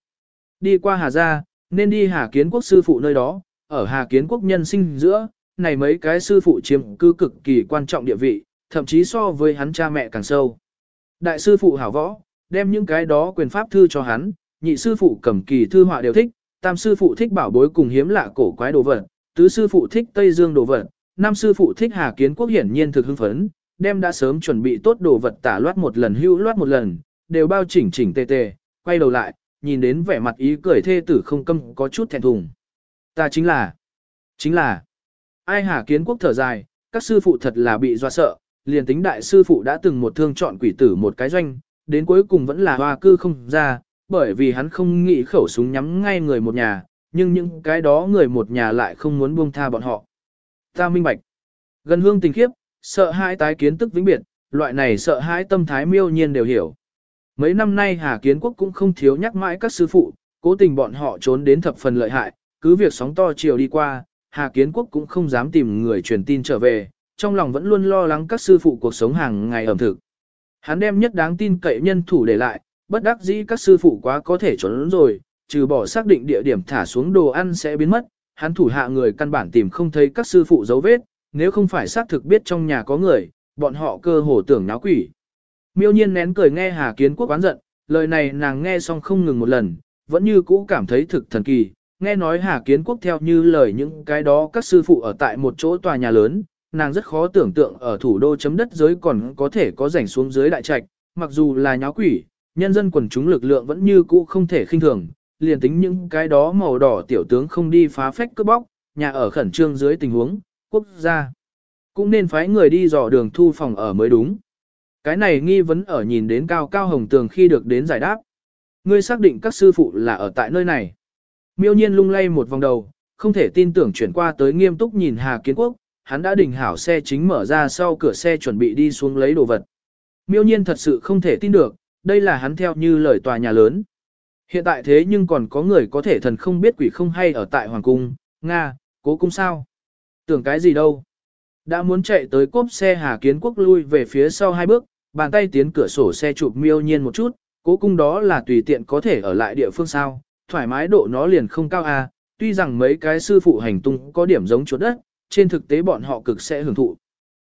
Đi qua Hà Gia, nên đi Hà Kiến Quốc sư phụ nơi đó, ở Hà Kiến Quốc nhân sinh giữa, này mấy cái sư phụ chiếm cư cực kỳ quan trọng địa vị, thậm chí so với hắn cha mẹ càng sâu. Đại sư phụ hảo võ, đem những cái đó quyền pháp thư cho hắn, nhị sư phụ cầm kỳ thư họa đều thích, tam sư phụ thích bảo bối cùng hiếm lạ cổ quái đồ vật, tứ sư phụ thích Tây Dương đồ vật, năm sư phụ thích Hà Kiến Quốc hiển nhiên thực hưng phấn, đem đã sớm chuẩn bị tốt đồ vật tả loát một lần hưu loát một lần, đều bao chỉnh chỉnh tề tề, quay đầu lại, nhìn đến vẻ mặt ý cười thê tử không câm có chút thẹn thùng. Ta chính là, chính là, ai Hà Kiến Quốc thở dài, các sư phụ thật là bị doa sợ, liền tính đại sư phụ đã từng một thương chọn quỷ tử một cái doanh, đến cuối cùng vẫn là hoa cư không ra, bởi vì hắn không nghĩ khẩu súng nhắm ngay người một nhà, nhưng những cái đó người một nhà lại không muốn buông tha bọn họ. Ta minh bạch. Gần hương tình khiếp, sợ hãi tái kiến tức vĩnh biệt, loại này sợ hãi tâm thái miêu nhiên đều hiểu. Mấy năm nay Hà Kiến Quốc cũng không thiếu nhắc mãi các sư phụ, cố tình bọn họ trốn đến thập phần lợi hại, cứ việc sóng to chiều đi qua, Hà Kiến Quốc cũng không dám tìm người truyền tin trở về, trong lòng vẫn luôn lo lắng các sư phụ cuộc sống hàng ngày ẩm thực. Hắn đem nhất đáng tin cậy nhân thủ để lại, bất đắc dĩ các sư phụ quá có thể trốn rồi, trừ bỏ xác định địa điểm thả xuống đồ ăn sẽ biến mất, hắn thủ hạ người căn bản tìm không thấy các sư phụ dấu vết, nếu không phải xác thực biết trong nhà có người, bọn họ cơ hồ tưởng náo quỷ. Miêu nhiên nén cười nghe Hà Kiến Quốc oán giận, lời này nàng nghe xong không ngừng một lần, vẫn như cũ cảm thấy thực thần kỳ, nghe nói Hà Kiến Quốc theo như lời những cái đó các sư phụ ở tại một chỗ tòa nhà lớn, nàng rất khó tưởng tượng ở thủ đô chấm đất giới còn có thể có rảnh xuống dưới đại trạch, mặc dù là nháo quỷ, nhân dân quần chúng lực lượng vẫn như cũ không thể khinh thường, liền tính những cái đó màu đỏ tiểu tướng không đi phá phách cướp bóc, nhà ở khẩn trương dưới tình huống, quốc gia cũng nên phái người đi dò đường thu phòng ở mới đúng. Cái này nghi vấn ở nhìn đến cao cao hồng tường khi được đến giải đáp. Ngươi xác định các sư phụ là ở tại nơi này. Miêu nhiên lung lay một vòng đầu, không thể tin tưởng chuyển qua tới nghiêm túc nhìn Hà Kiến Quốc, hắn đã đình hảo xe chính mở ra sau cửa xe chuẩn bị đi xuống lấy đồ vật. Miêu nhiên thật sự không thể tin được, đây là hắn theo như lời tòa nhà lớn. Hiện tại thế nhưng còn có người có thể thần không biết quỷ không hay ở tại Hoàng Cung, Nga, cố cung sao? Tưởng cái gì đâu? Đã muốn chạy tới cốp xe Hà Kiến Quốc lui về phía sau hai bước, bàn tay tiến cửa sổ xe chụp miêu nhiên một chút, cố cung đó là tùy tiện có thể ở lại địa phương sao, thoải mái độ nó liền không cao à, tuy rằng mấy cái sư phụ hành tung có điểm giống chuột đất, trên thực tế bọn họ cực sẽ hưởng thụ.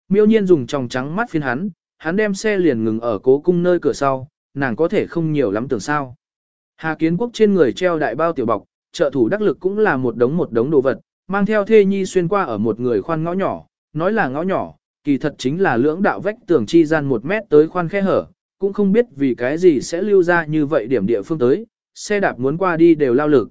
Miêu nhiên dùng tròng trắng mắt phiên hắn, hắn đem xe liền ngừng ở cố cung nơi cửa sau, nàng có thể không nhiều lắm tưởng sao. Hà kiến quốc trên người treo đại bao tiểu bọc, trợ thủ đắc lực cũng là một đống một đống đồ vật, mang theo thê nhi xuyên qua ở một người khoan ngõ nhỏ, nói là ngõ nhỏ, kỳ thật chính là lưỡng đạo vách tường chi gian một mét tới khoan khe hở, cũng không biết vì cái gì sẽ lưu ra như vậy điểm địa phương tới, xe đạp muốn qua đi đều lao lực.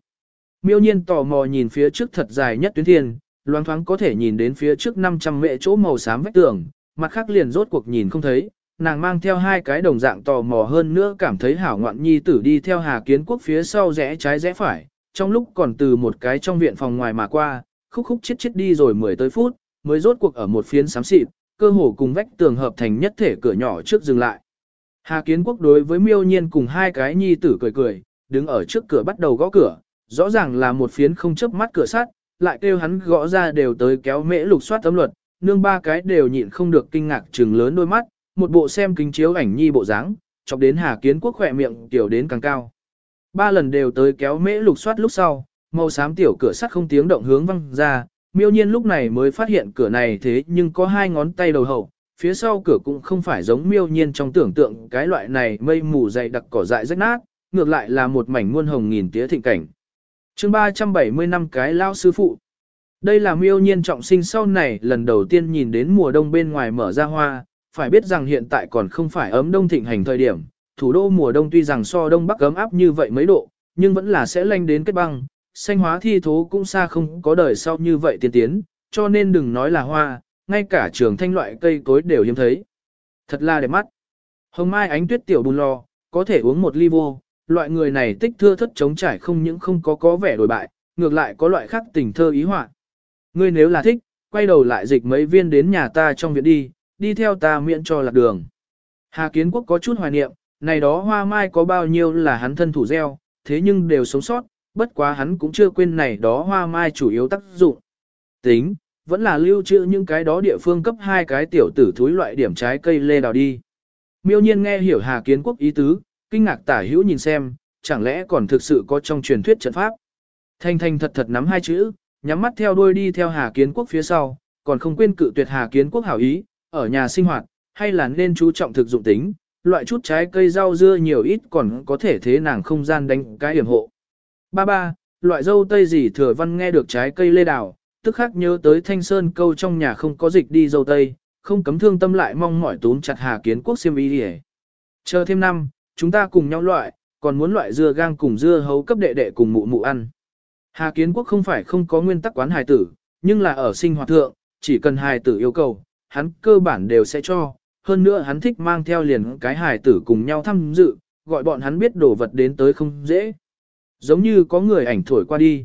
Miêu nhiên tò mò nhìn phía trước thật dài nhất tuyến thiên, loáng thoáng có thể nhìn đến phía trước 500 mệ chỗ màu xám vách tường, mặt khác liền rốt cuộc nhìn không thấy, nàng mang theo hai cái đồng dạng tò mò hơn nữa cảm thấy hảo ngoạn nhi tử đi theo Hà Kiến Quốc phía sau rẽ trái rẽ phải, trong lúc còn từ một cái trong viện phòng ngoài mà qua, khúc khúc chết chết đi rồi 10 tới phút, mới rốt cuộc ở một phiến xám xịt, cơ hồ cùng vách tường hợp thành nhất thể cửa nhỏ trước dừng lại. Hà Kiến Quốc đối với miêu nhiên cùng hai cái nhi tử cười cười, đứng ở trước cửa bắt đầu gõ cửa, rõ ràng là một phiến không chớp mắt cửa sắt, lại kêu hắn gõ ra đều tới kéo mễ lục soát tấm luật, nương ba cái đều nhịn không được kinh ngạc trừng lớn đôi mắt, một bộ xem kính chiếu ảnh nhi bộ dáng, chọc đến Hà Kiến Quốc khỏe miệng tiểu đến càng cao. Ba lần đều tới kéo mễ lục soát lúc sau, màu xám tiểu cửa sắt không tiếng động hướng văng ra, miêu nhiên lúc này mới phát hiện cửa này thế nhưng có hai ngón tay đầu hậu, phía sau cửa cũng không phải giống miêu nhiên trong tưởng tượng cái loại này mây mù dày đặc cỏ dại rách nát, ngược lại là một mảnh muôn hồng nghìn tía thịnh cảnh. chương 370 năm cái lao sư phụ. Đây là miêu nhiên trọng sinh sau này lần đầu tiên nhìn đến mùa đông bên ngoài mở ra hoa, phải biết rằng hiện tại còn không phải ấm đông thịnh hành thời điểm, thủ đô mùa đông tuy rằng so đông bắc ấm áp như vậy mấy độ, nhưng vẫn là sẽ lanh đến kết băng, xanh hóa thi thố cũng xa không có đời sau như vậy tiên tiến, cho nên đừng nói là hoa, ngay cả trường thanh loại cây cối đều hiếm thấy. Thật là đẹp mắt. Hồng mai ánh tuyết tiểu bùn lò, có thể uống một ly vô, loại người này tích thưa thất chống trải không những không có có vẻ đổi bại, ngược lại có loại khác tình thơ ý họa. Ngươi nếu là thích, quay đầu lại dịch mấy viên đến nhà ta trong viện đi, đi theo ta miễn cho lạc đường. Hà Kiến Quốc có chút hoài niệm, này đó hoa mai có bao nhiêu là hắn thân thủ gieo, thế nhưng đều sống sót, bất quá hắn cũng chưa quên này đó hoa mai chủ yếu tác dụng. Tính, vẫn là lưu trữ những cái đó địa phương cấp hai cái tiểu tử thúi loại điểm trái cây lê đào đi. Miêu nhiên nghe hiểu Hà Kiến Quốc ý tứ, kinh ngạc tả hữu nhìn xem, chẳng lẽ còn thực sự có trong truyền thuyết trận pháp. Thanh thanh thật thật nắm hai chữ, nhắm mắt theo đuôi đi theo Hà Kiến Quốc phía sau, còn không quên cự tuyệt Hà Kiến Quốc hảo ý, ở nhà sinh hoạt, hay là nên chú trọng thực dụng tính, loại chút trái cây rau dưa nhiều ít còn có thể thế nàng không gian đánh cái hiểm hộ. Ba ba, loại dâu tây gì thừa văn nghe được trái cây lê đào, tức khắc nhớ tới thanh sơn câu trong nhà không có dịch đi dâu tây, không cấm thương tâm lại mong mỏi tốn chặt Hà Kiến Quốc xiêm y đi Chờ thêm năm, chúng ta cùng nhau loại, còn muốn loại dưa gang cùng dưa hấu cấp đệ đệ cùng mụ mụ ăn. Hà Kiến Quốc không phải không có nguyên tắc quán hài tử, nhưng là ở sinh hoạt thượng, chỉ cần hài tử yêu cầu, hắn cơ bản đều sẽ cho. Hơn nữa hắn thích mang theo liền cái hài tử cùng nhau tham dự, gọi bọn hắn biết đồ vật đến tới không dễ. Giống như có người ảnh thổi qua đi.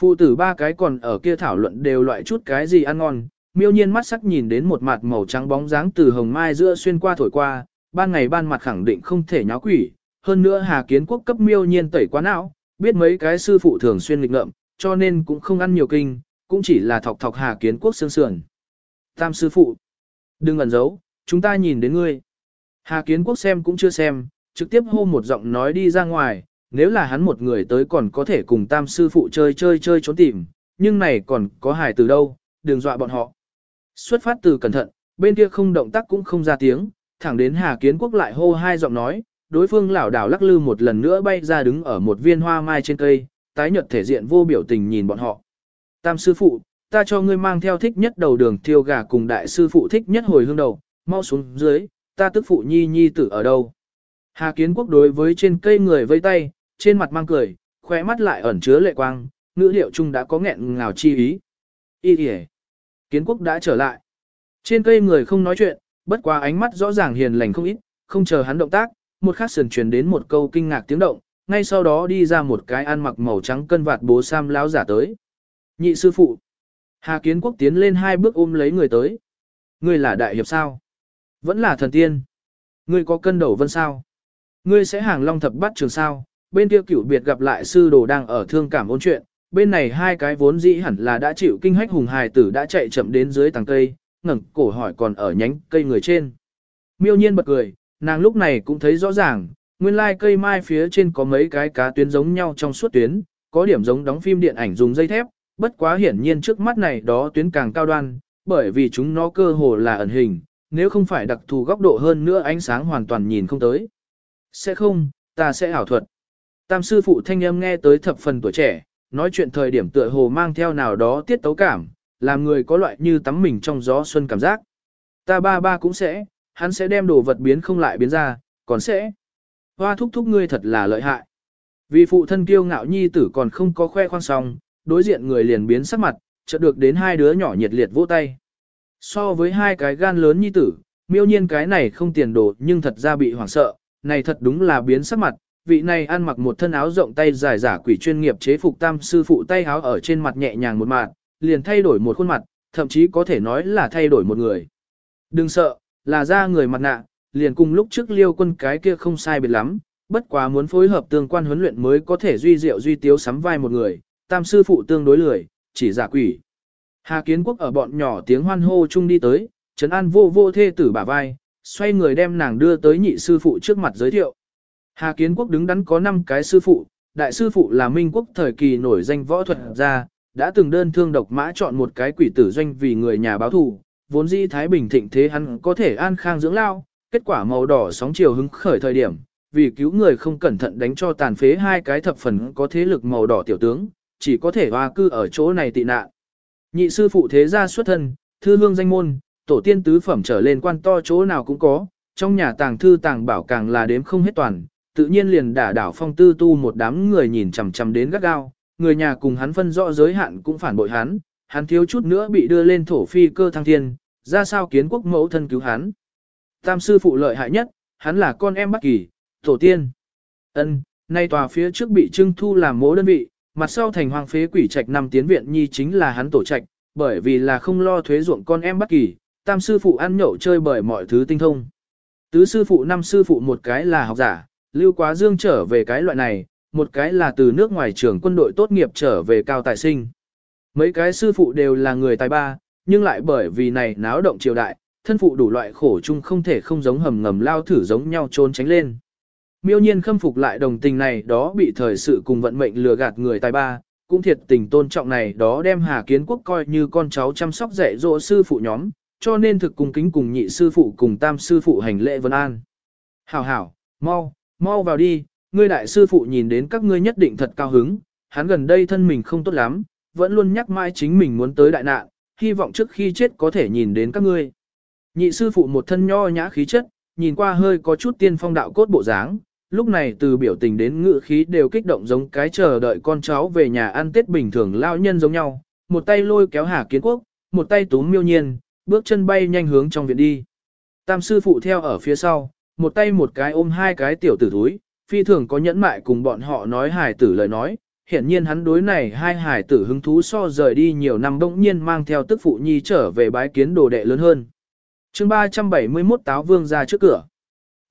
Phụ tử ba cái còn ở kia thảo luận đều loại chút cái gì ăn ngon, miêu nhiên mắt sắc nhìn đến một mặt màu trắng bóng dáng từ hồng mai giữa xuyên qua thổi qua, ban ngày ban mặt khẳng định không thể nháo quỷ, hơn nữa Hà Kiến Quốc cấp miêu nhiên tẩy quá não, biết mấy cái sư phụ thường xuyên lịch ngợm, cho nên cũng không ăn nhiều kinh, cũng chỉ là thọc thọc Hà Kiến Quốc sương sườn. Tam sư phụ, đừng ẩn giấu, chúng ta nhìn đến ngươi. Hà Kiến Quốc xem cũng chưa xem, trực tiếp hô một giọng nói đi ra ngoài, nếu là hắn một người tới còn có thể cùng tam sư phụ chơi chơi chơi trốn tìm, nhưng này còn có hài từ đâu, đừng dọa bọn họ. Xuất phát từ cẩn thận, bên kia không động tác cũng không ra tiếng, thẳng đến Hà Kiến Quốc lại hô hai giọng nói, đối phương lảo đảo lắc lư một lần nữa bay ra đứng ở một viên hoa mai trên cây, tái nhợt thể diện vô biểu tình nhìn bọn họ. Tam sư phụ, ta cho ngươi mang theo thích nhất đầu đường thiêu gà cùng đại sư phụ thích nhất hồi hương đầu, mau xuống dưới, ta tức phụ nhi nhi tử ở đâu. Hà kiến quốc đối với trên cây người vây tay, trên mặt mang cười, khóe mắt lại ẩn chứa lệ quang, ngữ liệu chung đã có nghẹn ngào chi ý. Ý kìa. Kiến quốc đã trở lại. Trên cây người không nói chuyện, bất quá ánh mắt rõ ràng hiền lành không ít, không chờ hắn động tác, một khắc sườn truyền đến một câu kinh ngạc tiếng động, ngay sau đó đi ra một cái ăn mặc màu trắng cân vạt bố sam láo giả tới. Nhị sư phụ. Hà Kiến Quốc tiến lên hai bước ôm lấy người tới. Ngươi là đại hiệp sao? Vẫn là thần tiên. Ngươi có cân đầu vân sao? Ngươi sẽ hàng long thập bắt trường sao? Bên kia cửu biệt gặp lại sư đồ đang ở thương cảm ôn chuyện. Bên này hai cái vốn dĩ hẳn là đã chịu kinh hách hùng hài tử đã chạy chậm đến dưới tầng cây, ngẩng cổ hỏi còn ở nhánh cây người trên. Miêu nhiên bật cười, nàng lúc này cũng thấy rõ ràng, nguyên lai cây mai phía trên có mấy cái cá tuyến giống nhau trong suốt tuyến, có điểm giống đóng phim điện ảnh dùng dây thép, bất quá hiển nhiên trước mắt này đó tuyến càng cao đoan, bởi vì chúng nó cơ hồ là ẩn hình, nếu không phải đặc thù góc độ hơn nữa ánh sáng hoàn toàn nhìn không tới. Sẽ không, ta sẽ ảo thuật. Tam sư phụ thanh âm nghe tới thập phần tuổi trẻ, nói chuyện thời điểm tựa hồ mang theo nào đó tiết tấu cảm, làm người có loại như tắm mình trong gió xuân cảm giác. Ta ba ba cũng sẽ, hắn sẽ đem đồ vật biến không lại biến ra, còn sẽ. Hoa thúc thúc ngươi thật là lợi hại. Vì phụ thân kiêu ngạo nhi tử còn không có khoe khoang xong, đối diện người liền biến sắc mặt, chợt được đến hai đứa nhỏ nhiệt liệt vỗ tay. So với hai cái gan lớn như tử, miêu nhiên cái này không tiền đồ nhưng thật ra bị hoảng sợ, này thật đúng là biến sắc mặt, vị này ăn mặc một thân áo rộng tay dài giả quỷ chuyên nghiệp chế phục tam sư phụ tay áo ở trên mặt nhẹ nhàng một mạng, liền thay đổi một khuôn mặt, thậm chí có thể nói là thay đổi một người. Đừng sợ, là ra người mặt nạ, liền cùng lúc trước liêu quân cái kia không sai biệt lắm, bất quá muốn phối hợp tương quan huấn luyện mới có thể duy diệu duy tiếu sắm vai một người, tam sư phụ tương đối lười, chỉ giả quỷ. Hà Kiến Quốc ở bọn nhỏ tiếng hoan hô chung đi tới, Trấn An vô vô thê tử bả vai, xoay người đem nàng đưa tới nhị sư phụ trước mặt giới thiệu. Hà Kiến Quốc đứng đắn có 5 cái sư phụ, đại sư phụ là Minh Quốc thời kỳ nổi danh võ thuật gia, đã từng đơn thương độc mã chọn một cái quỷ tử doanh vì người nhà báo thù, vốn dĩ Thái Bình thịnh thế hắn có thể an khang dưỡng lao, kết quả màu đỏ sóng chiều hứng khởi thời điểm, vì cứu người không cẩn thận đánh cho tàn phế hai cái thập phần có thế lực màu đỏ tiểu tướng, chỉ có thể hoa cư ở chỗ này tị nạn. Nhị sư phụ thế gia xuất thân, thư hương danh môn, tổ tiên tứ phẩm trở lên quan to chỗ nào cũng có, trong nhà tàng thư tàng bảo càng là đếm không hết toàn, tự nhiên liền đả đảo phong tư tu một đám người nhìn chằm chằm đến gắt gao, người nhà cùng hắn phân rõ giới hạn cũng phản bội hắn, hắn thiếu chút nữa bị đưa lên thổ phi cơ thăng thiên, ra sao kiến quốc mẫu thân cứu hắn. Tam sư phụ lợi hại nhất, hắn là con em Bắc Kỳ, tổ tiên. Ân, nay tòa phía trước bị trưng thu làm mố đơn vị, mặt sau thành hoàng phế quỷ trạch năm tiến viện nhi chính là hắn tổ trạch, bởi vì là không lo thuế ruộng con em bất Kỳ, tam sư phụ ăn nhậu chơi bởi mọi thứ tinh thông. Tứ sư phụ năm sư phụ một cái là học giả, lưu quá dương trở về cái loại này, một cái là từ nước ngoài trường quân đội tốt nghiệp trở về cao tài sinh. Mấy cái sư phụ đều là người tài ba, nhưng lại bởi vì này náo động triều đại, thân phụ đủ loại khổ chung không thể không giống hầm ngầm lao thử giống nhau trốn tránh lên. Miêu nhiên khâm phục lại đồng tình này đó bị thời sự cùng vận mệnh lừa gạt người tài ba, cũng thiệt tình tôn trọng này đó đem Hà Kiến Quốc coi như con cháu chăm sóc dạy dỗ sư phụ nhóm, cho nên thực cùng kính cùng nhị sư phụ cùng tam sư phụ hành lễ vân an. Hảo hảo, mau, mau vào đi, ngươi đại sư phụ nhìn đến các ngươi nhất định thật cao hứng, hắn gần đây thân mình không tốt lắm, vẫn luôn nhắc mãi chính mình muốn tới đại nạn, hy vọng trước khi chết có thể nhìn đến các ngươi. Nhị sư phụ một thân nho nhã khí chất, nhìn qua hơi có chút tiên phong đạo cốt bộ dáng, lúc này từ biểu tình đến ngự khí đều kích động giống cái chờ đợi con cháu về nhà ăn tết bình thường lao nhân giống nhau, một tay lôi kéo Hà Kiến Quốc, một tay túm miêu nhiên, bước chân bay nhanh hướng trong viện đi. Tam sư phụ theo ở phía sau, một tay một cái ôm hai cái tiểu tử túi, phi thường có nhẫn mại cùng bọn họ nói hài tử lời nói, hiện nhiên hắn đối này hai hài tử hứng thú so rời đi nhiều năm bỗng nhiên mang theo tức phụ nhi trở về bái kiến đồ đệ lớn hơn. chương 371 táo vương ra trước cửa.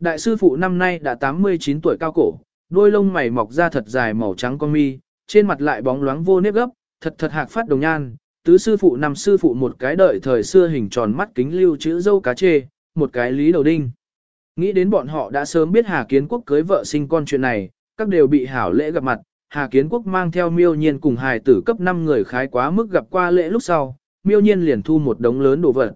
Đại sư phụ năm nay đã 89 tuổi cao cổ, đôi lông mày mọc ra thật dài màu trắng con mi, trên mặt lại bóng loáng vô nếp gấp, thật thật hạc phát đồng nhan. Tứ sư phụ năm sư phụ một cái đợi thời xưa hình tròn mắt kính lưu chữ dâu cá chê, một cái lý đầu đinh. Nghĩ đến bọn họ đã sớm biết Hà Kiến Quốc cưới vợ sinh con chuyện này, các đều bị hảo lễ gặp mặt, Hà Kiến Quốc mang theo miêu nhiên cùng hài tử cấp 5 người khái quá mức gặp qua lễ lúc sau, miêu nhiên liền thu một đống lớn đồ vật.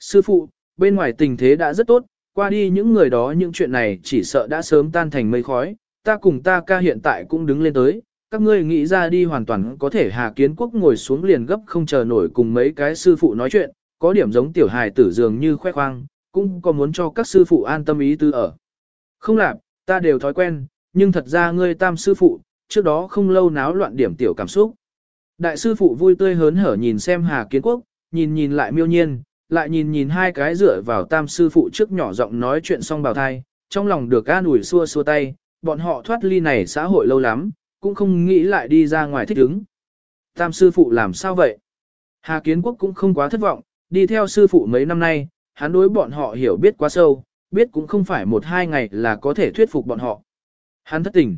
Sư phụ, bên ngoài tình thế đã rất tốt, qua đi những người đó những chuyện này chỉ sợ đã sớm tan thành mây khói, ta cùng ta ca hiện tại cũng đứng lên tới, các ngươi nghĩ ra đi hoàn toàn có thể Hà Kiến Quốc ngồi xuống liền gấp không chờ nổi cùng mấy cái sư phụ nói chuyện, có điểm giống tiểu hài tử dường như khoe khoang, cũng có muốn cho các sư phụ an tâm ý tư ở. Không làm, ta đều thói quen, nhưng thật ra ngươi tam sư phụ, trước đó không lâu náo loạn điểm tiểu cảm xúc. Đại sư phụ vui tươi hớn hở nhìn xem Hà Kiến Quốc, nhìn nhìn lại miêu nhiên, lại nhìn nhìn hai cái rửa vào tam sư phụ trước nhỏ giọng nói chuyện xong bào thai, trong lòng được an ủi xua xua tay, bọn họ thoát ly này xã hội lâu lắm, cũng không nghĩ lại đi ra ngoài thích ứng. Tam sư phụ làm sao vậy? Hà Kiến Quốc cũng không quá thất vọng, đi theo sư phụ mấy năm nay, hắn đối bọn họ hiểu biết quá sâu, biết cũng không phải một hai ngày là có thể thuyết phục bọn họ. Hắn thất tình.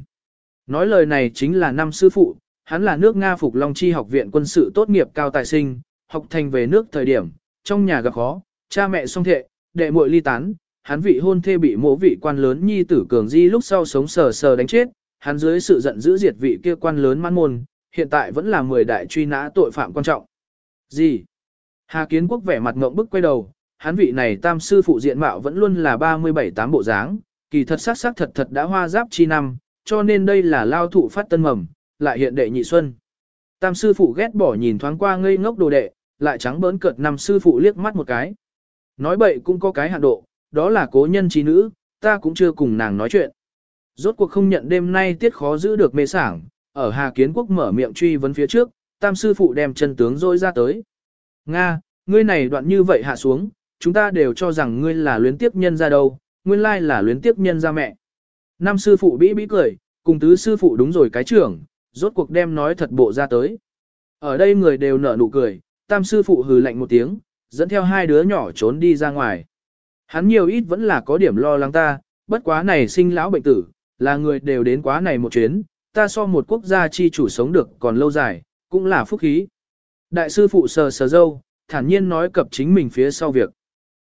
Nói lời này chính là năm sư phụ, hắn là nước Nga Phục Long Chi học viện quân sự tốt nghiệp cao tài sinh, học thành về nước thời điểm, trong nhà gặp khó, cha mẹ song thệ, đệ muội ly tán, hắn vị hôn thê bị mỗ vị quan lớn nhi tử cường di lúc sau sống sờ sờ đánh chết, hắn dưới sự giận dữ diệt vị kia quan lớn mãn môn, hiện tại vẫn là 10 đại truy nã tội phạm quan trọng. Gì? Hà Kiến Quốc vẻ mặt ngộng bức quay đầu, hắn vị này tam sư phụ diện mạo vẫn luôn là 37 tám bộ dáng, kỳ thật sắc sắc thật thật đã hoa giáp chi năm, cho nên đây là lao thụ phát tân mầm, lại hiện đệ nhị xuân. Tam sư phụ ghét bỏ nhìn thoáng qua ngây ngốc đồ đệ, lại trắng bỡn cợt năm sư phụ liếc mắt một cái. Nói bậy cũng có cái hạn độ, đó là cố nhân trí nữ, ta cũng chưa cùng nàng nói chuyện. Rốt cuộc không nhận đêm nay tiết khó giữ được mê sảng, ở Hà Kiến Quốc mở miệng truy vấn phía trước, tam sư phụ đem chân tướng rôi ra tới. Nga, ngươi này đoạn như vậy hạ xuống, chúng ta đều cho rằng ngươi là luyến tiếp nhân ra đâu, nguyên lai là luyến tiếp nhân ra mẹ. Năm sư phụ bĩ bĩ cười, cùng tứ sư phụ đúng rồi cái trưởng, rốt cuộc đem nói thật bộ ra tới. Ở đây người đều nở nụ cười, tam sư phụ hừ lạnh một tiếng, dẫn theo hai đứa nhỏ trốn đi ra ngoài. Hắn nhiều ít vẫn là có điểm lo lắng ta, bất quá này sinh lão bệnh tử, là người đều đến quá này một chuyến, ta so một quốc gia chi chủ sống được còn lâu dài, cũng là phúc khí. Đại sư phụ sờ sờ dâu, thản nhiên nói cập chính mình phía sau việc.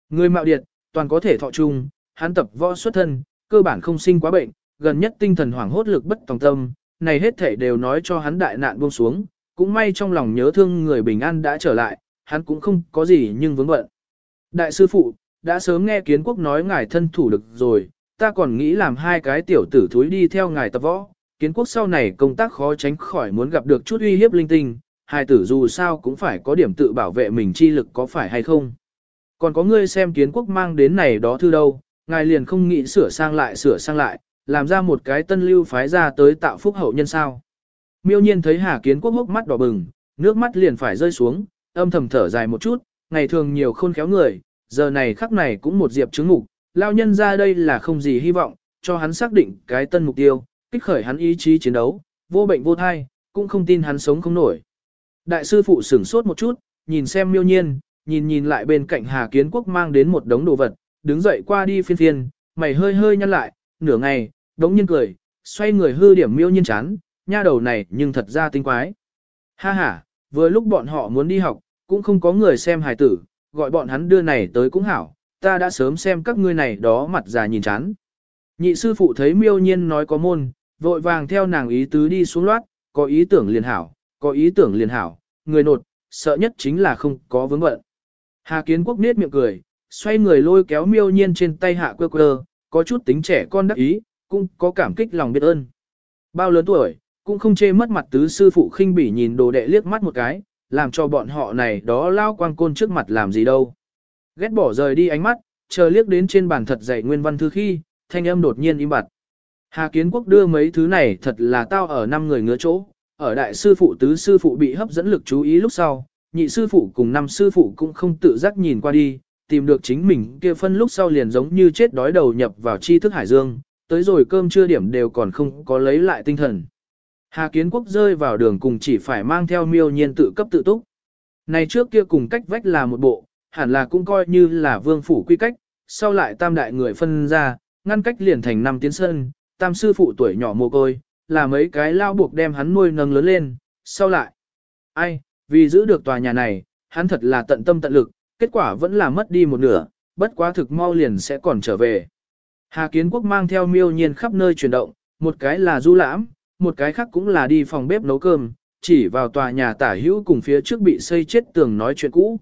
Người mạo điệt, toàn có thể thọ chung, hắn tập võ xuất thân, cơ bản không sinh quá bệnh, gần nhất tinh thần hoảng hốt lực bất tòng tâm, này hết thể đều nói cho hắn đại nạn buông xuống, cũng may trong lòng nhớ thương người bình an đã trở lại, hắn cũng không có gì nhưng vướng bận. Đại sư phụ, đã sớm nghe kiến quốc nói ngài thân thủ được rồi, ta còn nghĩ làm hai cái tiểu tử thúi đi theo ngài tập võ, kiến quốc sau này công tác khó tránh khỏi muốn gặp được chút uy hiếp linh tinh, hai tử dù sao cũng phải có điểm tự bảo vệ mình chi lực có phải hay không. Còn có ngươi xem kiến quốc mang đến này đó thư đâu, ngài liền không nghĩ sửa sang lại sửa sang lại, làm ra một cái tân lưu phái ra tới tạo phúc hậu nhân sao. Miêu nhiên thấy Hà Kiến Quốc hốc mắt đỏ bừng, nước mắt liền phải rơi xuống, âm thầm thở dài một chút, ngày thường nhiều khôn khéo người, giờ này khắc này cũng một diệp chứng ngục, lao nhân ra đây là không gì hy vọng, cho hắn xác định cái tân mục tiêu, kích khởi hắn ý chí chiến đấu, vô bệnh vô thai, cũng không tin hắn sống không nổi. Đại sư phụ sửng sốt một chút, nhìn xem miêu nhiên, nhìn nhìn lại bên cạnh Hà Kiến Quốc mang đến một đống đồ vật, đứng dậy qua đi phiên phiên, mày hơi hơi nhăn lại, nửa ngày, đống nhiên cười, xoay người hư điểm miêu nhiên chán, nha đầu này nhưng thật ra tinh quái. Ha ha, vừa lúc bọn họ muốn đi học, cũng không có người xem hài tử, gọi bọn hắn đưa này tới cũng hảo, ta đã sớm xem các ngươi này đó mặt già nhìn chán. Nhị sư phụ thấy miêu nhiên nói có môn, vội vàng theo nàng ý tứ đi xuống loát, có ý tưởng liền hảo, có ý tưởng liền hảo, người nột, sợ nhất chính là không có vướng bận. Hà kiến quốc nết miệng cười, xoay người lôi kéo miêu nhiên trên tay hạ quơ quơ, có chút tính trẻ con đắc ý, cũng có cảm kích lòng biết ơn. Bao lớn tuổi, cũng không chê mất mặt tứ sư phụ khinh bỉ nhìn đồ đệ liếc mắt một cái, làm cho bọn họ này đó lao quang côn trước mặt làm gì đâu. Ghét bỏ rời đi ánh mắt, chờ liếc đến trên bàn thật dày nguyên văn thư khi, thanh âm đột nhiên im bặt. Hà Kiến Quốc đưa mấy thứ này thật là tao ở năm người ngứa chỗ, ở đại sư phụ tứ sư phụ bị hấp dẫn lực chú ý lúc sau, nhị sư phụ cùng năm sư phụ cũng không tự giác nhìn qua đi, tìm được chính mình kia phân lúc sau liền giống như chết đói đầu nhập vào tri thức hải dương, tới rồi cơm trưa điểm đều còn không có lấy lại tinh thần. Hà Kiến Quốc rơi vào đường cùng chỉ phải mang theo miêu nhiên tự cấp tự túc. Này trước kia cùng cách vách là một bộ, hẳn là cũng coi như là vương phủ quy cách, sau lại tam đại người phân ra, ngăn cách liền thành năm tiến sơn. tam sư phụ tuổi nhỏ mồ côi, là mấy cái lao buộc đem hắn nuôi nâng lớn lên, sau lại. Ai, vì giữ được tòa nhà này, hắn thật là tận tâm tận lực, kết quả vẫn là mất đi một nửa, bất quá thực mau liền sẽ còn trở về. Hà Kiến Quốc mang theo miêu nhiên khắp nơi chuyển động, một cái là du lãm, một cái khác cũng là đi phòng bếp nấu cơm, chỉ vào tòa nhà tả hữu cùng phía trước bị xây chết tường nói chuyện cũ.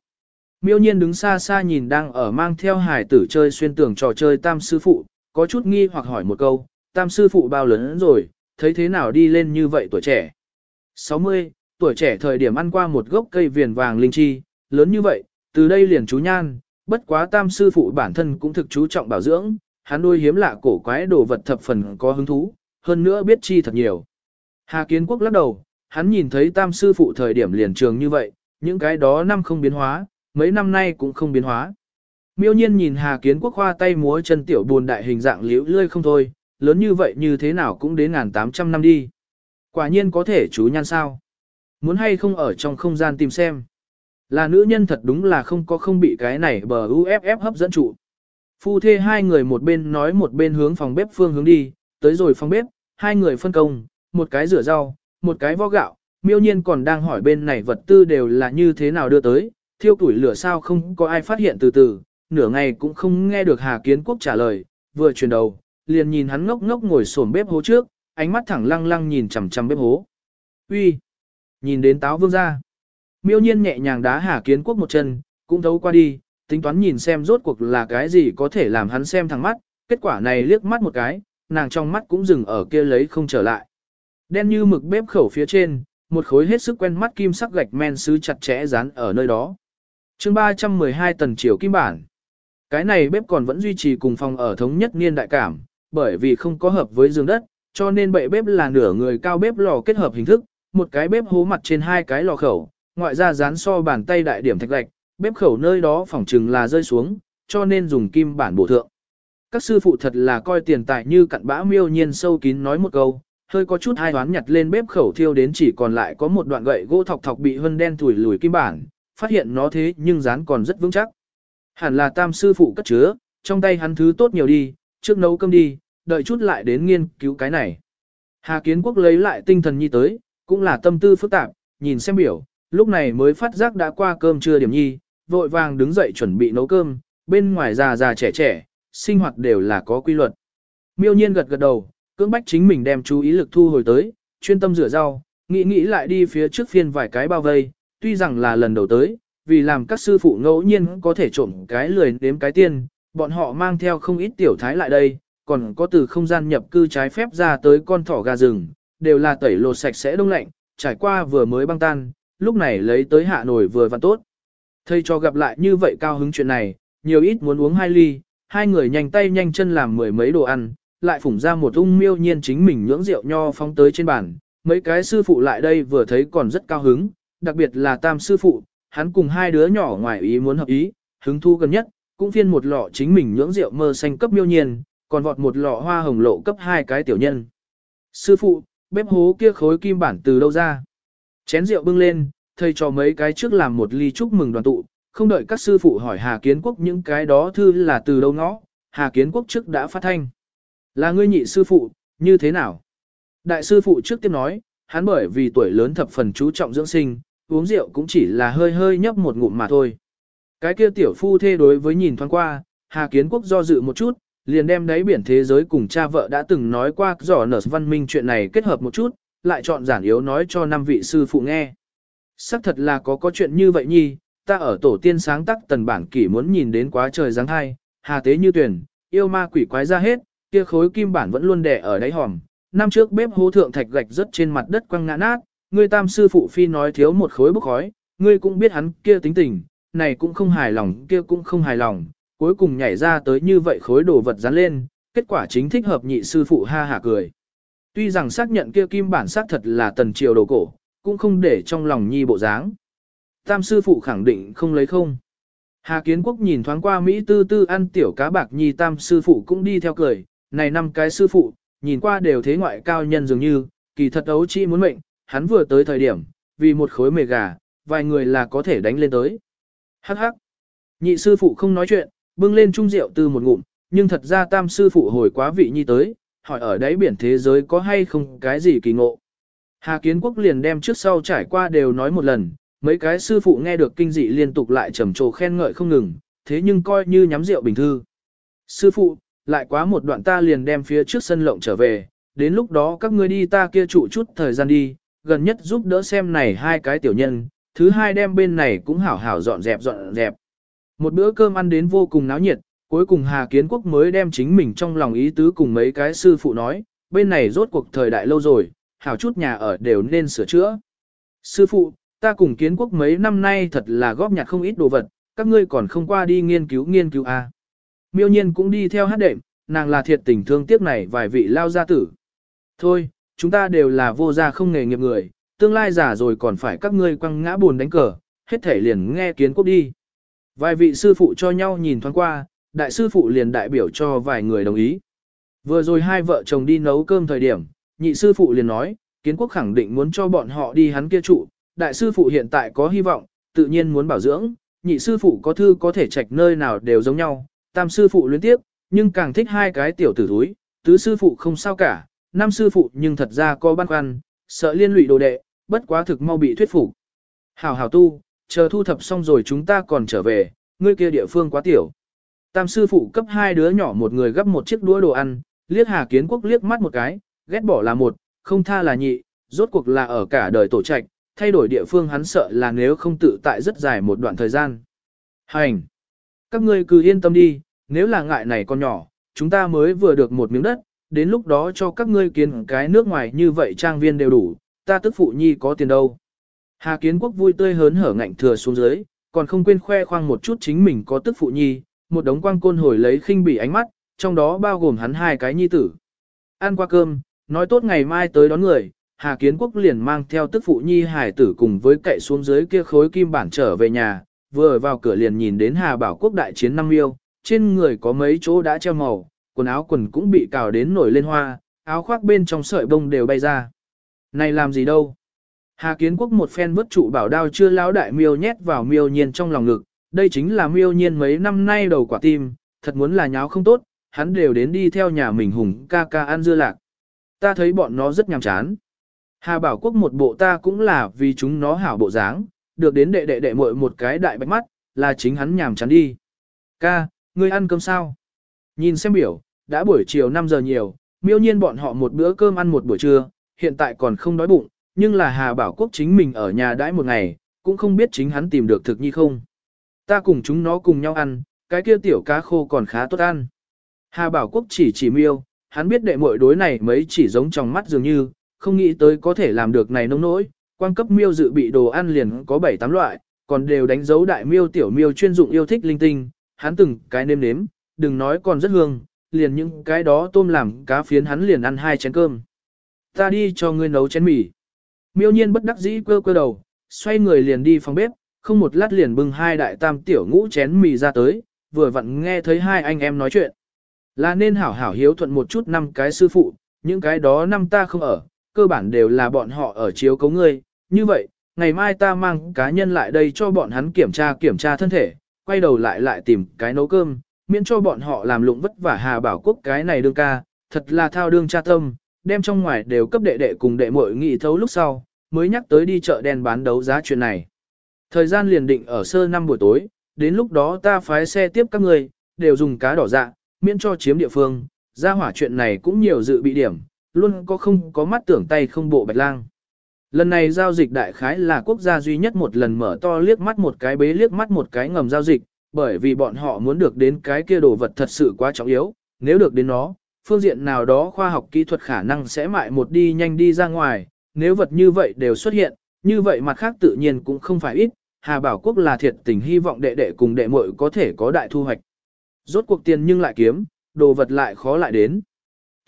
Miêu nhiên đứng xa xa nhìn đang ở mang theo hải tử chơi xuyên tường trò chơi tam sư phụ, có chút nghi hoặc hỏi một câu, tam sư phụ bao lớn rồi, thấy thế nào đi lên như vậy tuổi trẻ. 60, tuổi trẻ thời điểm ăn qua một gốc cây viền vàng linh chi, lớn như vậy, từ đây liền chú nhan, bất quá tam sư phụ bản thân cũng thực chú trọng bảo dưỡng, hắn nuôi hiếm lạ cổ quái đồ vật thập phần có hứng thú, hơn nữa biết chi thật nhiều. Hà Kiến Quốc lắc đầu, hắn nhìn thấy tam sư phụ thời điểm liền trường như vậy, những cái đó năm không biến hóa, mấy năm nay cũng không biến hóa. Miêu nhiên nhìn Hà Kiến Quốc khoa tay múa chân tiểu buồn đại hình dạng liễu lươi không thôi, lớn như vậy như thế nào cũng đến ngàn tám trăm năm đi. Quả nhiên có thể chú nhan sao. Muốn hay không ở trong không gian tìm xem. Là nữ nhân thật đúng là không có không bị cái này bờ UFF hấp dẫn trụ. Phu thê hai người một bên nói một bên hướng phòng bếp phương hướng đi, tới rồi phòng bếp, hai người phân công, một cái rửa rau, một cái vo gạo, miêu nhiên còn đang hỏi bên này vật tư đều là như thế nào đưa tới, thiêu tuổi lửa sao không có ai phát hiện từ từ, nửa ngày cũng không nghe được Hà Kiến Quốc trả lời, vừa chuyển đầu, liền nhìn hắn ngốc ngốc ngồi sổn bếp hố trước, ánh mắt thẳng lăng lăng nhìn chằm chằm bếp hố. Uy, Nhìn đến táo vương ra. Miêu nhiên nhẹ nhàng đá Hà Kiến Quốc một chân, cũng thấu qua đi, tính toán nhìn xem rốt cuộc là cái gì có thể làm hắn xem thẳng mắt, kết quả này liếc mắt một cái, nàng trong mắt cũng dừng ở kia lấy không trở lại. Đen như mực bếp khẩu phía trên, một khối hết sức quen mắt kim sắc gạch men sứ chặt chẽ dán ở nơi đó. chương 312 tần chiều kim bản. Cái này bếp còn vẫn duy trì cùng phòng ở thống nhất niên đại cảm, bởi vì không có hợp với giường đất, cho nên bệ bếp là nửa người cao bếp lò kết hợp hình thức, một cái bếp hố mặt trên hai cái lò khẩu, ngoại ra dán so bàn tay đại điểm thạch lạch, bếp khẩu nơi đó phòng trừng là rơi xuống, cho nên dùng kim bản bổ thượng. Các sư phụ thật là coi tiền tài như cặn bã miêu nhiên sâu kín nói một câu, hơi có chút hai đoán nhặt lên bếp khẩu thiêu đến chỉ còn lại có một đoạn gậy gỗ thọc thọc bị hân đen thủi lùi kim bản, phát hiện nó thế nhưng dán còn rất vững chắc. Hẳn là tam sư phụ cất chứa, trong tay hắn thứ tốt nhiều đi, trước nấu cơm đi, đợi chút lại đến nghiên cứu cái này. Hà Kiến Quốc lấy lại tinh thần nhi tới, cũng là tâm tư phức tạp, nhìn xem biểu, lúc này mới phát giác đã qua cơm trưa điểm nhi, vội vàng đứng dậy chuẩn bị nấu cơm, bên ngoài già già trẻ trẻ, sinh hoạt đều là có quy luật. Miêu nhiên gật gật đầu, cưỡng bách chính mình đem chú ý lực thu hồi tới, chuyên tâm rửa rau, nghĩ nghĩ lại đi phía trước phiên vài cái bao vây, tuy rằng là lần đầu tới, vì làm các sư phụ ngẫu nhiên có thể trộm cái lười đếm cái tiên, bọn họ mang theo không ít tiểu thái lại đây, còn có từ không gian nhập cư trái phép ra tới con thỏ gà rừng, đều là tẩy lột sạch sẽ đông lạnh, trải qua vừa mới băng tan, lúc này lấy tới hạ nổi vừa và tốt. Thầy cho gặp lại như vậy cao hứng chuyện này, nhiều ít muốn uống hai ly, hai người nhanh tay nhanh chân làm mười mấy đồ ăn, lại phủng ra một ung miêu nhiên chính mình nhưỡng rượu nho phóng tới trên bàn. Mấy cái sư phụ lại đây vừa thấy còn rất cao hứng, đặc biệt là tam sư phụ, hắn cùng hai đứa nhỏ ngoài ý muốn hợp ý, hứng thu gần nhất, cũng phiên một lọ chính mình nhưỡng rượu mơ xanh cấp miêu nhiên, còn vọt một lọ hoa hồng lộ cấp hai cái tiểu nhân. Sư phụ, bếp hố kia khối kim bản từ đâu ra? Chén rượu bưng lên, thầy cho mấy cái trước làm một ly chúc mừng đoàn tụ, không đợi các sư phụ hỏi Hà Kiến Quốc những cái đó thư là từ đâu ngõ, Hà Kiến Quốc trước đã phát thanh. Là ngươi nhị sư phụ, như thế nào? Đại sư phụ trước tiên nói, hắn bởi vì tuổi lớn thập phần chú trọng dưỡng sinh, uống rượu cũng chỉ là hơi hơi nhấp một ngụm mà thôi. Cái kia tiểu phu thê đối với nhìn thoáng qua, Hà Kiến Quốc do dự một chút, liền đem đáy biển thế giới cùng cha vợ đã từng nói qua giỏ nở văn minh chuyện này kết hợp một chút, lại chọn giản yếu nói cho năm vị sư phụ nghe. Sắc thật là có có chuyện như vậy nhi, ta ở tổ tiên sáng tác tần bản kỷ muốn nhìn đến quá trời giáng hai, hà tế như tuyển, yêu ma quỷ quái ra hết, kia khối kim bản vẫn luôn đè ở đáy hòm. Năm trước bếp hố thượng thạch gạch rất trên mặt đất quăng ngã nát, ngươi tam sư phụ phi nói thiếu một khối bốc khói, ngươi cũng biết hắn kia tính tình, này cũng không hài lòng, kia cũng không hài lòng, cuối cùng nhảy ra tới như vậy khối đồ vật dán lên, kết quả chính thích hợp nhị sư phụ ha hả cười. Tuy rằng xác nhận kia kim bản xác thật là tần triều đồ cổ, cũng không để trong lòng nhi bộ dáng. Tam sư phụ khẳng định không lấy không. Hà Kiến Quốc nhìn thoáng qua Mỹ tư tư ăn tiểu cá bạc nhi tam sư phụ cũng đi theo cười, này năm cái sư phụ, nhìn qua đều thế ngoại cao nhân dường như, kỳ thật ấu chi muốn mệnh, hắn vừa tới thời điểm, vì một khối mề gà, vài người là có thể đánh lên tới. Hắc hắc. Nhị sư phụ không nói chuyện, bưng lên chung rượu từ một ngụm, nhưng thật ra tam sư phụ hồi quá vị nhi tới, hỏi ở đáy biển thế giới có hay không cái gì kỳ ngộ. Hà Kiến Quốc liền đem trước sau trải qua đều nói một lần, mấy cái sư phụ nghe được kinh dị liên tục lại trầm trồ khen ngợi không ngừng, thế nhưng coi như nhắm rượu bình thư. Sư phụ, lại quá một đoạn ta liền đem phía trước sân lộng trở về, đến lúc đó các ngươi đi ta kia trụ chút thời gian đi, gần nhất giúp đỡ xem này hai cái tiểu nhân, thứ hai đem bên này cũng hảo hảo dọn dẹp dọn dẹp. Một bữa cơm ăn đến vô cùng náo nhiệt, cuối cùng Hà Kiến Quốc mới đem chính mình trong lòng ý tứ cùng mấy cái sư phụ nói, bên này rốt cuộc thời đại lâu rồi, hảo chút nhà ở đều nên sửa chữa. Sư phụ, ta cùng kiến quốc mấy năm nay thật là góp nhặt không ít đồ vật, các ngươi còn không qua đi nghiên cứu nghiên cứu à. Miêu nhiên cũng đi theo hát đệm, nàng là thiệt tình thương tiếc này vài vị lao gia tử. Thôi, chúng ta đều là vô gia không nghề nghiệp người, tương lai giả rồi còn phải các ngươi quăng ngã buồn đánh cờ, hết thể liền nghe kiến quốc đi. Vài vị sư phụ cho nhau nhìn thoáng qua, đại sư phụ liền đại biểu cho vài người đồng ý. Vừa rồi hai vợ chồng đi nấu cơm thời điểm, nhị sư phụ liền nói, kiến quốc khẳng định muốn cho bọn họ đi hắn kia trụ, đại sư phụ hiện tại có hy vọng, tự nhiên muốn bảo dưỡng, nhị sư phụ có thư có thể trạch nơi nào đều giống nhau, tam sư phụ luyến tiếp, nhưng càng thích hai cái tiểu tử thúi, tứ sư phụ không sao cả, năm sư phụ nhưng thật ra có băn khoăn, sợ liên lụy đồ đệ, bất quá thực mau bị thuyết phục. Hảo hảo tu, chờ thu thập xong rồi chúng ta còn trở về, ngươi kia địa phương quá tiểu. Tam sư phụ cấp hai đứa nhỏ một người gấp một chiếc đũa đồ ăn, liếc Hà Kiến Quốc liếc mắt một cái, ghét bỏ là một, không tha là nhị, rốt cuộc là ở cả đời tổ trạch, thay đổi địa phương hắn sợ là nếu không tự tại rất dài một đoạn thời gian. Hành! Các ngươi cứ yên tâm đi, nếu là ngại này con nhỏ, chúng ta mới vừa được một miếng đất, đến lúc đó cho các ngươi kiến cái nước ngoài như vậy trang viên đều đủ, ta tức phụ nhi có tiền đâu. Hà Kiến Quốc vui tươi hớn hở ngạnh thừa xuống dưới, còn không quên khoe khoang một chút chính mình có tức phụ nhi, một đống quang côn hồi lấy khinh bỉ ánh mắt, trong đó bao gồm hắn hai cái nhi tử. Ăn qua cơm, nói tốt ngày mai tới đón người, Hà Kiến Quốc liền mang theo tức phụ nhi hải tử cùng với cậy xuống dưới kia khối kim bản trở về nhà, vừa vào cửa liền nhìn đến Hà Bảo Quốc đại chiến năm yêu, trên người có mấy chỗ đã treo màu, quần áo quần cũng bị cào đến nổi lên hoa, áo khoác bên trong sợi bông đều bay ra. Này làm gì đâu? Hà Kiến Quốc một phen vứt trụ bảo đao chưa lão đại miêu nhét vào miêu nhiên trong lòng ngực, đây chính là miêu nhiên mấy năm nay đầu quả tim, thật muốn là nháo không tốt, hắn đều đến đi theo nhà mình hùng ca ca ăn dưa lạc. Ta thấy bọn nó rất nhàm chán. Hà Bảo Quốc một bộ ta cũng là vì chúng nó hảo bộ dáng, được đến đệ đệ đệ muội một cái đại bạch mắt, là chính hắn nhàm chán đi. Ca, ngươi ăn cơm sao? Nhìn xem biểu, đã buổi chiều 5 giờ nhiều, miêu nhiên bọn họ một bữa cơm ăn một buổi trưa, hiện tại còn không đói bụng, nhưng là Hà Bảo Quốc chính mình ở nhà đãi một ngày, cũng không biết chính hắn tìm được thực nhi không. Ta cùng chúng nó cùng nhau ăn, cái kia tiểu cá khô còn khá tốt ăn. Hà Bảo Quốc chỉ chỉ miêu, hắn biết đệ muội đối này mấy chỉ giống trong mắt dường như, không nghĩ tới có thể làm được này nông nỗi, quan cấp miêu dự bị đồ ăn liền có 7-8 loại, còn đều đánh dấu đại miêu tiểu miêu chuyên dụng yêu thích linh tinh, hắn từng cái nêm nếm, đừng nói còn rất hương, liền những cái đó tôm làm cá phiến hắn liền ăn hai chén cơm. Ta đi cho ngươi nấu chén mì. Miêu nhiên bất đắc dĩ quơ quơ đầu, xoay người liền đi phòng bếp, không một lát liền bưng hai đại tam tiểu ngũ chén mì ra tới, vừa vặn nghe thấy hai anh em nói chuyện. Là nên hảo hảo hiếu thuận một chút năm cái sư phụ, những cái đó năm ta không ở, cơ bản đều là bọn họ ở chiếu cấu ngươi, như vậy, ngày mai ta mang cá nhân lại đây cho bọn hắn kiểm tra kiểm tra thân thể, quay đầu lại lại tìm cái nấu cơm, miễn cho bọn họ làm lụng vất vả hà bảo quốc cái này đương ca, thật là thao đương cha tâm, đem trong ngoài đều cấp đệ đệ cùng đệ muội nghị thấu lúc sau, mới nhắc tới đi chợ đen bán đấu giá chuyện này. Thời gian liền định ở sơ năm buổi tối, đến lúc đó ta phái xe tiếp các người, đều dùng cá đỏ dạ, miễn cho chiếm địa phương, ra hỏa chuyện này cũng nhiều dự bị điểm, luôn có không có mắt tưởng tay không bộ bạch lang. Lần này giao dịch đại khái là quốc gia duy nhất một lần mở to liếc mắt một cái bế liếc mắt một cái ngầm giao dịch, bởi vì bọn họ muốn được đến cái kia đồ vật thật sự quá trọng yếu, nếu được đến nó, phương diện nào đó khoa học kỹ thuật khả năng sẽ mại một đi nhanh đi ra ngoài, nếu vật như vậy đều xuất hiện, như vậy mặt khác tự nhiên cũng không phải ít, Hà Bảo Quốc là thiệt tình hy vọng đệ đệ cùng đệ muội có thể có đại thu hoạch. Rốt cuộc tiền nhưng lại kiếm, đồ vật lại khó lại đến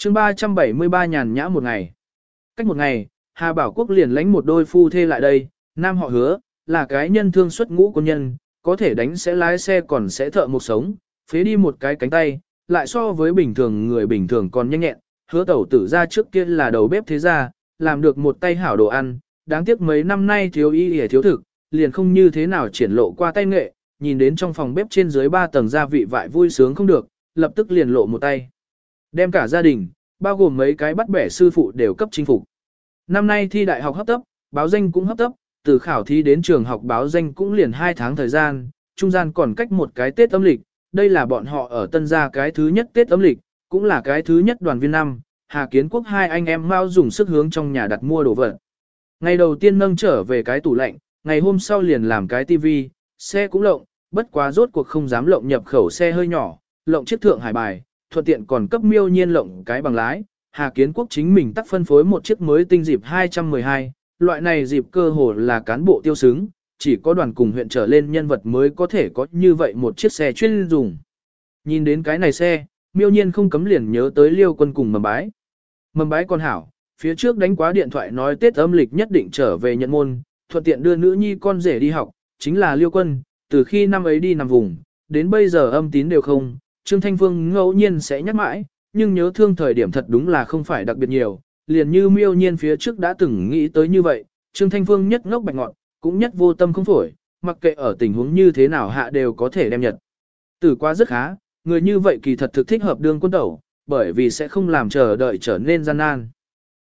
chương 373 nhàn nhã một ngày. Cách một ngày, Hà Bảo Quốc liền lánh một đôi phu thê lại đây, nam họ hứa, là cái nhân thương xuất ngũ quân nhân, có thể đánh sẽ lái xe còn sẽ thợ một sống, phế đi một cái cánh tay, lại so với bình thường người bình thường còn nhanh nhẹn, hứa tẩu tử ra trước kia là đầu bếp thế gia, làm được một tay hảo đồ ăn, đáng tiếc mấy năm nay thiếu y hề thiếu thực, liền không như thế nào triển lộ qua tay nghệ, nhìn đến trong phòng bếp trên dưới ba tầng gia vị vại vui sướng không được, lập tức liền lộ một tay. Đem cả gia đình, bao gồm mấy cái bắt bẻ sư phụ đều cấp chính phục. Năm nay thi đại học hấp tấp, báo danh cũng hấp tấp, từ khảo thi đến trường học báo danh cũng liền 2 tháng thời gian, trung gian còn cách một cái Tết âm lịch, đây là bọn họ ở tân gia cái thứ nhất Tết âm lịch, cũng là cái thứ nhất đoàn viên năm, Hà Kiến Quốc hai anh em mau dùng sức hướng trong nhà đặt mua đồ vật. Ngày đầu tiên nâng trở về cái tủ lạnh, ngày hôm sau liền làm cái tivi, xe cũng lộng, bất quá rốt cuộc không dám lộng nhập khẩu xe hơi nhỏ, lộng chiếc thượng hải bài, thuận tiện còn cấp miêu nhiên lộng cái bằng lái. Hà Kiến Quốc chính mình tắt phân phối một chiếc mới tinh dịp 212, loại này dịp cơ hồ là cán bộ tiêu xứng, chỉ có đoàn cùng huyện trở lên nhân vật mới có thể có như vậy một chiếc xe chuyên dùng. Nhìn đến cái này xe, miêu nhiên không cấm liền nhớ tới liêu quân cùng mầm bái. Mầm bái con hảo, phía trước đánh quá điện thoại nói Tết âm lịch nhất định trở về nhận môn, thuận tiện đưa nữ nhi con rể đi học, chính là liêu quân, từ khi năm ấy đi nằm vùng, đến bây giờ âm tín đều không, Trương Thanh Phương ngẫu nhiên sẽ nhắc mãi, nhưng nhớ thương thời điểm thật đúng là không phải đặc biệt nhiều, liền như miêu nhiên phía trước đã từng nghĩ tới như vậy, Trương Thanh Phương nhất ngốc bạch ngọn, cũng nhất vô tâm không phổi, mặc kệ ở tình huống như thế nào hạ đều có thể đem nhật. Tử qua rất khá, người như vậy kỳ thật thực thích hợp đương quân tẩu, bởi vì sẽ không làm chờ đợi trở nên gian nan.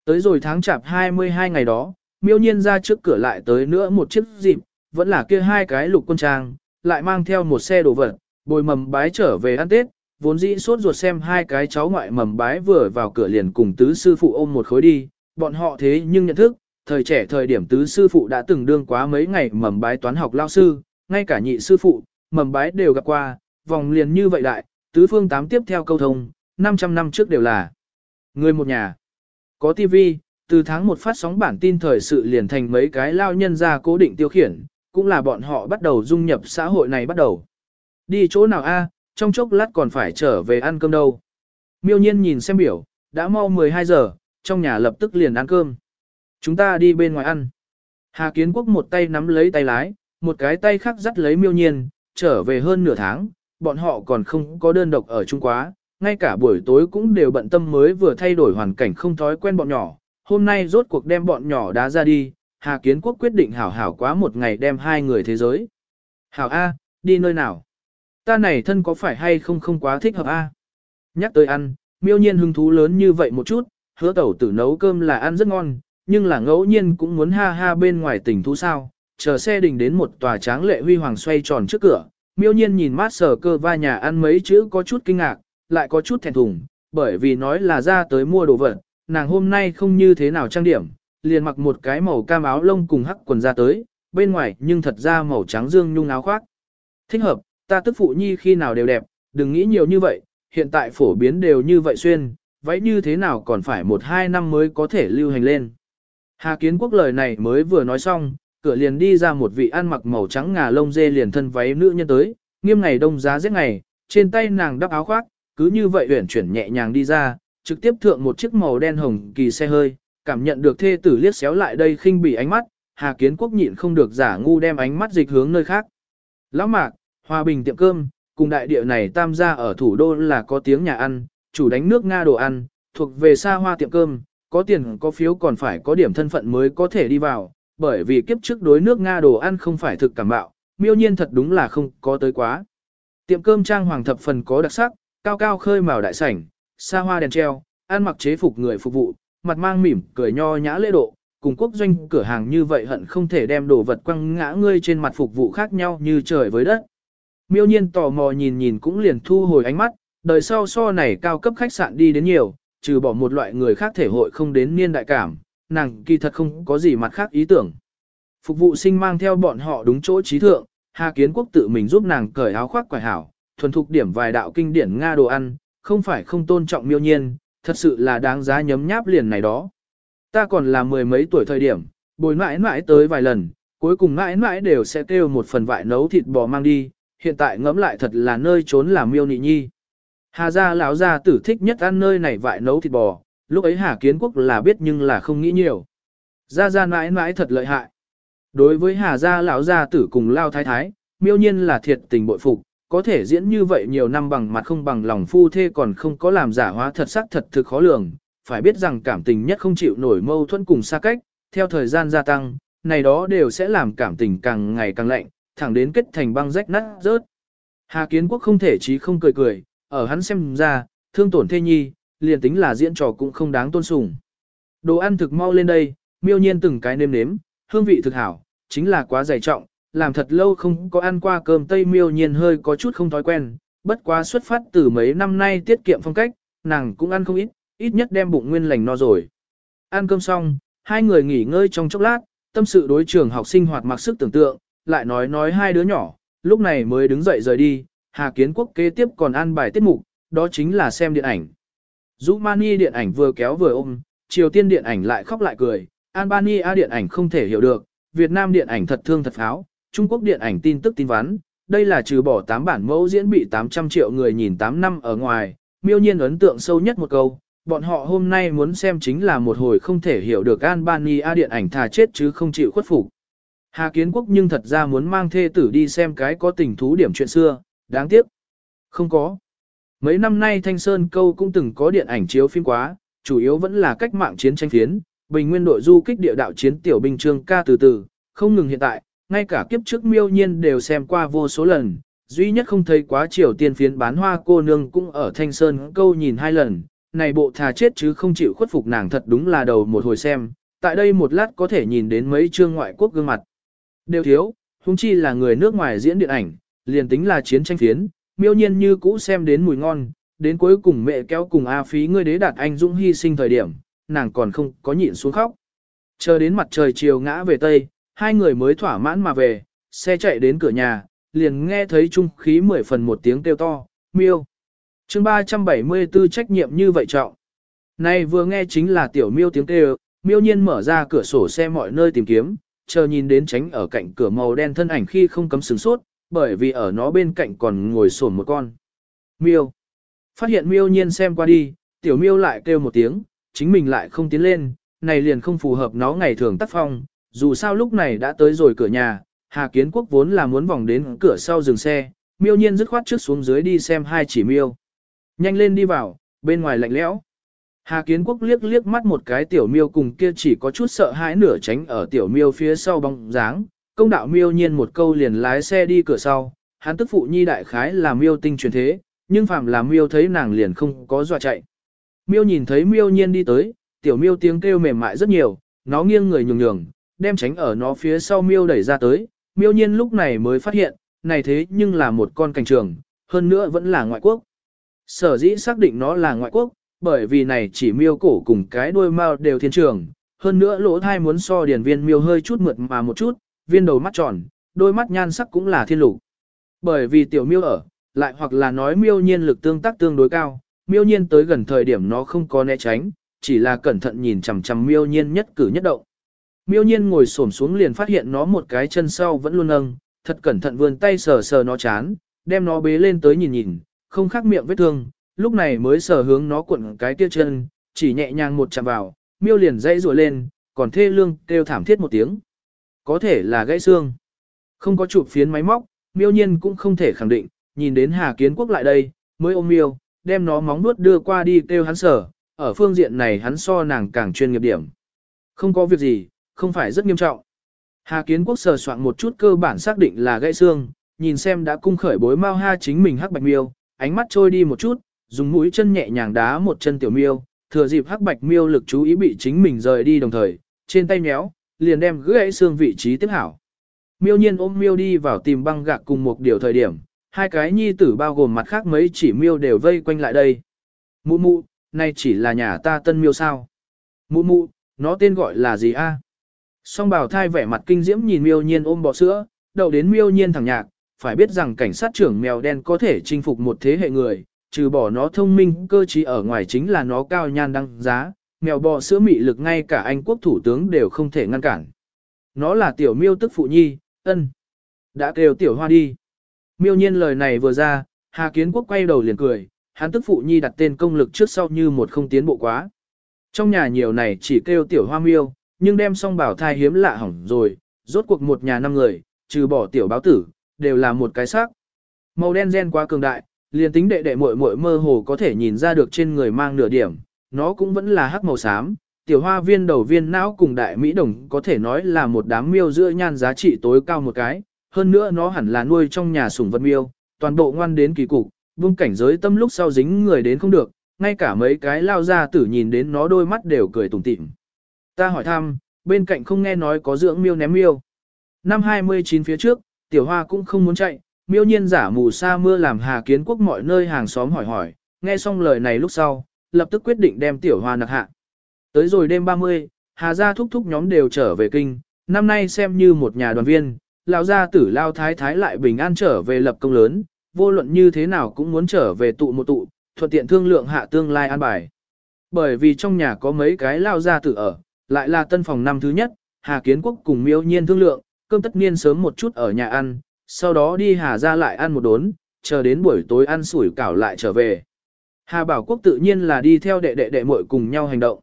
Tới rồi tháng chạp 22 ngày đó, miêu nhiên ra trước cửa lại tới nữa một chiếc dịp, vẫn là kia hai cái lục quân trang, lại mang theo một xe đồ vật, bồi mầm bái trở về ăn Tết, vốn dĩ sốt ruột xem hai cái cháu ngoại mầm bái vừa vào cửa liền cùng tứ sư phụ ôm một khối đi, bọn họ thế nhưng nhận thức, thời trẻ thời điểm tứ sư phụ đã từng đương quá mấy ngày mầm bái toán học lao sư, ngay cả nhị sư phụ, mầm bái đều gặp qua, vòng liền như vậy đại, tứ phương tám tiếp theo câu thông, 500 năm trước đều là người một nhà. Có tivi, từ tháng một phát sóng bản tin thời sự liền thành mấy cái lao nhân ra cố định tiêu khiển, cũng là bọn họ bắt đầu dung nhập xã hội này bắt đầu. Đi chỗ nào a? trong chốc lát còn phải trở về ăn cơm đâu. Miêu nhiên nhìn xem biểu, đã mau 12 giờ, trong nhà lập tức liền ăn cơm. Chúng ta đi bên ngoài ăn. Hà Kiến Quốc một tay nắm lấy tay lái, một cái tay khác dắt lấy miêu nhiên, trở về hơn nửa tháng, bọn họ còn không có đơn độc ở Trung Quá, ngay cả buổi tối cũng đều bận tâm mới vừa thay đổi hoàn cảnh không thói quen bọn nhỏ. Hôm nay rốt cuộc đem bọn nhỏ đá ra đi, Hà Kiến Quốc quyết định hảo hảo quá một ngày đem hai người thế giới. Hảo A, đi nơi nào? Ta này thân có phải hay không không quá thích hợp A? Nhắc tới ăn, miêu nhiên hứng thú lớn như vậy một chút, hứa tẩu tử nấu cơm là ăn rất ngon, nhưng là ngẫu nhiên cũng muốn ha ha bên ngoài tỉnh thú sao. Chờ xe đình đến một tòa tráng lệ huy hoàng xoay tròn trước cửa, miêu nhiên nhìn mát sở cơ va nhà ăn mấy chữ có chút kinh ngạc, lại có chút thẹn thùng, bởi vì nói là ra tới mua đồ vật, nàng hôm nay không như thế nào trang điểm, liền mặc một cái màu cam áo lông cùng hắc quần ra tới, bên ngoài nhưng thật ra màu trắng dương nhung áo khoác. Thích hợp, ta tức phụ nhi khi nào đều đẹp, đừng nghĩ nhiều như vậy, hiện tại phổ biến đều như vậy xuyên, váy như thế nào còn phải một hai năm mới có thể lưu hành lên. Hà Kiến Quốc lời này mới vừa nói xong, cửa liền đi ra một vị ăn mặc màu trắng ngà lông dê liền thân váy nữ nhân tới, nghiêm ngày đông giá rét ngày, trên tay nàng đắp áo khoác, cứ như vậy uyển chuyển nhẹ nhàng đi ra, trực tiếp thượng một chiếc màu đen hồng kỳ xe hơi, cảm nhận được thê tử liếc xéo lại đây khinh bỉ ánh mắt, Hà Kiến Quốc nhịn không được giả ngu đem ánh mắt dịch hướng nơi khác. Lão Mạc, Hòa Bình tiệm cơm, cùng đại địa này tam gia ở thủ đô là có tiếng nhà ăn, chủ đánh nước Nga đồ ăn, thuộc về xa hoa tiệm cơm, có tiền có phiếu còn phải có điểm thân phận mới có thể đi vào, bởi vì kiếp trước đối nước Nga đồ ăn không phải thực cảm bạo, miêu nhiên thật đúng là không có tới quá. Tiệm cơm trang hoàng thập phần có đặc sắc, cao cao khơi màu đại sảnh, xa hoa đèn treo, ăn mặc chế phục người phục vụ, mặt mang mỉm, cười nho nhã lễ độ, cùng quốc doanh cửa hàng như vậy hận không thể đem đồ vật quăng ngã ngươi trên mặt phục vụ khác nhau như trời với đất. Miêu nhiên tò mò nhìn nhìn cũng liền thu hồi ánh mắt, đời sau so này cao cấp khách sạn đi đến nhiều, trừ bỏ một loại người khác thể hội không đến niên đại cảm, nàng kỳ thật không có gì mặt khác ý tưởng. Phục vụ sinh mang theo bọn họ đúng chỗ trí thượng, Hà Kiến Quốc tự mình giúp nàng cởi áo khoác quải hảo, thuần thục điểm vài đạo kinh điển Nga đồ ăn, không phải không tôn trọng miêu nhiên, thật sự là đáng giá nhấm nháp liền này đó. Ta còn là mười mấy tuổi thời điểm, bồi mãi mãi tới vài lần, cuối cùng mãi mãi đều sẽ kêu một phần vại nấu thịt bò mang đi, hiện tại ngẫm lại thật là nơi trốn làm miêu nị nhi. Hà gia lão gia tử thích nhất ăn nơi này vại nấu thịt bò, lúc ấy Hà Kiến Quốc là biết nhưng là không nghĩ nhiều. Gia gia mãi mãi thật lợi hại. Đối với Hà gia lão gia tử cùng Lao Thái Thái, miêu nhiên là thiệt tình bội phục, có thể diễn như vậy nhiều năm bằng mặt không bằng lòng phu thê còn không có làm giả hóa thật sắc thật thực khó lường, phải biết rằng cảm tình nhất không chịu nổi mâu thuẫn cùng xa cách, theo thời gian gia tăng, này đó đều sẽ làm cảm tình càng ngày càng lạnh, thẳng đến kết thành băng rách nát rớt. Hà Kiến Quốc không thể chí không cười cười, ở hắn xem ra, thương tổn thê nhi, liền tính là diễn trò cũng không đáng tôn sùng. Đồ ăn thực mau lên đây, miêu nhiên từng cái nêm nếm, hương vị thực hảo, chính là quá dày trọng, làm thật lâu không có ăn qua cơm tây miêu nhiên hơi có chút không thói quen, bất quá xuất phát từ mấy năm nay tiết kiệm phong cách, nàng cũng ăn không ít, ít nhất đem bụng nguyên lành no rồi. Ăn cơm xong, hai người nghỉ ngơi trong chốc lát, tâm sự đối trường học sinh hoạt mặc sức tưởng tượng, lại nói nói hai đứa nhỏ, lúc này mới đứng dậy rời đi, Hà Kiến Quốc kế tiếp còn ăn bài tiết mục, đó chính là xem điện ảnh. Dũ Mani điện ảnh vừa kéo vừa ôm, Triều Tiên điện ảnh lại khóc lại cười, Albania điện ảnh không thể hiểu được, Việt Nam điện ảnh thật thương thật pháo, Trung Quốc điện ảnh tin tức tin vắn, đây là trừ bỏ 8 bản mẫu diễn bị 800 triệu người nhìn 8 năm ở ngoài, miêu nhiên ấn tượng sâu nhất một câu, bọn họ hôm nay muốn xem chính là một hồi không thể hiểu được Albania điện ảnh thà chết chứ không chịu khuất phục. Hà Kiến Quốc nhưng thật ra muốn mang thê tử đi xem cái có tình thú điểm chuyện xưa, đáng tiếc. Không có. Mấy năm nay Thanh Sơn Câu cũng từng có điện ảnh chiếu phim quá, chủ yếu vẫn là cách mạng chiến tranh phiến, bình nguyên đội du kích địa đạo chiến tiểu binh trương ca từ từ, không ngừng hiện tại, ngay cả kiếp trước miêu nhiên đều xem qua vô số lần, duy nhất không thấy quá triều tiên phiến bán hoa cô nương cũng ở Thanh Sơn Câu nhìn hai lần, này bộ thà chết chứ không chịu khuất phục nàng thật đúng là đầu một hồi xem, tại đây một lát có thể nhìn đến mấy chương ngoại quốc gương mặt. Đều thiếu, huống chi là người nước ngoài diễn điện ảnh, liền tính là chiến tranh phiến, miêu nhiên như cũ xem đến mùi ngon, đến cuối cùng mẹ kéo cùng A phí ngươi đế đạt anh dũng hy sinh thời điểm, nàng còn không có nhịn xuống khóc. Chờ đến mặt trời chiều ngã về Tây, hai người mới thỏa mãn mà về, xe chạy đến cửa nhà, liền nghe thấy trung khí mười phần một tiếng kêu to, miêu. chương 374 trách nhiệm như vậy trọng. Này vừa nghe chính là tiểu miêu tiếng kêu, miêu nhiên mở ra cửa sổ xe mọi nơi tìm kiếm, chờ nhìn đến tránh ở cạnh cửa màu đen thân ảnh khi không cấm sửng sốt, bởi vì ở nó bên cạnh còn ngồi sổn một con. Miêu. Phát hiện miêu nhiên xem qua đi, tiểu miêu lại kêu một tiếng, chính mình lại không tiến lên, này liền không phù hợp nó ngày thường tác phong, dù sao lúc này đã tới rồi cửa nhà, Hà Kiến Quốc vốn là muốn vòng đến cửa sau dừng xe, miêu nhiên dứt khoát trước xuống dưới đi xem hai chỉ miêu. Nhanh lên đi vào, bên ngoài lạnh lẽo. Hà Kiến Quốc liếc liếc mắt một cái tiểu miêu cùng kia chỉ có chút sợ hãi nửa tránh ở tiểu miêu phía sau bóng dáng, công đạo miêu nhiên một câu liền lái xe đi cửa sau, hắn tức phụ nhi đại khái là miêu tinh truyền thế, nhưng phạm là miêu thấy nàng liền không có dọa chạy. Miêu nhìn thấy miêu nhiên đi tới, tiểu miêu tiếng kêu mềm mại rất nhiều, nó nghiêng người nhường nhường, đem tránh ở nó phía sau miêu đẩy ra tới, miêu nhiên lúc này mới phát hiện, này thế nhưng là một con cảnh trường, hơn nữa vẫn là ngoại quốc. Sở dĩ xác định nó là ngoại quốc, bởi vì này chỉ miêu cổ cùng cái đuôi mao đều thiên trường, hơn nữa lỗ thai muốn so điển viên miêu hơi chút mượt mà một chút, viên đầu mắt tròn, đôi mắt nhan sắc cũng là thiên lục. Bởi vì tiểu miêu ở, lại hoặc là nói miêu nhiên lực tương tác tương đối cao, miêu nhiên tới gần thời điểm nó không có né tránh, chỉ là cẩn thận nhìn chằm chằm miêu nhiên nhất cử nhất động. Miêu nhiên ngồi xổm xuống liền phát hiện nó một cái chân sau vẫn luôn nâng, thật cẩn thận vươn tay sờ sờ nó chán, đem nó bế lên tới nhìn nhìn, không khác miệng vết thương, lúc này mới sờ hướng nó cuộn cái kia chân, chỉ nhẹ nhàng một chạm vào, miêu liền dãy rùa lên, còn thê lương kêu thảm thiết một tiếng. Có thể là gãy xương. Không có chụp phiến máy móc, miêu nhiên cũng không thể khẳng định, nhìn đến Hà Kiến Quốc lại đây, mới ôm miêu, đem nó móng nuốt đưa qua đi kêu hắn sở, ở phương diện này hắn so nàng càng chuyên nghiệp điểm. Không có việc gì, không phải rất nghiêm trọng. Hà Kiến Quốc sờ soạn một chút cơ bản xác định là gãy xương, nhìn xem đã cung khởi bối mau ha chính mình hắc bạch miêu, ánh mắt trôi đi một chút, dùng mũi chân nhẹ nhàng đá một chân tiểu miêu, thừa dịp hắc bạch miêu lực chú ý bị chính mình rời đi đồng thời, trên tay méo, liền đem gãy xương vị trí tiếp hảo. Miêu nhiên ôm miêu đi vào tìm băng gạc cùng một điều thời điểm, hai cái nhi tử bao gồm mặt khác mấy chỉ miêu đều vây quanh lại đây. Mụ mụ, này chỉ là nhà ta tân miêu sao? Mụ mụ, nó tên gọi là gì a? Song bảo thai vẻ mặt kinh diễm nhìn miêu nhiên ôm bọ sữa, đầu đến miêu nhiên thẳng nhạc, phải biết rằng cảnh sát trưởng mèo đen có thể chinh phục một thế hệ người, trừ bỏ nó thông minh cơ trí ở ngoài chính là nó cao nhan đăng giá, mèo bò sữa mị lực ngay cả anh quốc thủ tướng đều không thể ngăn cản. Nó là tiểu miêu tức phụ nhi, ân. Đã kêu tiểu hoa đi. Miêu nhiên lời này vừa ra, Hà Kiến Quốc quay đầu liền cười, hắn tức phụ nhi đặt tên công lực trước sau như một không tiến bộ quá. Trong nhà nhiều này chỉ kêu tiểu hoa miêu, nhưng đem xong bảo thai hiếm lạ hỏng rồi, rốt cuộc một nhà năm người, trừ bỏ tiểu báo tử, đều là một cái xác. Màu đen gen quá cường đại, liền tính đệ đệ muội muội mơ hồ có thể nhìn ra được trên người mang nửa điểm, nó cũng vẫn là hắc màu xám. Tiểu hoa viên đầu viên não cùng đại Mỹ đồng có thể nói là một đám miêu giữa nhan giá trị tối cao một cái, hơn nữa nó hẳn là nuôi trong nhà sủng vật miêu, toàn bộ ngoan đến kỳ cục, vương cảnh giới tâm lúc sau dính người đến không được, ngay cả mấy cái lao ra tử nhìn đến nó đôi mắt đều cười tủm tỉm. Ta hỏi thăm, bên cạnh không nghe nói có dưỡng miêu ném miêu. Năm 29 phía trước, tiểu hoa cũng không muốn chạy, miêu nhiên giả mù sa mưa làm hà kiến quốc mọi nơi hàng xóm hỏi hỏi, nghe xong lời này lúc sau, lập tức quyết định đem tiểu hoa nặc hạ. Tới rồi đêm 30, hà gia thúc thúc nhóm đều trở về kinh, năm nay xem như một nhà đoàn viên, lão gia tử lao thái thái lại bình an trở về lập công lớn, vô luận như thế nào cũng muốn trở về tụ một tụ, thuận tiện thương lượng hạ tương lai an bài. Bởi vì trong nhà có mấy cái lao gia tử ở, lại là tân phòng năm thứ nhất, Hà Kiến Quốc cùng miêu nhiên thương lượng, cơm tất niên sớm một chút ở nhà ăn, sau đó đi Hà ra lại ăn một đốn, chờ đến buổi tối ăn sủi cảo lại trở về. Hà Bảo Quốc tự nhiên là đi theo đệ đệ đệ muội cùng nhau hành động.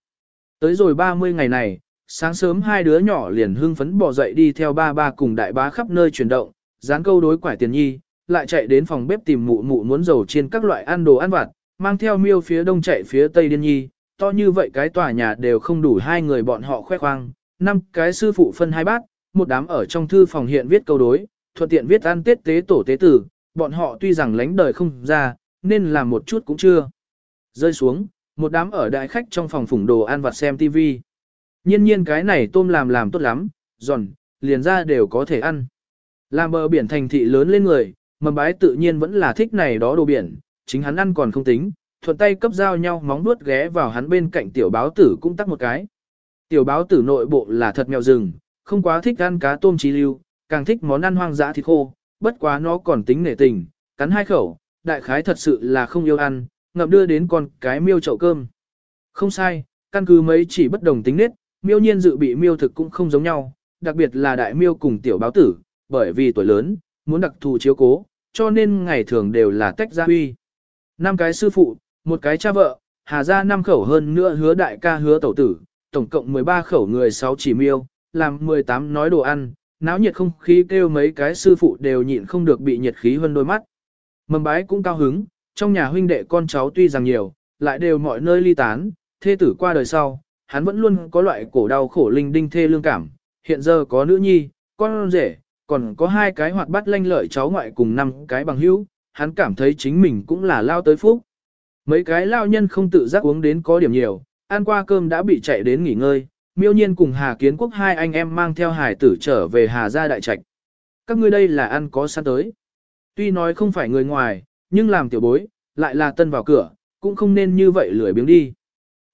Tới rồi 30 ngày này, sáng sớm hai đứa nhỏ liền hưng phấn bỏ dậy đi theo ba ba cùng đại bá khắp nơi chuyển động, dán câu đối quải tiền nhi, lại chạy đến phòng bếp tìm mụ mụ muốn dầu chiên các loại ăn đồ ăn vặt, mang theo miêu phía đông chạy phía tây điên nhi, to như vậy cái tòa nhà đều không đủ hai người bọn họ khoe khoang, năm cái sư phụ phân hai bát, một đám ở trong thư phòng hiện viết câu đối, thuận tiện viết ăn tết tế tổ tế tử, bọn họ tuy rằng lánh đời không ra, nên làm một chút cũng chưa. Rơi xuống, một đám ở đại khách trong phòng phủng đồ ăn vặt xem TV. Nhiên nhiên cái này tôm làm làm tốt lắm, giòn, liền ra đều có thể ăn. Làm bờ biển thành thị lớn lên người, mầm bái tự nhiên vẫn là thích này đó đồ biển, chính hắn ăn còn không tính, thuận tay cấp giao nhau móng vuốt ghé vào hắn bên cạnh tiểu báo tử cũng tắt một cái. Tiểu báo tử nội bộ là thật mèo rừng, không quá thích ăn cá tôm trí lưu, càng thích món ăn hoang dã thịt khô, bất quá nó còn tính nể tình, cắn hai khẩu, đại khái thật sự là không yêu ăn, ngậm đưa đến con cái miêu chậu cơm. Không sai, căn cứ mấy chỉ bất đồng tính nết, miêu nhiên dự bị miêu thực cũng không giống nhau, đặc biệt là đại miêu cùng tiểu báo tử, bởi vì tuổi lớn, muốn đặc thù chiếu cố, cho nên ngày thường đều là tách ra huy. Năm cái sư phụ, một cái cha vợ, hà ra năm khẩu hơn nữa hứa đại ca hứa tẩu tử, tổng cộng 13 khẩu người 6 chỉ miêu, làm 18 nói đồ ăn, náo nhiệt không khí kêu mấy cái sư phụ đều nhịn không được bị nhiệt khí hơn đôi mắt. Mầm bái cũng cao hứng, trong nhà huynh đệ con cháu tuy rằng nhiều, lại đều mọi nơi ly tán, thê tử qua đời sau, hắn vẫn luôn có loại cổ đau khổ linh đinh thê lương cảm, hiện giờ có nữ nhi, con rể, còn có hai cái hoạt bát lanh lợi cháu ngoại cùng năm cái bằng hữu, hắn cảm thấy chính mình cũng là lao tới phúc. Mấy cái lao nhân không tự giác uống đến có điểm nhiều, ăn qua cơm đã bị chạy đến nghỉ ngơi, miêu nhiên cùng Hà Kiến Quốc hai anh em mang theo hải tử trở về Hà Gia Đại Trạch. Các ngươi đây là ăn có sẵn tới. Tuy nói không phải người ngoài, nhưng làm tiểu bối, lại là tân vào cửa, cũng không nên như vậy lười biếng đi.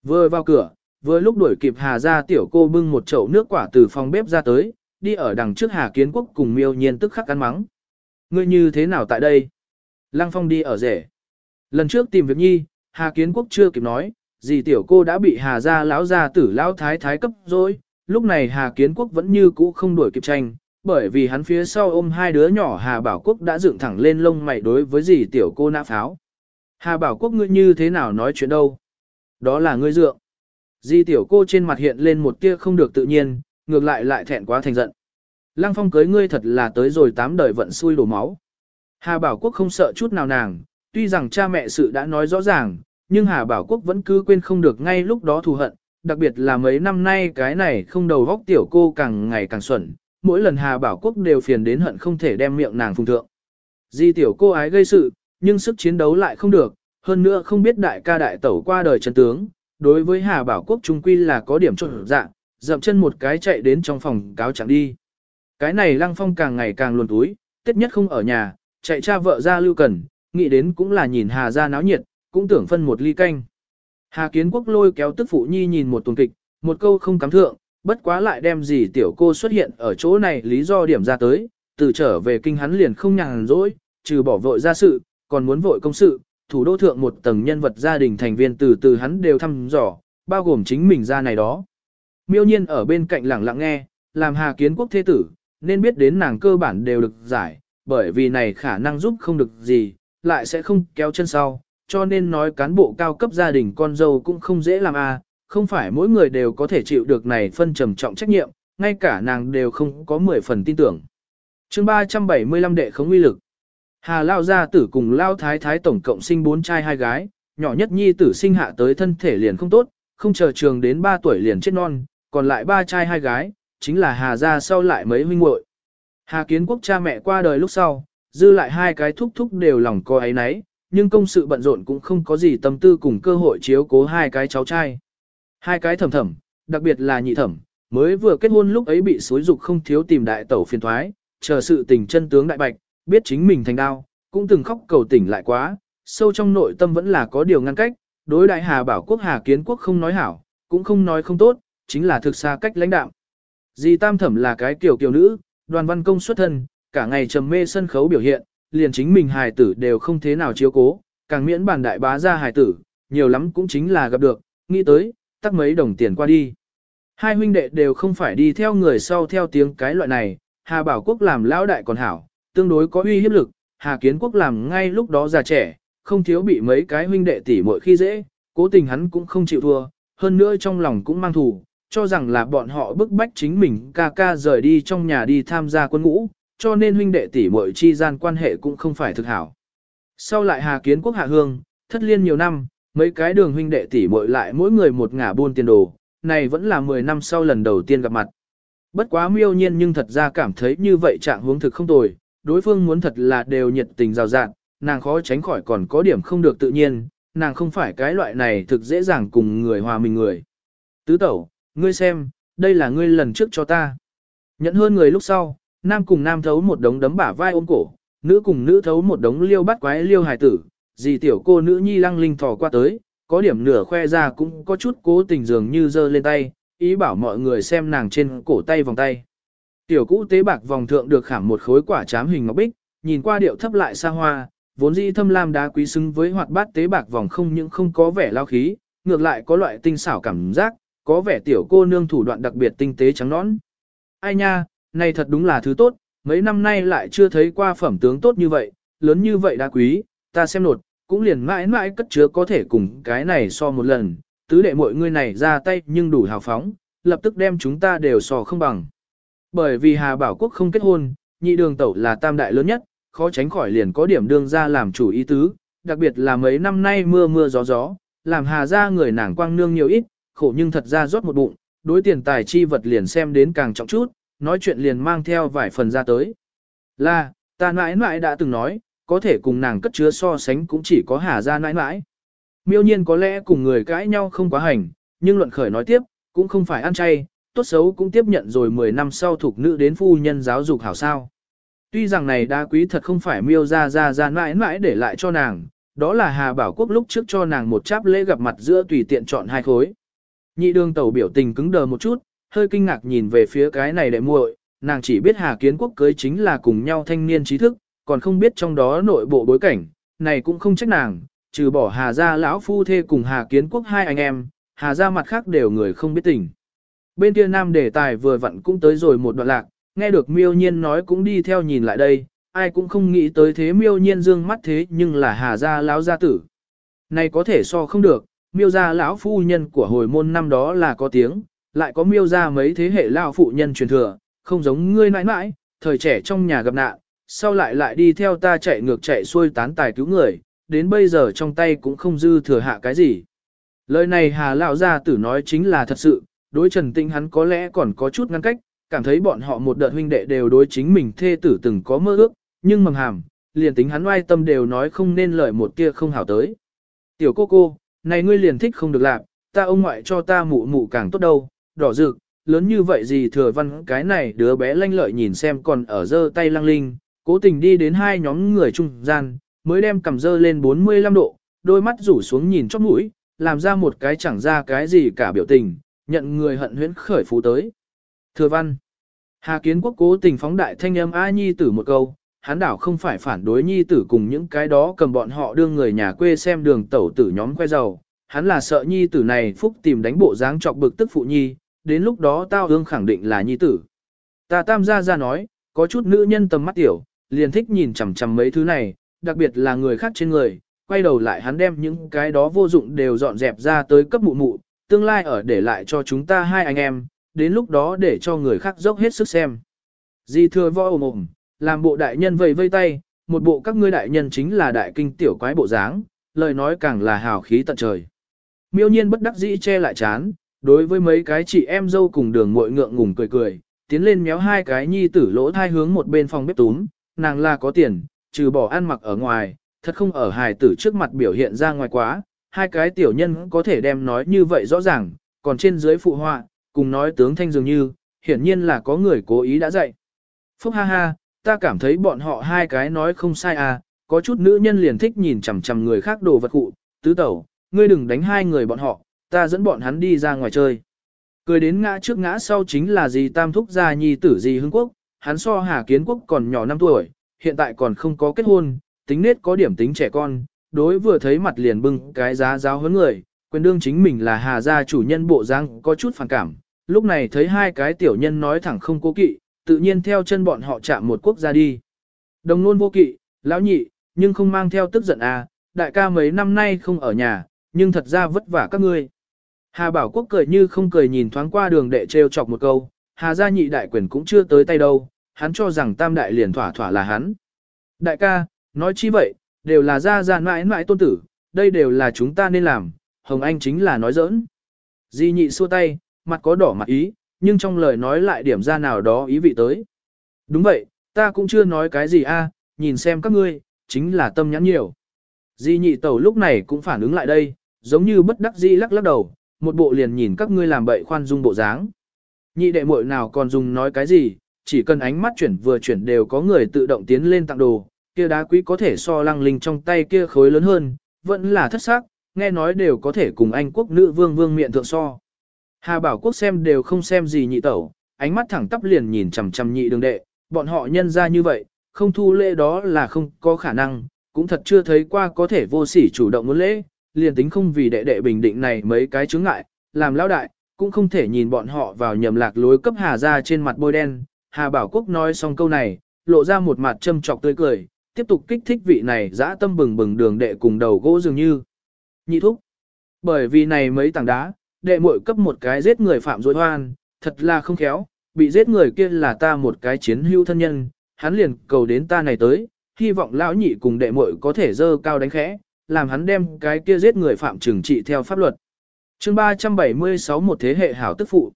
Vừa vào cửa, vừa lúc đuổi kịp Hà Gia tiểu cô bưng một chậu nước quả từ phòng bếp ra tới, đi ở đằng trước Hà Kiến Quốc cùng miêu nhiên tức khắc ăn mắng. Ngươi như thế nào tại đây? Lăng Phong đi ở rể. Lần trước tìm việc nhi, Hà Kiến Quốc chưa kịp nói, Dì tiểu cô đã bị Hà gia lão gia tử lão thái thái cấp rồi, lúc này Hà Kiến Quốc vẫn như cũ không đuổi kịp tranh, bởi vì hắn phía sau ôm hai đứa nhỏ Hà Bảo Quốc đã dựng thẳng lên lông mày đối với dì tiểu cô nã pháo. Hà Bảo Quốc ngươi như thế nào nói chuyện đâu? Đó là ngươi dượng. Di tiểu cô trên mặt hiện lên một tia không được tự nhiên, ngược lại lại thẹn quá thành giận. Lăng phong cưới ngươi thật là tới rồi tám đời vận xui đổ máu. Hà Bảo Quốc không sợ chút nào nàng, tuy rằng cha mẹ sự đã nói rõ ràng, nhưng Hà Bảo Quốc vẫn cứ quên không được ngay lúc đó thù hận, đặc biệt là mấy năm nay cái này không đầu vóc tiểu cô càng ngày càng xuẩn, mỗi lần Hà Bảo Quốc đều phiền đến hận không thể đem miệng nàng phùng thượng. Di tiểu cô ái gây sự, nhưng sức chiến đấu lại không được, hơn nữa không biết đại ca đại tẩu qua đời chân tướng, đối với Hà Bảo Quốc trung quy là có điểm trộn dạng, dậm chân một cái chạy đến trong phòng cáo chẳng đi. Cái này lăng phong càng ngày càng luồn túi, tết nhất không ở nhà, chạy cha vợ ra lưu cần, nghĩ đến cũng là nhìn Hà ra náo nhiệt, cũng tưởng phân một ly canh. Hà Kiến Quốc lôi kéo tức phụ nhi nhìn một tuần kịch, một câu không cắm thượng, bất quá lại đem gì tiểu cô xuất hiện ở chỗ này lý do điểm ra tới, từ trở về kinh hắn liền không nhàn rỗi, trừ bỏ vội ra sự, còn muốn vội công sự, thủ đô thượng một tầng nhân vật gia đình thành viên từ từ hắn đều thăm dò, bao gồm chính mình ra này đó. Miêu nhiên ở bên cạnh lặng lặng nghe, làm Hà Kiến Quốc thế tử, nên biết đến nàng cơ bản đều được giải, bởi vì này khả năng giúp không được gì, lại sẽ không kéo chân sau, cho nên nói cán bộ cao cấp gia đình con dâu cũng không dễ làm a, à, không phải mỗi người đều có thể chịu được này phân trầm trọng trách nhiệm, ngay cả nàng đều không có 10 phần tin tưởng. chương 375 đệ không uy lực. Hà Lao gia tử cùng Lao Thái Thái tổng cộng sinh bốn trai hai gái, nhỏ nhất nhi tử sinh hạ tới thân thể liền không tốt, không chờ trường đến 3 tuổi liền chết non, còn lại ba trai hai gái, chính là Hà gia sau lại mấy huynh muội. Hà Kiến Quốc cha mẹ qua đời lúc sau, dư lại hai cái thúc thúc đều lòng co ấy nấy, nhưng công sự bận rộn cũng không có gì tâm tư cùng cơ hội chiếu cố hai cái cháu trai. Hai cái thầm thầm, đặc biệt là nhị thẩm, mới vừa kết hôn lúc ấy bị xối dục không thiếu tìm đại tẩu phiền thoái, chờ sự tình chân tướng đại bạch, biết chính mình thành đau, cũng từng khóc cầu tỉnh lại quá, sâu trong nội tâm vẫn là có điều ngăn cách, đối đại Hà Bảo Quốc Hà Kiến Quốc không nói hảo, cũng không nói không tốt, chính là thực xa cách lãnh đạo. Dì Tam Thẩm là cái kiểu kiểu nữ, đoàn văn công xuất thân, cả ngày trầm mê sân khấu biểu hiện, liền chính mình hài tử đều không thế nào chiếu cố, càng miễn bản đại bá ra hài tử, nhiều lắm cũng chính là gặp được, nghĩ tới, tắt mấy đồng tiền qua đi. Hai huynh đệ đều không phải đi theo người sau theo tiếng cái loại này, Hà Bảo Quốc làm lão đại còn hảo, tương đối có uy hiếp lực, Hà Kiến Quốc làm ngay lúc đó già trẻ, không thiếu bị mấy cái huynh đệ tỉ muội khi dễ, cố tình hắn cũng không chịu thua, hơn nữa trong lòng cũng mang thù, cho rằng là bọn họ bức bách chính mình ca ca rời đi trong nhà đi tham gia quân ngũ, cho nên huynh đệ tỷ muội chi gian quan hệ cũng không phải thực hảo. Sau lại Hà Kiến Quốc hạ hương, thất liên nhiều năm, mấy cái đường huynh đệ tỷ muội lại mỗi người một ngả buôn tiền đồ, này vẫn là 10 năm sau lần đầu tiên gặp mặt. Bất quá miêu nhiên nhưng thật ra cảm thấy như vậy trạng hướng thực không tồi, đối phương muốn thật là đều nhiệt tình rào rạng, nàng khó tránh khỏi còn có điểm không được tự nhiên, nàng không phải cái loại này thực dễ dàng cùng người hòa mình người. Tứ tẩu, ngươi xem, đây là ngươi lần trước cho ta. Nhận hơn người lúc sau, nam cùng nam thấu một đống đấm bả vai ôm cổ, nữ cùng nữ thấu một đống liêu bắt quái liêu hài tử, dì tiểu cô nữ nhi lăng linh thò qua tới, có điểm nửa khoe ra cũng có chút cố tình dường như giơ lên tay, ý bảo mọi người xem nàng trên cổ tay vòng tay. Tiểu cũ tế bạc vòng thượng được khảm một khối quả chám hình ngọc bích, nhìn qua điệu thấp lại xa hoa, vốn dĩ thâm lam đá quý xứng với hoạt bát tế bạc vòng không những không có vẻ lao khí, ngược lại có loại tinh xảo cảm giác, có vẻ tiểu cô nương thủ đoạn đặc biệt tinh tế trắng nõn. Ai nha, này thật đúng là thứ tốt, mấy năm nay lại chưa thấy qua phẩm tướng tốt như vậy, lớn như vậy đá quý, ta xem nột, cũng liền mãi mãi cất chứa có thể cùng cái này so một lần, tứ đệ mọi người này ra tay nhưng đủ hào phóng, lập tức đem chúng ta đều so không bằng. Bởi vì Hà Bảo Quốc không kết hôn, nhị đường tẩu là tam đại lớn nhất, khó tránh khỏi liền có điểm đương ra làm chủ ý tứ, đặc biệt là mấy năm nay mưa mưa gió gió, làm Hà ra người nàng quang nương nhiều ít, khổ nhưng thật ra rót một bụng, đối tiền tài chi vật liền xem đến càng trọng chút, nói chuyện liền mang theo vài phần ra tới. Là, ta mãi mãi đã từng nói, có thể cùng nàng cất chứa so sánh cũng chỉ có Hà ra mãi mãi. Miêu nhiên có lẽ cùng người cãi nhau không quá hành, nhưng luận khởi nói tiếp, cũng không phải ăn chay, tốt xấu cũng tiếp nhận rồi 10 năm sau thuộc nữ đến phu nhân giáo dục hảo sao. Tuy rằng này đá quý thật không phải miêu ra ra ra mãi mãi để lại cho nàng, đó là Hà Bảo Quốc lúc trước cho nàng một cháp lễ gặp mặt giữa tùy tiện chọn hai khối. Nhị đường tẩu biểu tình cứng đờ một chút, hơi kinh ngạc nhìn về phía cái này đệ muội, nàng chỉ biết Hà Kiến Quốc cưới chính là cùng nhau thanh niên trí thức, còn không biết trong đó nội bộ bối cảnh, này cũng không trách nàng, trừ bỏ Hà gia lão phu thê cùng Hà Kiến Quốc hai anh em, Hà gia mặt khác đều người không biết tình. Bên kia nam đề tài vừa vặn cũng tới rồi một đoạn lạc, nghe được miêu nhiên nói cũng đi theo nhìn lại đây, ai cũng không nghĩ tới thế miêu nhiên dương mắt thế nhưng là Hà gia lão gia tử. Này có thể so không được, miêu gia lão phu nhân của hồi môn năm đó là có tiếng, lại có miêu gia mấy thế hệ lao phụ nhân truyền thừa, không giống ngươi nãi nãi, thời trẻ trong nhà gặp nạn, sau lại lại đi theo ta chạy ngược chạy xuôi tán tài cứu người, đến bây giờ trong tay cũng không dư thừa hạ cái gì. Lời này Hà lão gia tử nói chính là thật sự, đối Trần Tinh hắn có lẽ còn có chút ngăn cách, cảm thấy bọn họ một đợt huynh đệ đều đối chính mình thê tử từng có mơ ước, nhưng mầm hàm, liền tính hắn oai tâm đều nói không nên lời một kia không hảo tới. Tiểu cô cô, này ngươi liền thích không được làm, ta ông ngoại cho ta mụ mụ càng tốt đâu, đỏ rực, lớn như vậy gì thừa văn cái này đứa bé lanh lợi nhìn xem còn ở dơ tay lăng linh, cố tình đi đến hai nhóm người trung gian, mới đem cầm dơ lên 45 độ, đôi mắt rủ xuống nhìn chóp mũi, làm ra một cái chẳng ra cái gì cả biểu tình, nhận người hận huyễn khởi phú tới. Thừa văn, Hà Kiến Quốc cố tình phóng đại thanh âm A Nhi tử một câu, hắn đảo không phải phản đối Nhi tử cùng những cái đó cầm bọn họ đưa người nhà quê xem đường tẩu tử nhóm khoe giàu, hắn là sợ Nhi tử này phúc tìm đánh bộ dáng chọc bực tức phụ Nhi, đến lúc đó tao ương khẳng định là Nhi tử. Ta tam gia ra nói, có chút nữ nhân tầm mắt tiểu, liền thích nhìn chằm chằm mấy thứ này, đặc biệt là người khác trên người, quay đầu lại hắn đem những cái đó vô dụng đều dọn dẹp ra tới cấp mụ mụ, tương lai ở để lại cho chúng ta hai anh em, đến lúc đó để cho người khác dốc hết sức xem. Di thừa võ ồm ồm, làm bộ đại nhân vây vây tay, một bộ các ngươi đại nhân chính là đại kinh tiểu quái bộ dáng, lời nói càng là hào khí tận trời. Miêu nhiên bất đắc dĩ che lại chán, đối với mấy cái chị em dâu cùng đường muội ngượng ngùng cười cười, tiến lên méo hai cái nhi tử lỗ thai hướng một bên phòng bếp túm, nàng là có tiền, trừ bỏ ăn mặc ở ngoài, thật không ở hài tử trước mặt biểu hiện ra ngoài quá, hai cái tiểu nhân có thể đem nói như vậy rõ ràng, còn trên dưới phụ họa, cùng nói tướng thanh dường như, hiển nhiên là có người cố ý đã dạy. Phúc ha ha, ta cảm thấy bọn họ hai cái nói không sai à, có chút nữ nhân liền thích nhìn chằm chằm người khác đồ vật cụ, tứ tẩu, ngươi đừng đánh hai người bọn họ, ta dẫn bọn hắn đi ra ngoài chơi. Cười đến ngã trước ngã sau chính là gì tam thúc gia nhi tử gì hưng quốc, hắn so hà kiến quốc còn nhỏ 5 tuổi, hiện tại còn không có kết hôn, tính nết có điểm tính trẻ con, đối vừa thấy mặt liền bưng cái giá giáo huấn người, quyền đương chính mình là hà gia chủ nhân bộ giang có chút phản cảm, lúc này thấy hai cái tiểu nhân nói thẳng không cố kỵ, tự nhiên theo chân bọn họ chạm một quốc gia đi. Đồng luôn vô kỵ, lão nhị, nhưng không mang theo tức giận à, đại ca mấy năm nay không ở nhà, nhưng thật ra vất vả các ngươi. Hà Bảo Quốc cười như không cười nhìn thoáng qua đường đệ trêu chọc một câu, Hà gia nhị đại quyền cũng chưa tới tay đâu, hắn cho rằng tam đại liền thỏa thỏa là hắn. Đại ca, nói chi vậy, đều là gia gia mãi mãi tôn tử, đây đều là chúng ta nên làm, Hồng Anh chính là nói giỡn. Di nhị xua tay, mặt có đỏ mặt ý, nhưng trong lời nói lại điểm ra nào đó ý vị tới. Đúng vậy, ta cũng chưa nói cái gì a, nhìn xem các ngươi, chính là tâm nhãn nhiều. Di nhị tẩu lúc này cũng phản ứng lại đây, giống như bất đắc dĩ lắc lắc đầu, một bộ liền nhìn các ngươi làm bậy khoan dung bộ dáng. Nhị đệ muội nào còn dùng nói cái gì, chỉ cần ánh mắt chuyển vừa chuyển đều có người tự động tiến lên tặng đồ, kia đá quý có thể so lăng linh trong tay kia khối lớn hơn, vẫn là thất sắc, nghe nói đều có thể cùng anh quốc nữ vương vương miệng thượng so. Hà Bảo Quốc xem đều không xem gì nhị tẩu, ánh mắt thẳng tắp liền nhìn chằm chằm nhị đường đệ, bọn họ nhân ra như vậy, không thu lễ đó là không có khả năng, cũng thật chưa thấy qua có thể vô sỉ chủ động muốn lễ, liền tính không vì đệ đệ bình định này mấy cái chướng ngại, làm lão đại, cũng không thể nhìn bọn họ vào nhầm lạc lối cấp Hà ra trên mặt bôi đen. Hà Bảo Quốc nói xong câu này, lộ ra một mặt châm trọc tươi cười, tiếp tục kích thích vị này dã tâm bừng bừng đường đệ cùng đầu gỗ dường như. Nhị thúc. Bởi vì này mấy tảng đá, đệ muội cấp một cái giết người phạm dối hoan, thật là không khéo, bị giết người kia là ta một cái chiến hữu thân nhân, hắn liền cầu đến ta này tới, hy vọng lão nhị cùng đệ muội có thể dơ cao đánh khẽ, làm hắn đem cái kia giết người phạm trừng trị theo pháp luật. chương 376 một thế hệ hảo tức phụ.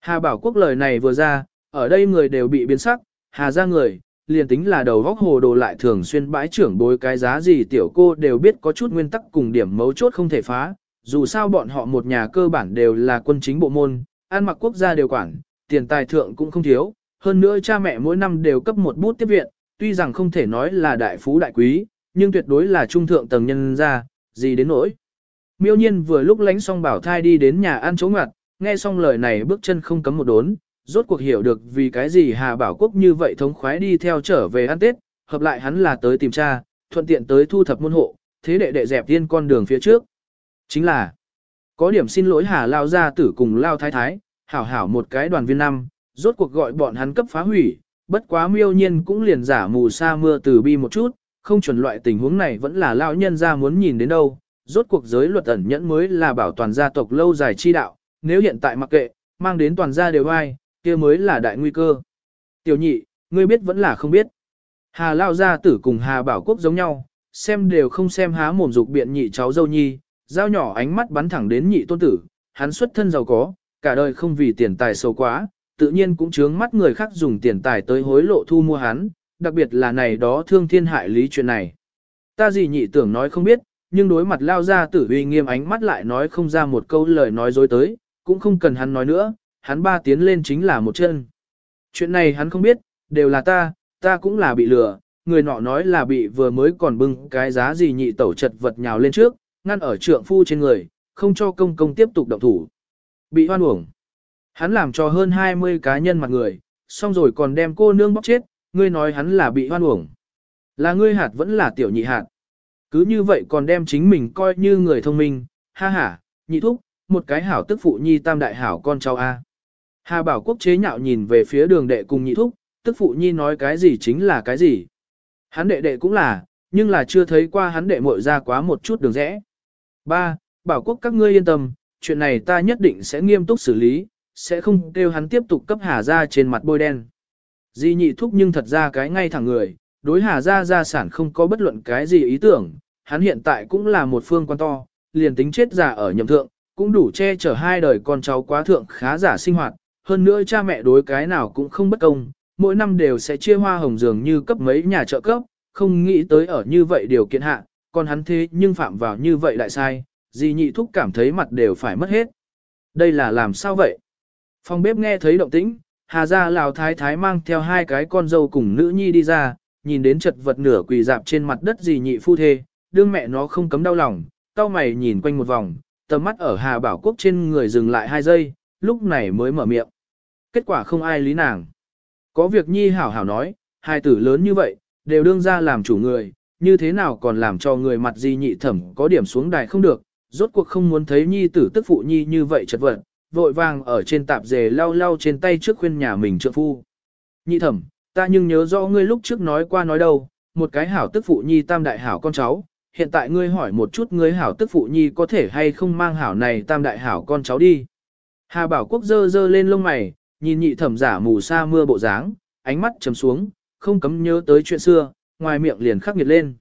Hà Bảo Quốc lời này vừa ra, ở đây người đều bị biến sắc, Hà ra người, liền tính là đầu góc hồ đồ lại thường xuyên bãi trưởng bối cái giá gì tiểu cô đều biết có chút nguyên tắc cùng điểm mấu chốt không thể phá, dù sao bọn họ một nhà cơ bản đều là quân chính bộ môn, an mặc quốc gia đều quản, tiền tài thượng cũng không thiếu, hơn nữa cha mẹ mỗi năm đều cấp một bút tiếp viện, tuy rằng không thể nói là đại phú đại quý, nhưng tuyệt đối là trung thượng tầng nhân ra, gì đến nỗi. Miêu nhiên vừa lúc lánh xong bảo thai đi đến nhà ăn chỗ ngặt, nghe xong lời này bước chân không cấm một đốn, rốt cuộc hiểu được vì cái gì Hà Bảo Quốc như vậy thống khoái đi theo trở về ăn Tết, hợp lại hắn là tới tìm cha, thuận tiện tới thu thập môn hộ, thế đệ đệ dẹp tiên con đường phía trước. Chính là, có điểm xin lỗi Hà Lao gia tử cùng Lao Thái Thái, hảo hảo một cái đoàn viên năm, rốt cuộc gọi bọn hắn cấp phá hủy, bất quá miêu nhiên cũng liền giả mù sa mưa từ bi một chút, không chuẩn loại tình huống này vẫn là lão nhân ra muốn nhìn đến đâu, rốt cuộc giới luật ẩn nhẫn mới là bảo toàn gia tộc lâu dài chi đạo, nếu hiện tại mặc kệ, mang đến toàn gia đều ai, kia mới là đại nguy cơ. Tiểu nhị, ngươi biết vẫn là không biết. Hà Lao gia tử cùng Hà Bảo Quốc giống nhau, xem đều không xem há mồm dục biện nhị cháu dâu nhi, dao nhỏ ánh mắt bắn thẳng đến nhị tôn tử, hắn xuất thân giàu có, cả đời không vì tiền tài xấu quá, tự nhiên cũng chướng mắt người khác dùng tiền tài tới hối lộ thu mua hắn, đặc biệt là này đó thương thiên hại lý chuyện này. Ta gì nhị tưởng nói không biết, nhưng đối mặt lao ra tử uy nghiêm ánh mắt lại nói không ra một câu lời nói dối tới, cũng không cần hắn nói nữa, hắn ba tiến lên chính là một chân. Chuyện này hắn không biết, đều là ta, ta cũng là bị lừa, người nọ nói là bị vừa mới còn bưng cái giá gì nhị tẩu chật vật nhào lên trước, ngăn ở trượng phu trên người, không cho công công tiếp tục động thủ. Bị hoan uổng. Hắn làm cho hơn 20 cá nhân mặt người, xong rồi còn đem cô nương bóc chết, ngươi nói hắn là bị hoan uổng. Là ngươi hạt vẫn là tiểu nhị hạt. Cứ như vậy còn đem chính mình coi như người thông minh, ha ha, nhị thúc, một cái hảo tức phụ nhi tam đại hảo con cháu A. Hà bảo quốc chế nhạo nhìn về phía đường đệ cùng nhị thúc, tức phụ nhi nói cái gì chính là cái gì. Hắn đệ đệ cũng là, nhưng là chưa thấy qua hắn đệ muội ra quá một chút đường rẽ. Ba, bảo quốc các ngươi yên tâm, chuyện này ta nhất định sẽ nghiêm túc xử lý, sẽ không kêu hắn tiếp tục cấp hà ra trên mặt bôi đen. Di nhị thúc nhưng thật ra cái ngay thẳng người, đối hà gia gia sản không có bất luận cái gì ý tưởng, hắn hiện tại cũng là một phương quan to, liền tính chết già ở nhậm thượng, cũng đủ che chở hai đời con cháu quá thượng khá giả sinh hoạt, hơn nữa cha mẹ đối cái nào cũng không bất công, mỗi năm đều sẽ chia hoa hồng dường như cấp mấy nhà trợ cấp, không nghĩ tới ở như vậy điều kiện hạ, còn hắn thế nhưng phạm vào như vậy lại sai, Di nhị thúc cảm thấy mặt đều phải mất hết. Đây là làm sao vậy? Phòng bếp nghe thấy động tĩnh, Hà gia Lào Thái Thái mang theo hai cái con dâu cùng nữ nhi đi ra, nhìn đến chật vật nửa quỳ dạp trên mặt đất gì nhị phu thê, đương mẹ nó không cấm đau lòng, cao mày nhìn quanh một vòng, tầm mắt ở Hà Bảo Quốc trên người dừng lại hai giây, lúc này mới mở miệng. Kết quả không ai lý nàng. Có việc nhi hảo hảo nói, hai tử lớn như vậy, đều đương ra làm chủ người, như thế nào còn làm cho người mặt gì nhị thẩm có điểm xuống đài không được, rốt cuộc không muốn thấy nhi tử tức phụ nhi như vậy chật vật, vội vàng ở trên tạp dề lau lau trên tay trước khuyên nhà mình trượng phu. Nhị thẩm, ta nhưng nhớ rõ ngươi lúc trước nói qua nói đâu, một cái hảo tức phụ nhi tam đại hảo con cháu, hiện tại ngươi hỏi một chút ngươi hảo tức phụ nhi có thể hay không mang hảo này tam đại hảo con cháu đi. Hà Bảo Quốc dơ dơ lên lông mày, nhìn nhị thẩm giả mù sa mưa bộ dáng, ánh mắt trầm xuống, không cấm nhớ tới chuyện xưa, ngoài miệng liền khắc nghiệt lên.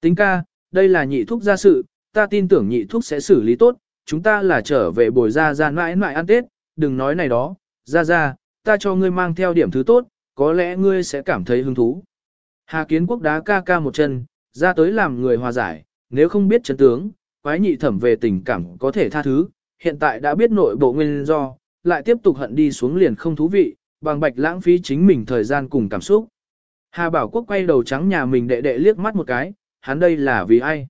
Tính ca, đây là nhị thúc gia sự, ta tin tưởng nhị thúc sẽ xử lý tốt, chúng ta là trở về bồi ra ra mãi mãi ăn Tết, đừng nói này đó, ra ra, ta cho ngươi mang theo điểm thứ tốt, có lẽ ngươi sẽ cảm thấy hứng thú. Hà kiến quốc đá ca ca một chân, ra tới làm người hòa giải, nếu không biết chân tướng, quái nhị thẩm về tình cảm có thể tha thứ, hiện tại đã biết nội bộ nguyên do, lại tiếp tục hận đi xuống liền không thú vị, bằng bạch lãng phí chính mình thời gian cùng cảm xúc. Hà Bảo Quốc quay đầu trắng nhà mình đệ đệ liếc mắt một cái, hắn đây là vì ai?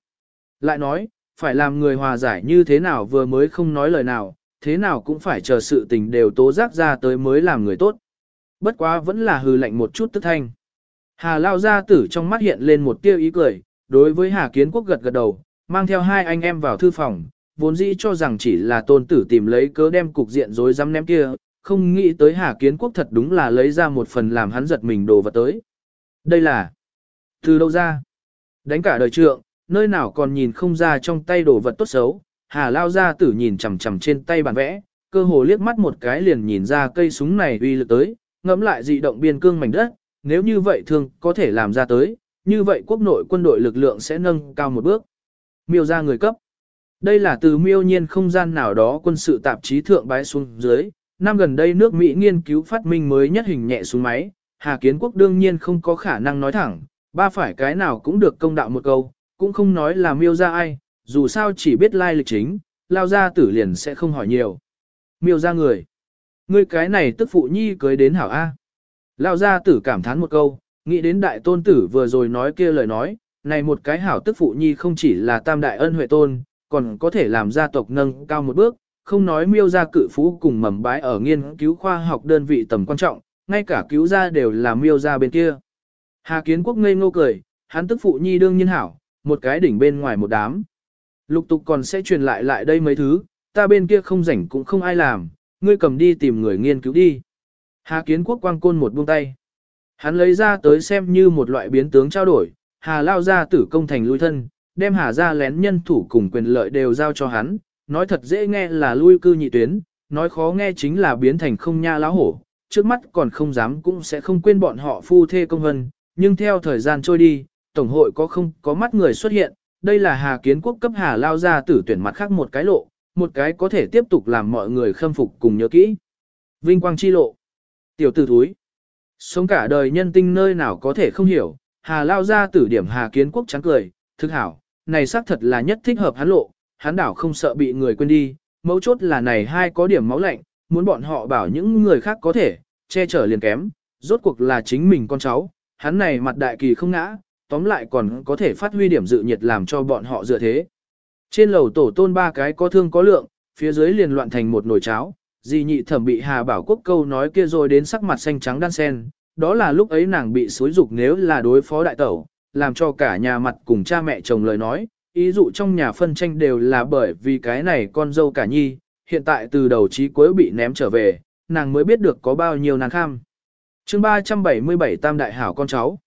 Lại nói, phải làm người hòa giải như thế nào vừa mới không nói lời nào, thế nào cũng phải chờ sự tình đều tố giác ra tới mới làm người tốt. Bất quá vẫn là hừ lạnh một chút tức thanh. Hà lao gia tử trong mắt hiện lên một tia ý cười, đối với Hà Kiến Quốc gật gật đầu, mang theo hai anh em vào thư phòng, vốn dĩ cho rằng chỉ là tôn tử tìm lấy cớ đem cục diện rối rắm ném kia, không nghĩ tới Hà Kiến Quốc thật đúng là lấy ra một phần làm hắn giật mình đồ vật tới. Đây là từ đâu ra? Đánh cả đời trượng, nơi nào còn nhìn không ra trong tay đồ vật tốt xấu, Hà lao ra tử nhìn chằm chằm trên tay bản vẽ, cơ hồ liếc mắt một cái liền nhìn ra cây súng này uy lực tới, ngẫm lại dị động biên cương mảnh đất, nếu như vậy thường có thể làm ra tới, như vậy quốc nội quân đội lực lượng sẽ nâng cao một bước. Miêu ra người cấp. Đây là từ miêu nhiên không gian nào đó quân sự tạp chí thượng bái xuống dưới, năm gần đây nước Mỹ nghiên cứu phát minh mới nhất hình nhẹ xuống máy, Hà Kiến Quốc đương nhiên không có khả năng nói thẳng, ba phải cái nào cũng được công đạo một câu, cũng không nói là miêu ra ai, dù sao chỉ biết lai lịch chính, lao ra tử liền sẽ không hỏi nhiều. Miêu ra người. Ngươi cái này tức phụ nhi cưới đến hảo A. Lao ra tử cảm thán một câu, nghĩ đến đại tôn tử vừa rồi nói kia lời nói, này một cái hảo tức phụ nhi không chỉ là tam đại ân huệ tôn, còn có thể làm gia tộc nâng cao một bước, không nói miêu ra cự phú cùng mầm bái ở nghiên cứu khoa học đơn vị tầm quan trọng, ngay cả cứu ra đều là miêu ra bên kia. Hà kiến quốc ngây ngô cười, hắn tức phụ nhi đương nhiên hảo, một cái đỉnh bên ngoài một đám. Lục tục còn sẽ truyền lại lại đây mấy thứ, ta bên kia không rảnh cũng không ai làm, ngươi cầm đi tìm người nghiên cứu đi. Hà kiến quốc quang côn một buông tay. Hắn lấy ra tới xem như một loại biến tướng trao đổi, Hà lao ra tử công thành lui thân, đem Hà ra lén nhân thủ cùng quyền lợi đều giao cho hắn, nói thật dễ nghe là lui cư nhị tuyến, nói khó nghe chính là biến thành không nha láo hổ, trước mắt còn không dám cũng sẽ không quên bọn họ phu thê công hân, nhưng theo thời gian trôi đi, Tổng hội có không có mắt người xuất hiện, đây là Hà Kiến Quốc cấp Hà lao ra tử tuyển mặt khác một cái lộ, một cái có thể tiếp tục làm mọi người khâm phục cùng nhớ kỹ. Vinh quang chi lộ. Tiểu tử thúi. Sống cả đời nhân tinh nơi nào có thể không hiểu, Hà lao ra tử điểm Hà Kiến Quốc trắng cười, thực hảo, này xác thật là nhất thích hợp hắn lộ, hắn đảo không sợ bị người quên đi, mấu chốt là này hai có điểm máu lạnh, muốn bọn họ bảo những người khác có thể, che chở liền kém, rốt cuộc là chính mình con cháu, hắn này mặt đại kỳ không ngã, tóm lại còn có thể phát huy điểm dự nhiệt làm cho bọn họ dựa thế. Trên lầu tổ tôn ba cái có thương có lượng, phía dưới liền loạn thành một nồi cháo, dì nhị thẩm bị Hà Bảo Quốc câu nói kia rồi đến sắc mặt xanh trắng đan sen, đó là lúc ấy nàng bị xối dục nếu là đối phó đại tẩu, làm cho cả nhà mặt cùng cha mẹ chồng lời nói, ý dụ trong nhà phân tranh đều là bởi vì cái này con dâu cả nhi, hiện tại từ đầu chí cuối bị ném trở về, nàng mới biết được có bao nhiêu nàng kham. chương 377 Tam Đại Hảo con cháu.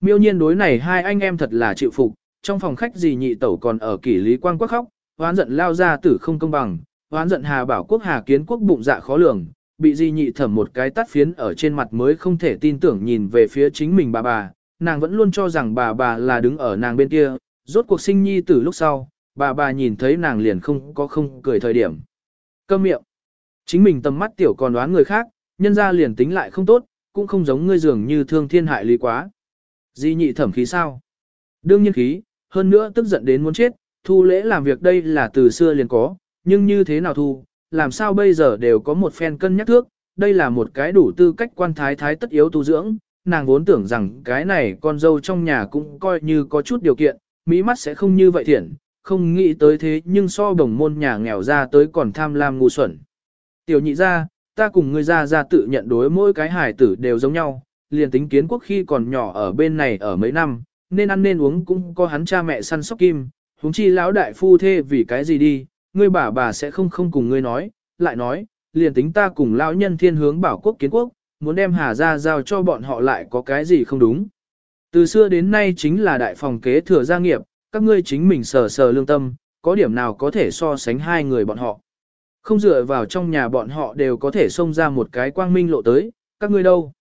Miêu nhiên đối này hai anh em thật là chịu phục, trong phòng khách gì nhị tẩu còn ở kỷ lý quang quắc khóc, hoán giận lao ra tử không công bằng, hoán giận hà bảo quốc hà kiến quốc bụng dạ khó lường, bị di nhị thẩm một cái tắt phiến ở trên mặt mới không thể tin tưởng nhìn về phía chính mình bà bà, nàng vẫn luôn cho rằng bà bà là đứng ở nàng bên kia, rốt cuộc sinh nhi từ lúc sau, bà bà nhìn thấy nàng liền không có không cười thời điểm. Câm miệng. Chính mình tầm mắt tiểu còn đoán người khác, nhân ra liền tính lại không tốt, cũng không giống ngươi dường như thương thiên hại lý quá. Di nhị thẩm khí sao? Đương nhiên khí, hơn nữa tức giận đến muốn chết, thu lễ làm việc đây là từ xưa liền có, nhưng như thế nào thu, làm sao bây giờ đều có một phen cân nhắc thước, đây là một cái đủ tư cách quan thái thái tất yếu tu dưỡng, nàng vốn tưởng rằng cái này con dâu trong nhà cũng coi như có chút điều kiện, mỹ mắt sẽ không như vậy thiện, không nghĩ tới thế nhưng so đồng môn nhà nghèo ra tới còn tham lam ngu xuẩn. Tiểu nhị ra, ta cùng ngươi ra ra tự nhận đối mỗi cái hải tử đều giống nhau, liền tính kiến quốc khi còn nhỏ ở bên này ở mấy năm, nên ăn nên uống cũng có hắn cha mẹ săn sóc kim, huống chi lão đại phu thê vì cái gì đi, ngươi bà bà sẽ không không cùng ngươi nói, lại nói, liền tính ta cùng lão nhân thiên hướng bảo quốc kiến quốc, muốn đem Hà gia giao cho bọn họ lại có cái gì không đúng. Từ xưa đến nay chính là đại phòng kế thừa gia nghiệp, các ngươi chính mình sờ sờ lương tâm, có điểm nào có thể so sánh hai người bọn họ. Không dựa vào trong nhà bọn họ đều có thể xông ra một cái quang minh lộ tới, các ngươi đâu.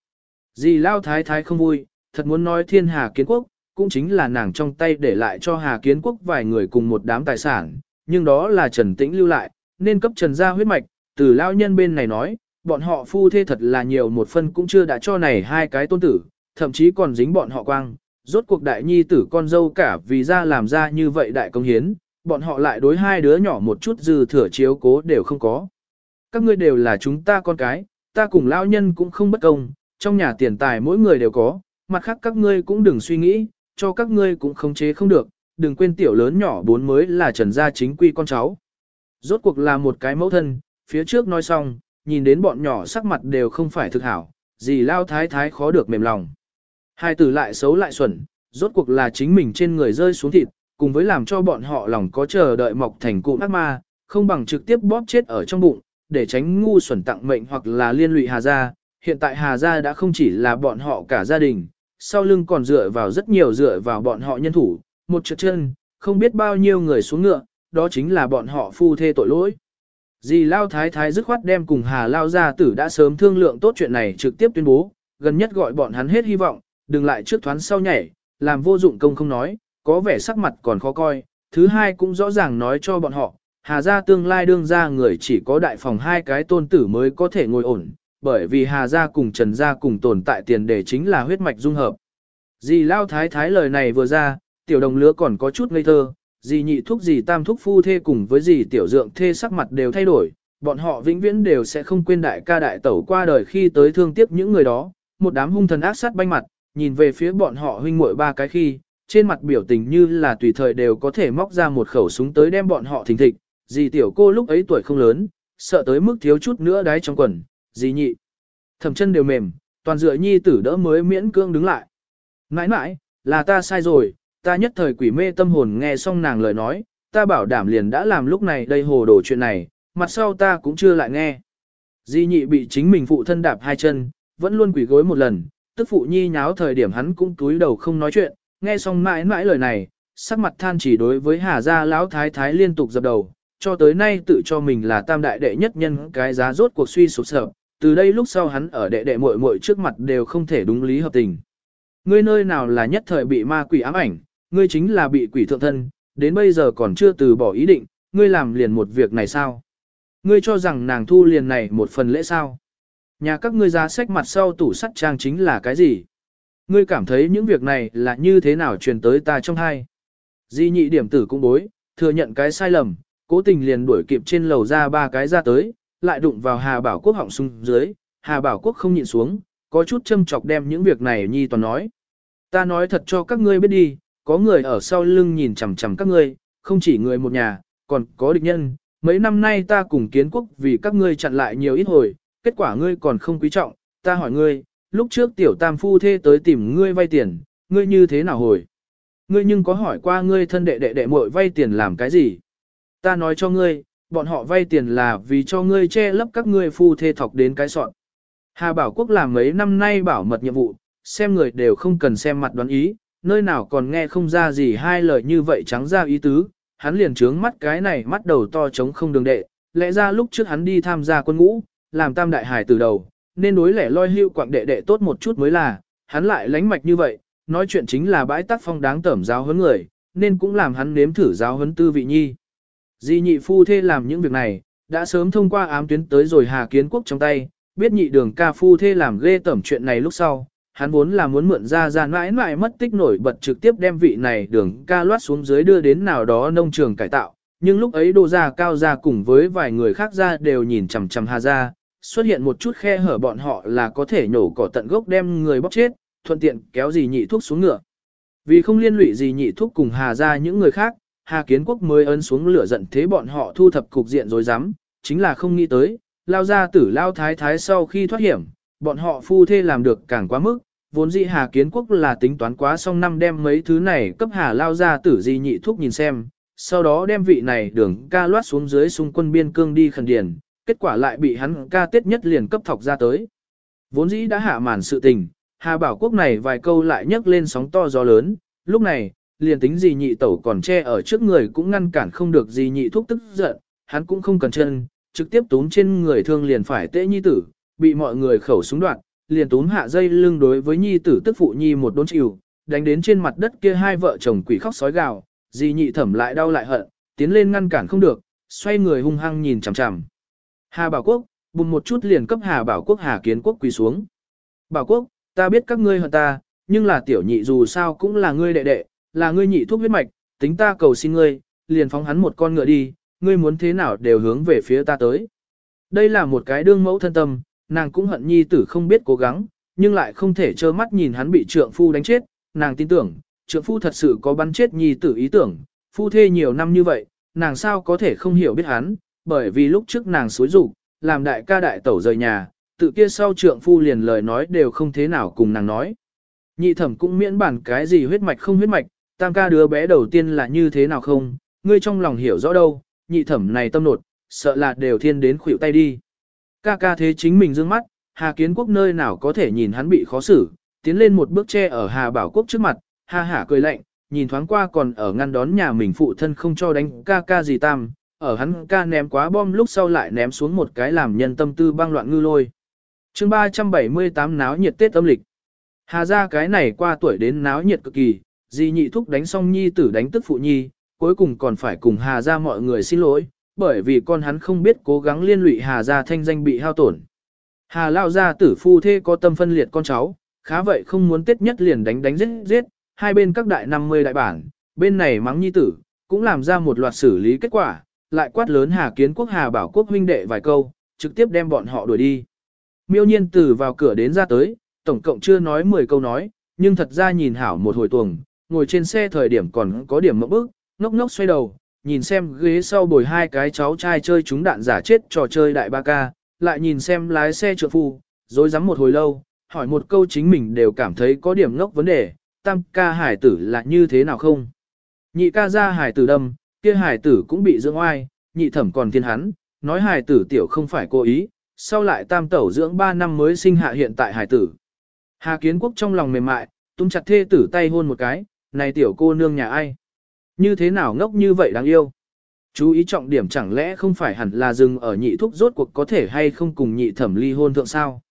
Dì Lao Thái Thái không vui, thật muốn nói thiên hà kiến quốc, cũng chính là nàng trong tay để lại cho hà kiến quốc vài người cùng một đám tài sản, nhưng đó là Trần Tĩnh lưu lại, nên cấp Trần gia huyết mạch, từ Lao nhân bên này nói, bọn họ phu thê thật là nhiều một phân cũng chưa đã cho này hai cái tôn tử, thậm chí còn dính bọn họ quang, rốt cuộc đại nhi tử con dâu cả vì ra làm ra như vậy đại công hiến, bọn họ lại đối hai đứa nhỏ một chút dư thừa chiếu cố đều không có. Các ngươi đều là chúng ta con cái, ta cùng lão nhân cũng không bất công, trong nhà tiền tài mỗi người đều có, mặt khác các ngươi cũng đừng suy nghĩ, cho các ngươi cũng không chế không được, đừng quên tiểu lớn nhỏ bốn mới là trần gia chính quy con cháu. Rốt cuộc là một cái mẫu thân, phía trước nói xong, nhìn đến bọn nhỏ sắc mặt đều không phải thực hảo, gì lao thái thái khó được mềm lòng. Hai tử lại xấu lại xuẩn, rốt cuộc là chính mình trên người rơi xuống thịt, cùng với làm cho bọn họ lòng có chờ đợi mọc thành cụm ác ma, không bằng trực tiếp bóp chết ở trong bụng, để tránh ngu xuẩn tặng mệnh hoặc là liên lụy Hà Gia. Hiện tại Hà Gia đã không chỉ là bọn họ cả gia đình, sau lưng còn dựa vào rất nhiều dựa vào bọn họ nhân thủ, một trượt chân, không biết bao nhiêu người xuống ngựa, đó chính là bọn họ phu thê tội lỗi. Dì Lao Thái Thái dứt khoát đem cùng Hà Lao gia tử đã sớm thương lượng tốt chuyện này trực tiếp tuyên bố, gần nhất gọi bọn hắn hết hy vọng, đừng lại trước thoán sau nhảy, làm vô dụng công không nói, có vẻ sắc mặt còn khó coi. Thứ hai cũng rõ ràng nói cho bọn họ, Hà gia tương lai đương ra người chỉ có đại phòng hai cái tôn tử mới có thể ngồi ổn, bởi vì Hà gia cùng Trần gia cùng tồn tại tiền đề chính là huyết mạch dung hợp. Dì Lao Thái Thái lời này vừa ra, tiểu đồng lứa còn có chút ngây thơ, dì nhị thúc dì tam thúc phu thê cùng với dì tiểu dượng thê sắc mặt đều thay đổi, bọn họ vĩnh viễn đều sẽ không quên đại ca đại tẩu qua đời khi tới thương tiếc những người đó, một đám hung thần ác sát banh mặt, nhìn về phía bọn họ huynh muội ba cái khi, trên mặt biểu tình như là tùy thời đều có thể móc ra một khẩu súng tới đem bọn họ thình thịch, dì tiểu cô lúc ấy tuổi không lớn, sợ tới mức thiếu chút nữa đáy trong quần, gì nhị. Thầm chân đều mềm, toàn dựa nhi tử đỡ mới miễn cương đứng lại. Nãi nãi, là ta sai rồi, ta nhất thời quỷ mê tâm hồn nghe xong nàng lời nói, ta bảo đảm liền đã làm lúc này đây hồ đồ chuyện này, mặt sau ta cũng chưa lại nghe. Di nhị bị chính mình phụ thân đạp hai chân, vẫn luôn quỷ gối một lần, tức phụ nhi nháo thời điểm hắn cũng túi đầu không nói chuyện, nghe xong mãi mãi lời này, sắc mặt than chỉ đối với Hà gia lão thái thái liên tục dập đầu, cho tới nay tự cho mình là tam đại đệ nhất nhân cái giá rốt cuộc suy sụp sợ, từ đây lúc sau hắn ở đệ đệ muội muội trước mặt đều không thể đúng lý hợp tình. Ngươi nơi nào là nhất thời bị ma quỷ ám ảnh, ngươi chính là bị quỷ thượng thân, đến bây giờ còn chưa từ bỏ ý định, ngươi làm liền một việc này sao? Ngươi cho rằng nàng thu liền này một phần lễ sao? Nhà các ngươi giá sách mặt sau tủ sắt trang chính là cái gì? Ngươi cảm thấy những việc này là như thế nào truyền tới ta trong hai? Di nhị điểm tử cũng bối, thừa nhận cái sai lầm, cố tình liền đuổi kịp trên lầu ra ba cái ra tới, lại đụng vào Hà Bảo Quốc họng sung dưới, Hà Bảo Quốc không nhịn xuống, có chút châm chọc đem những việc này nhi toàn nói. Ta nói thật cho các ngươi biết đi, có người ở sau lưng nhìn chằm chằm các ngươi, không chỉ người một nhà, còn có địch nhân. Mấy năm nay ta cùng kiến quốc vì các ngươi chặn lại nhiều ít hồi, kết quả ngươi còn không quý trọng, ta hỏi ngươi, lúc trước tiểu tam phu thê tới tìm ngươi vay tiền, ngươi như thế nào hồi? Ngươi nhưng có hỏi qua ngươi thân đệ đệ đệ muội vay tiền làm cái gì? Ta nói cho ngươi, bọn họ vay tiền là vì cho ngươi che lấp các ngươi phu thê thọc đến cái sọn. Hà Bảo Quốc làm mấy năm nay bảo mật nhiệm vụ, xem người đều không cần xem mặt đoán ý, nơi nào còn nghe không ra gì hai lời như vậy trắng ra ý tứ, hắn liền trướng mắt cái này mắt đầu to trống không đường đệ, lẽ ra lúc trước hắn đi tham gia quân ngũ, làm tam đại hải từ đầu, nên đối lẻ loi hưu quạng đệ đệ tốt một chút mới là, hắn lại lánh mạch như vậy, nói chuyện chính là bãi tác phong đáng tẩm giáo huấn người, nên cũng làm hắn nếm thử giáo huấn tư vị nhi. Di nhị phu thê làm những việc này, đã sớm thông qua ám tuyến tới rồi Hà Kiến Quốc trong tay, biết nhị đường ca phu thê làm ghê tẩm chuyện này lúc sau, hắn vốn là muốn mượn ra ra mãi mãi mất tích nổi bật trực tiếp đem vị này đường ca loát xuống dưới đưa đến nào đó nông trường cải tạo, nhưng lúc ấy đô gia cao gia cùng với vài người khác ra đều nhìn chằm chằm Hà gia, xuất hiện một chút khe hở bọn họ là có thể nhổ cỏ tận gốc đem người bóc chết, thuận tiện kéo gì nhị thuốc xuống ngựa. Vì không liên lụy gì nhị thuốc cùng Hà gia những người khác, Hà Kiến Quốc mới ấn xuống lửa giận thế bọn họ thu thập cục diện rồi dám, chính là không nghĩ tới, lao ra tử lao thái thái sau khi thoát hiểm, bọn họ phu thê làm được càng quá mức, vốn dĩ Hà Kiến Quốc là tính toán quá xong năm đem mấy thứ này cấp Hà lao ra tử di nhị thuốc nhìn xem, sau đó đem vị này đường ca loát xuống dưới xung quân biên cương đi khẩn điền, kết quả lại bị hắn ca tết nhất liền cấp thọc ra tới. Vốn dĩ đã hạ màn sự tình, Hà Bảo Quốc này vài câu lại nhấc lên sóng to gió lớn, lúc này, liền tính gì nhị tẩu còn che ở trước người cũng ngăn cản không được gì nhị thúc tức giận, hắn cũng không cần chân, trực tiếp túm trên người thương liền phải tễ nhi tử, bị mọi người khẩu súng đoạn, liền túm hạ dây lưng đối với nhi tử tức phụ nhi một đốn chịu, đánh đến trên mặt đất kia hai vợ chồng quỷ khóc sói gào, dì nhị thẩm lại đau lại hận, tiến lên ngăn cản không được, xoay người hung hăng nhìn chằm chằm. Hà Bảo Quốc, bùng một chút liền cấp Hà Bảo Quốc Hà Kiến Quốc quỳ xuống. Bảo Quốc, ta biết các ngươi hận ta, nhưng là tiểu nhị dù sao cũng là ngươi đệ đệ, là ngươi nhị thuốc huyết mạch, tính ta cầu xin ngươi, liền phóng hắn một con ngựa đi, ngươi muốn thế nào đều hướng về phía ta tới. Đây là một cái đương mẫu thân tâm, nàng cũng hận nhi tử không biết cố gắng, nhưng lại không thể trơ mắt nhìn hắn bị trượng phu đánh chết, nàng tin tưởng, trượng phu thật sự có bắn chết nhi tử ý tưởng, phu thê nhiều năm như vậy, nàng sao có thể không hiểu biết hắn, bởi vì lúc trước nàng xối rủ, làm đại ca đại tẩu rời nhà, tự kia sau trượng phu liền lời nói đều không thế nào cùng nàng nói. Nhị thẩm cũng miễn bản cái gì huyết mạch không huyết mạch, tam ca đứa bé đầu tiên là như thế nào không, ngươi trong lòng hiểu rõ đâu, nhị thẩm này tâm nột, sợ là đều thiên đến khuỷu tay đi. Ca ca thế chính mình dương mắt, Hà Kiến Quốc nơi nào có thể nhìn hắn bị khó xử, tiến lên một bước che ở Hà Bảo Quốc trước mặt, ha hả cười lạnh, nhìn thoáng qua còn ở ngăn đón nhà mình phụ thân không cho đánh ca ca gì tam, ở hắn ca ném quá bom lúc sau lại ném xuống một cái làm nhân tâm tư băng loạn ngư lôi. chương 378 náo nhiệt Tết âm lịch. Hà ra cái này qua tuổi đến náo nhiệt cực kỳ, di nhị thúc đánh xong nhi tử đánh tức phụ nhi, cuối cùng còn phải cùng Hà ra mọi người xin lỗi, bởi vì con hắn không biết cố gắng liên lụy Hà ra thanh danh bị hao tổn. Hà lao ra tử phu thê có tâm phân liệt con cháu, khá vậy không muốn tết nhất liền đánh đánh giết giết, hai bên các đại 50 đại bản, bên này mắng nhi tử, cũng làm ra một loạt xử lý kết quả, lại quát lớn Hà Kiến Quốc Hà Bảo Quốc huynh đệ vài câu, trực tiếp đem bọn họ đuổi đi. Miêu nhiên từ vào cửa đến ra tới, tổng cộng chưa nói 10 câu nói, nhưng thật ra nhìn hảo một hồi tuồng, ngồi trên xe thời điểm còn có điểm mẫu bức, ngốc ngốc xoay đầu, nhìn xem ghế sau bồi hai cái cháu trai chơi chúng đạn giả chết trò chơi đại ba ca, lại nhìn xem lái xe trượt phu, dối rắm một hồi lâu, hỏi một câu chính mình đều cảm thấy có điểm ngốc vấn đề, tam ca hải tử là như thế nào không? Nhị ca ra hải tử đâm, kia hải tử cũng bị dưỡng oai, nhị thẩm còn thiên hắn, nói hải tử tiểu không phải cố ý, sau lại tam tẩu dưỡng 3 năm mới sinh hạ hiện tại hải tử. Hà kiến quốc trong lòng mềm mại, tung chặt thê tử tay hôn một cái, này tiểu cô nương nhà ai? Như thế nào ngốc như vậy đáng yêu? Chú ý trọng điểm chẳng lẽ không phải hẳn là dừng ở nhị thúc rốt cuộc có thể hay không cùng nhị thẩm ly hôn thượng sao?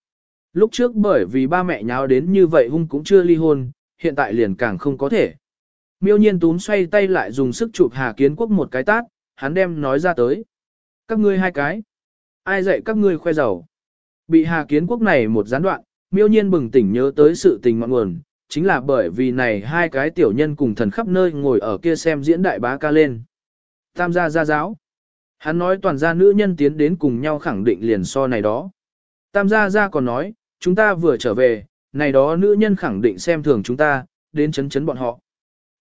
Lúc trước bởi vì ba mẹ nháo đến như vậy hung cũng chưa ly hôn, hiện tại liền càng không có thể. Miêu nhiên túm xoay tay lại dùng sức chụp Hà Kiến Quốc một cái tát, hắn đem nói ra tới. Các ngươi hai cái. Ai dạy các ngươi khoe giàu. Bị Hà Kiến Quốc này một gián đoạn, miêu nhiên bừng tỉnh nhớ tới sự tình ngọn nguồn, chính là bởi vì này hai cái tiểu nhân cùng thần khắp nơi ngồi ở kia xem diễn đại bá ca lên. Tam gia gia giáo. Hắn nói toàn gia nữ nhân tiến đến cùng nhau khẳng định liền so này đó. Tam gia gia còn nói, chúng ta vừa trở về, này đó nữ nhân khẳng định xem thường chúng ta, đến chấn chấn bọn họ.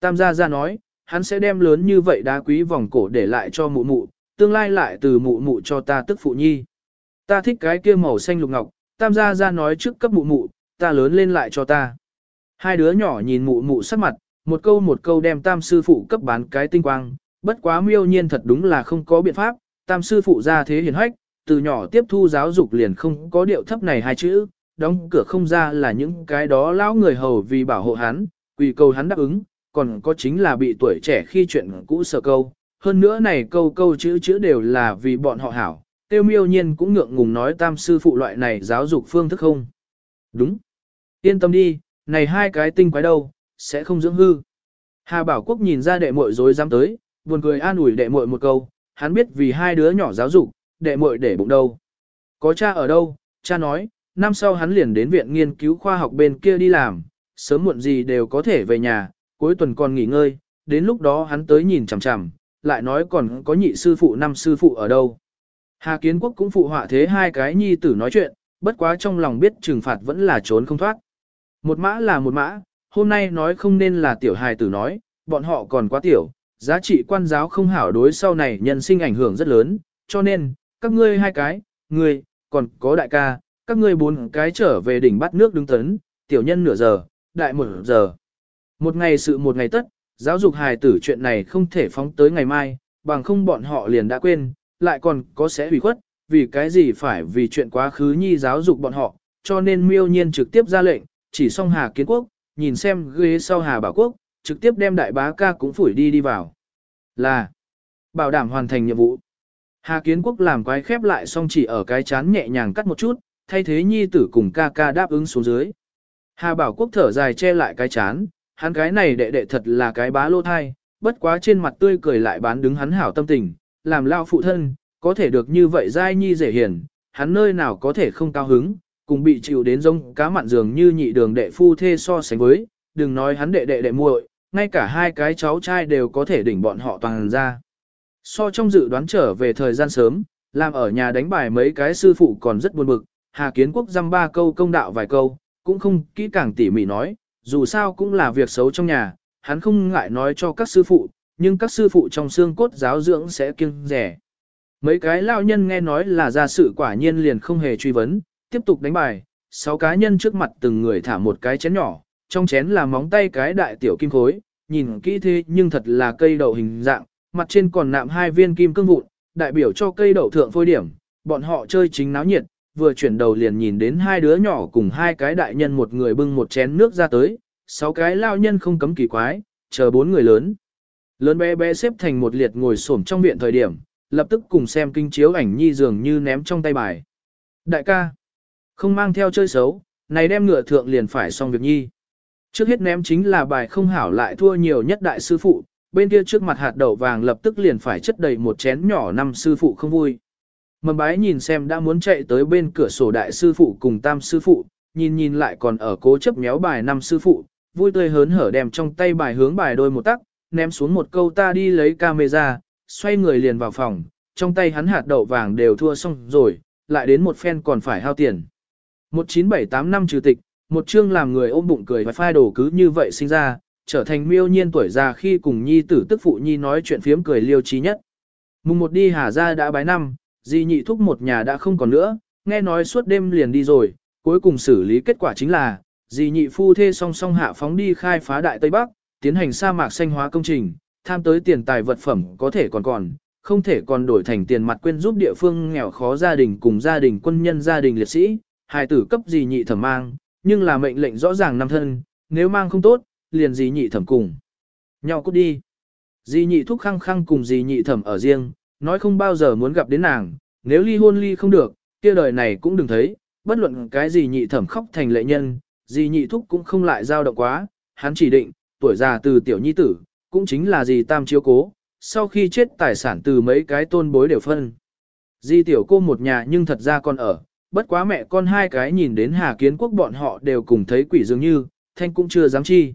Tam gia gia nói, hắn sẽ đem lớn như vậy đá quý vòng cổ để lại cho mụ mụ, tương lai lại từ mụ mụ cho ta tức phụ nhi. Ta thích cái kia màu xanh lục ngọc, tam gia gia nói trước cấp mụ mụ, ta lớn lên lại cho ta. Hai đứa nhỏ nhìn mụ mụ sắc mặt, một câu một câu đem tam sư phụ cấp bán cái tinh quang, bất quá miêu nhiên thật đúng là không có biện pháp, tam sư phụ ra thế hiền hách, từ nhỏ tiếp thu giáo dục liền không có điệu thấp này hai chữ, đóng cửa không ra là những cái đó lão người hầu vì bảo hộ hắn, quỳ cầu hắn đáp ứng, còn có chính là bị tuổi trẻ khi chuyện cũ sợ câu. Hơn nữa này câu câu chữ chữ đều là vì bọn họ hảo, tiêu miêu nhiên cũng ngượng ngùng nói tam sư phụ loại này giáo dục phương thức không. Đúng. Yên tâm đi, này hai cái tinh quái đâu, sẽ không dưỡng hư. Hà Bảo Quốc nhìn ra đệ muội rối dám tới, buồn cười an ủi đệ muội một câu, hắn biết vì hai đứa nhỏ giáo dục, đệ muội để bụng đâu. Có cha ở đâu, cha nói, năm sau hắn liền đến viện nghiên cứu khoa học bên kia đi làm, sớm muộn gì đều có thể về nhà, cuối tuần còn nghỉ ngơi, đến lúc đó hắn tới nhìn chằm chằm, lại nói còn có nhị sư phụ năm sư phụ ở đâu. Hà Kiến Quốc cũng phụ họa thế hai cái nhi tử nói chuyện, bất quá trong lòng biết trừng phạt vẫn là trốn không thoát. Một mã là một mã, hôm nay nói không nên là tiểu hài tử nói, bọn họ còn quá tiểu, giá trị quan giáo không hảo đối sau này nhân sinh ảnh hưởng rất lớn, cho nên, các ngươi hai cái, ngươi, còn có đại ca, các ngươi bốn cái trở về đỉnh bắt nước đứng tấn, tiểu nhân nửa giờ, đại một giờ. Một ngày sự một ngày tất, giáo dục hài tử chuyện này không thể phóng tới ngày mai, bằng không bọn họ liền đã quên, lại còn có sẽ hủy khuất, vì cái gì phải vì chuyện quá khứ nhi giáo dục bọn họ, cho nên miêu nhiên trực tiếp ra lệnh, chỉ xong Hà Kiến Quốc, nhìn xem ghế sau Hà Bảo Quốc, trực tiếp đem đại bá ca cũng phủi đi đi vào. Là bảo đảm hoàn thành nhiệm vụ. Hà Kiến Quốc làm quái khép lại xong chỉ ở cái chán nhẹ nhàng cắt một chút, thay thế nhi tử cùng ca ca đáp ứng xuống dưới. Hà Bảo Quốc thở dài che lại cái chán, hắn cái này đệ đệ thật là cái bá lô thai, bất quá trên mặt tươi cười lại bán đứng hắn hảo tâm tình, làm lao phụ thân, có thể được như vậy giai nhi dễ hiền, hắn nơi nào có thể không cao hứng, cùng bị chịu đến giống cá mặn dường như nhị đường đệ phu thê so sánh với, đừng nói hắn đệ đệ đệ muội, ngay cả hai cái cháu trai đều có thể đỉnh bọn họ toàn ra. So trong dự đoán trở về thời gian sớm, làm ở nhà đánh bài mấy cái sư phụ còn rất buồn bực, Hà Kiến Quốc dăm ba câu công đạo vài câu, cũng không kỹ càng tỉ mỉ nói, dù sao cũng là việc xấu trong nhà, hắn không ngại nói cho các sư phụ, nhưng các sư phụ trong xương cốt giáo dưỡng sẽ kiêng rẻ. Mấy cái lao nhân nghe nói là ra sự quả nhiên liền không hề truy vấn, tiếp tục đánh bài, sáu cá nhân trước mặt từng người thả một cái chén nhỏ, trong chén là móng tay cái đại tiểu kim khối, nhìn kỹ thế nhưng thật là cây đậu hình dạng, mặt trên còn nạm hai viên kim cương vụn, đại biểu cho cây đậu thượng phôi điểm, bọn họ chơi chính náo nhiệt, vừa chuyển đầu liền nhìn đến hai đứa nhỏ cùng hai cái đại nhân một người bưng một chén nước ra tới, sáu cái lao nhân không cấm kỳ quái, chờ bốn người lớn. Lớn bé bé xếp thành một liệt ngồi xổm trong viện thời điểm, lập tức cùng xem kinh chiếu ảnh nhi dường như ném trong tay bài. Đại ca, không mang theo chơi xấu, này đem ngựa thượng liền phải xong việc nhi. Trước hết ném chính là bài không hảo lại thua nhiều nhất đại sư phụ, bên kia trước mặt hạt đậu vàng lập tức liền phải chất đầy một chén nhỏ năm sư phụ không vui. Mầm bái nhìn xem đã muốn chạy tới bên cửa sổ đại sư phụ cùng tam sư phụ, nhìn nhìn lại còn ở cố chấp méo bài năm sư phụ, vui tươi hớn hở đem trong tay bài hướng bài đôi một tắc, ném xuống một câu ta đi lấy camera, xoay người liền vào phòng, trong tay hắn hạt đậu vàng đều thua xong rồi, lại đến một phen còn phải hao tiền. 1978 năm trừ tịch, một chương làm người ôm bụng cười và phai đổ cứ như vậy sinh ra, trở thành miêu nhiên tuổi già khi cùng nhi tử tức phụ nhi nói chuyện phiếm cười liêu trí nhất. Mùng một đi hà ra đã bái năm, di nhị thúc một nhà đã không còn nữa, nghe nói suốt đêm liền đi rồi, cuối cùng xử lý kết quả chính là, di nhị phu thê song song hạ phóng đi khai phá đại Tây Bắc, tiến hành sa mạc xanh hóa công trình, tham tới tiền tài vật phẩm có thể còn còn, không thể còn đổi thành tiền mặt quên giúp địa phương nghèo khó gia đình cùng gia đình quân nhân gia đình liệt sĩ, hài tử cấp gì nhị thẩm mang, nhưng là mệnh lệnh rõ ràng năm thân, nếu mang không tốt, liền gì nhị thẩm cùng. Nhau cút đi. Dì nhị thúc khăng khăng cùng dì nhị thẩm ở riêng, nói không bao giờ muốn gặp đến nàng, nếu ly hôn ly không được, kia đời này cũng đừng thấy, bất luận cái gì nhị thẩm khóc thành lệ nhân, dì nhị thúc cũng không lại giao động quá, hắn chỉ định, tuổi già từ tiểu nhi tử, cũng chính là dì tam chiếu cố, sau khi chết tài sản từ mấy cái tôn bối đều phân. Dì tiểu cô một nhà nhưng thật ra còn ở, bất quá mẹ con hai cái nhìn đến Hà Kiến Quốc bọn họ đều cùng thấy quỷ dường như, thanh cũng chưa dám chi.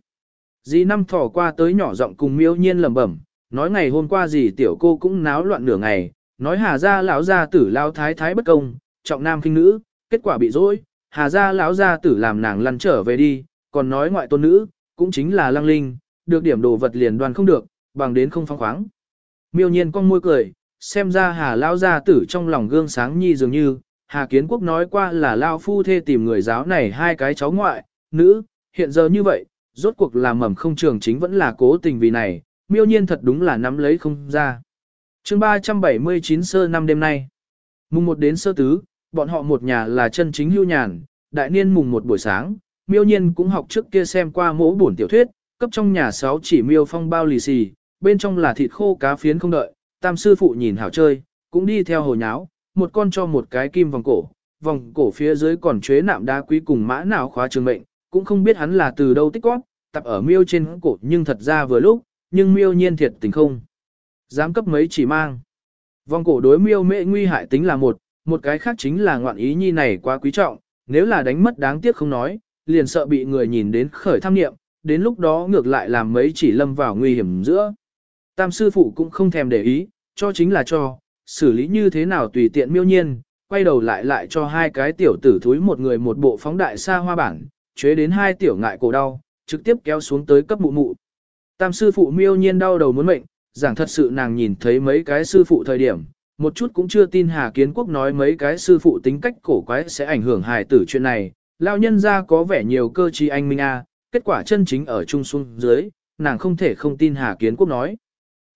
dì năm thỏ qua tới nhỏ giọng cùng miêu nhiên lẩm bẩm, nói ngày hôm qua gì tiểu cô cũng náo loạn nửa ngày, nói Hà gia lão gia tử lao thái thái bất công, trọng nam khinh nữ, kết quả bị dối, Hà gia lão gia tử làm nàng lăn trở về đi, còn nói ngoại tôn nữ, cũng chính là lăng linh, được điểm đồ vật liền đoàn không được, bằng đến không phong khoáng. Miêu nhiên con môi cười, xem ra Hà lão gia tử trong lòng gương sáng nhi dường như, Hà Kiến Quốc nói qua là lao phu thê tìm người giáo này hai cái cháu ngoại, nữ, hiện giờ như vậy, rốt cuộc là mầm không trường chính vẫn là cố tình vì này, miêu nhiên thật đúng là nắm lấy không ra. chương 379 sơ năm đêm nay, mùng một đến sơ tứ, bọn họ một nhà là chân chính hưu nhàn, đại niên mùng một buổi sáng, miêu nhiên cũng học trước kia xem qua mỗ bổn tiểu thuyết, cấp trong nhà sáu chỉ miêu phong bao lì xì, bên trong là thịt khô cá phiến không đợi, tam sư phụ nhìn hảo chơi, cũng đi theo hồ nháo, một con cho một cái kim vòng cổ, vòng cổ phía dưới còn chế nạm đá quý cùng mã nào khóa trường mệnh, cũng không biết hắn là từ đâu tích góp, tập ở miêu trên cổ nhưng thật ra vừa lúc, nhưng miêu nhiên thiệt tình không. Dám cấp mấy chỉ mang. Vòng cổ đối miêu mệ nguy hại tính là một, một cái khác chính là ngoạn ý nhi này quá quý trọng, nếu là đánh mất đáng tiếc không nói, liền sợ bị người nhìn đến khởi tham nghiệm, đến lúc đó ngược lại làm mấy chỉ lâm vào nguy hiểm giữa. Tam sư phụ cũng không thèm để ý, cho chính là cho, xử lý như thế nào tùy tiện miêu nhiên, quay đầu lại lại cho hai cái tiểu tử thúi một người một bộ phóng đại xa hoa bản, chế đến hai tiểu ngại cổ đau, trực tiếp kéo xuống tới cấp mụ mụ. Tam sư phụ miêu nhiên đau đầu muốn mệnh, giảng thật sự nàng nhìn thấy mấy cái sư phụ thời điểm, một chút cũng chưa tin Hà Kiến Quốc nói mấy cái sư phụ tính cách cổ quái sẽ ảnh hưởng hài tử chuyện này, lao nhân ra có vẻ nhiều cơ trí anh minh a, kết quả chân chính ở trung xuống dưới, nàng không thể không tin Hà Kiến Quốc nói.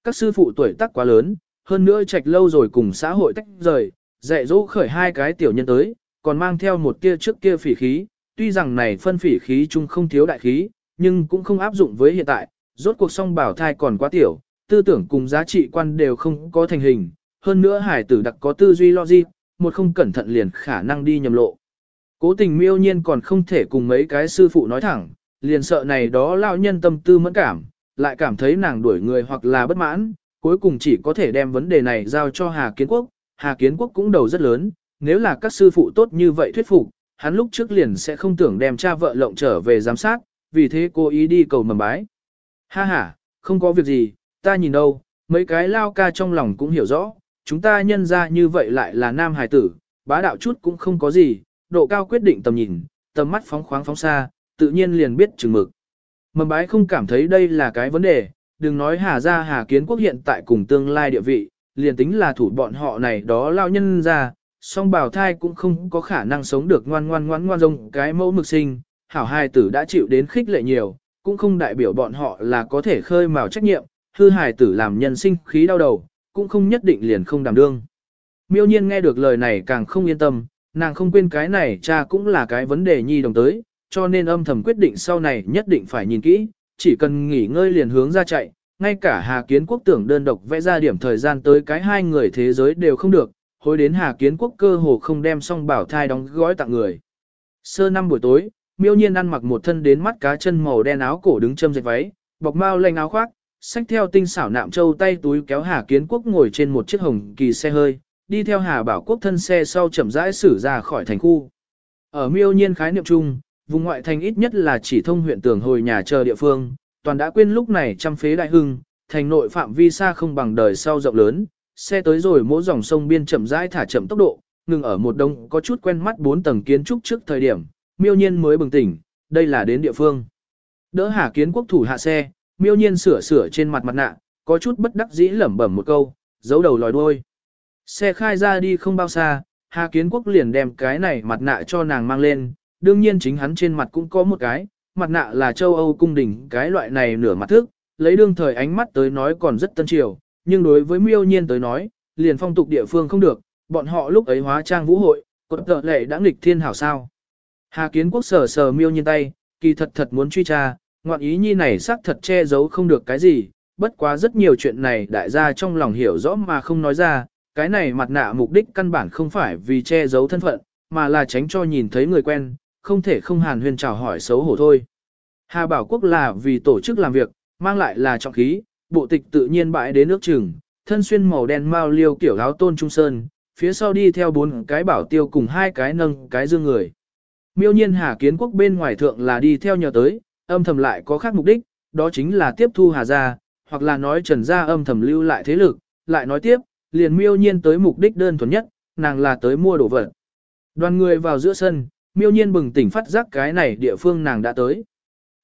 Các sư phụ tuổi tác quá lớn, hơn nữa trạch lâu rồi cùng xã hội tách rời, dạy dỗ khởi hai cái tiểu nhân tới, còn mang theo một kia trước kia phỉ khí, tuy rằng này phân phỉ khí chung không thiếu đại khí, nhưng cũng không áp dụng với hiện tại, rốt cuộc song bảo thai còn quá tiểu, tư tưởng cùng giá trị quan đều không có thành hình, hơn nữa hải tử đặc có tư duy logic, một không cẩn thận liền khả năng đi nhầm lộ. Cố tình miêu nhiên còn không thể cùng mấy cái sư phụ nói thẳng, liền sợ này đó lao nhân tâm tư mẫn cảm, lại cảm thấy nàng đuổi người hoặc là bất mãn, cuối cùng chỉ có thể đem vấn đề này giao cho Hà Kiến Quốc. Hà Kiến Quốc cũng đầu rất lớn, nếu là các sư phụ tốt như vậy thuyết phục, hắn lúc trước liền sẽ không tưởng đem cha vợ lộng trở về giám sát, vì thế cô ý đi cầu mầm bái. Ha ha, không có việc gì, ta nhìn đâu, mấy cái lao ca trong lòng cũng hiểu rõ, chúng ta nhân ra như vậy lại là nam hài tử, bá đạo chút cũng không có gì, độ cao quyết định tầm nhìn, tầm mắt phóng khoáng phóng xa, tự nhiên liền biết chừng mực. Mầm bái không cảm thấy đây là cái vấn đề, đừng nói hà Gia hà kiến quốc hiện tại cùng tương lai địa vị, liền tính là thủ bọn họ này đó lao nhân ra, song bào thai cũng không có khả năng sống được ngoan ngoan ngoan ngoan rông cái mẫu mực sinh, hảo hài tử đã chịu đến khích lệ nhiều, cũng không đại biểu bọn họ là có thể khơi mào trách nhiệm, hư hài tử làm nhân sinh khí đau đầu, cũng không nhất định liền không đảm đương. Miêu nhiên nghe được lời này càng không yên tâm, nàng không quên cái này cha cũng là cái vấn đề nhi đồng tới, cho nên âm thầm quyết định sau này nhất định phải nhìn kỹ, chỉ cần nghỉ ngơi liền hướng ra chạy, ngay cả Hà Kiến Quốc tưởng đơn độc vẽ ra điểm thời gian tới cái hai người thế giới đều không được, hối đến Hà Kiến Quốc cơ hồ không đem xong bảo thai đóng gói tặng người. Sơ năm buổi tối, miêu nhiên ăn mặc một thân đến mắt cá chân màu đen áo cổ đứng châm dệt váy, bọc mao lanh áo khoác, xách theo tinh xảo nạm châu tay túi kéo Hà Kiến Quốc ngồi trên một chiếc hồng kỳ xe hơi, đi theo Hà Bảo Quốc thân xe sau chậm rãi xử ra khỏi thành khu. Ở miêu nhiên khái niệm chung, vùng ngoại thành ít nhất là chỉ thông huyện tường hồi nhà chờ địa phương, toàn đã quên lúc này trăm phế đại hưng, thành nội phạm vi xa không bằng đời sau rộng lớn, xe tới rồi mỗi dòng sông biên chậm rãi thả chậm tốc độ, ngừng ở một đông có chút quen mắt bốn tầng kiến trúc trước thời điểm, miêu nhiên mới bừng tỉnh, đây là đến địa phương. Đỡ Hà Kiến Quốc thủ hạ xe, miêu nhiên sửa sửa trên mặt mặt nạ, có chút bất đắc dĩ lẩm bẩm một câu, giấu đầu lòi đuôi. Xe khai ra đi không bao xa, Hà Kiến Quốc liền đem cái này mặt nạ cho nàng mang lên, đương nhiên chính hắn trên mặt cũng có một cái, mặt nạ là châu Âu cung đình cái loại này nửa mặt thức, lấy đương thời ánh mắt tới nói còn rất tân triều, nhưng đối với miêu nhiên tới nói, liền phong tục địa phương không được, bọn họ lúc ấy hóa trang vũ hội, cột tợ lệ đã nghịch thiên hảo sao. Hà Kiến Quốc sờ sờ miêu nhiên tay, kỳ thật thật muốn truy tra, ngoạn ý nhi này xác thật che giấu không được cái gì, bất quá rất nhiều chuyện này đại gia trong lòng hiểu rõ mà không nói ra, cái này mặt nạ mục đích căn bản không phải vì che giấu thân phận, mà là tránh cho nhìn thấy người quen, không thể không hàn huyên chào hỏi xấu hổ thôi. Hà Bảo Quốc là vì tổ chức làm việc, mang lại là trọng khí, bộ tịch tự nhiên bãi đến nước chừng, thân xuyên màu đen mao liêu kiểu áo tôn trung sơn, phía sau đi theo bốn cái bảo tiêu cùng hai cái nâng cái dương người. Miêu nhiên Hà Kiến Quốc bên ngoài thượng là đi theo nhờ tới, âm thầm lại có khác mục đích, đó chính là tiếp thu Hà gia, hoặc là nói Trần gia âm thầm lưu lại thế lực, lại nói tiếp, liền miêu nhiên tới mục đích đơn thuần nhất, nàng là tới mua đồ vật. Đoàn người vào giữa sân, miêu nhiên bừng tỉnh phát giác cái này địa phương nàng đã tới.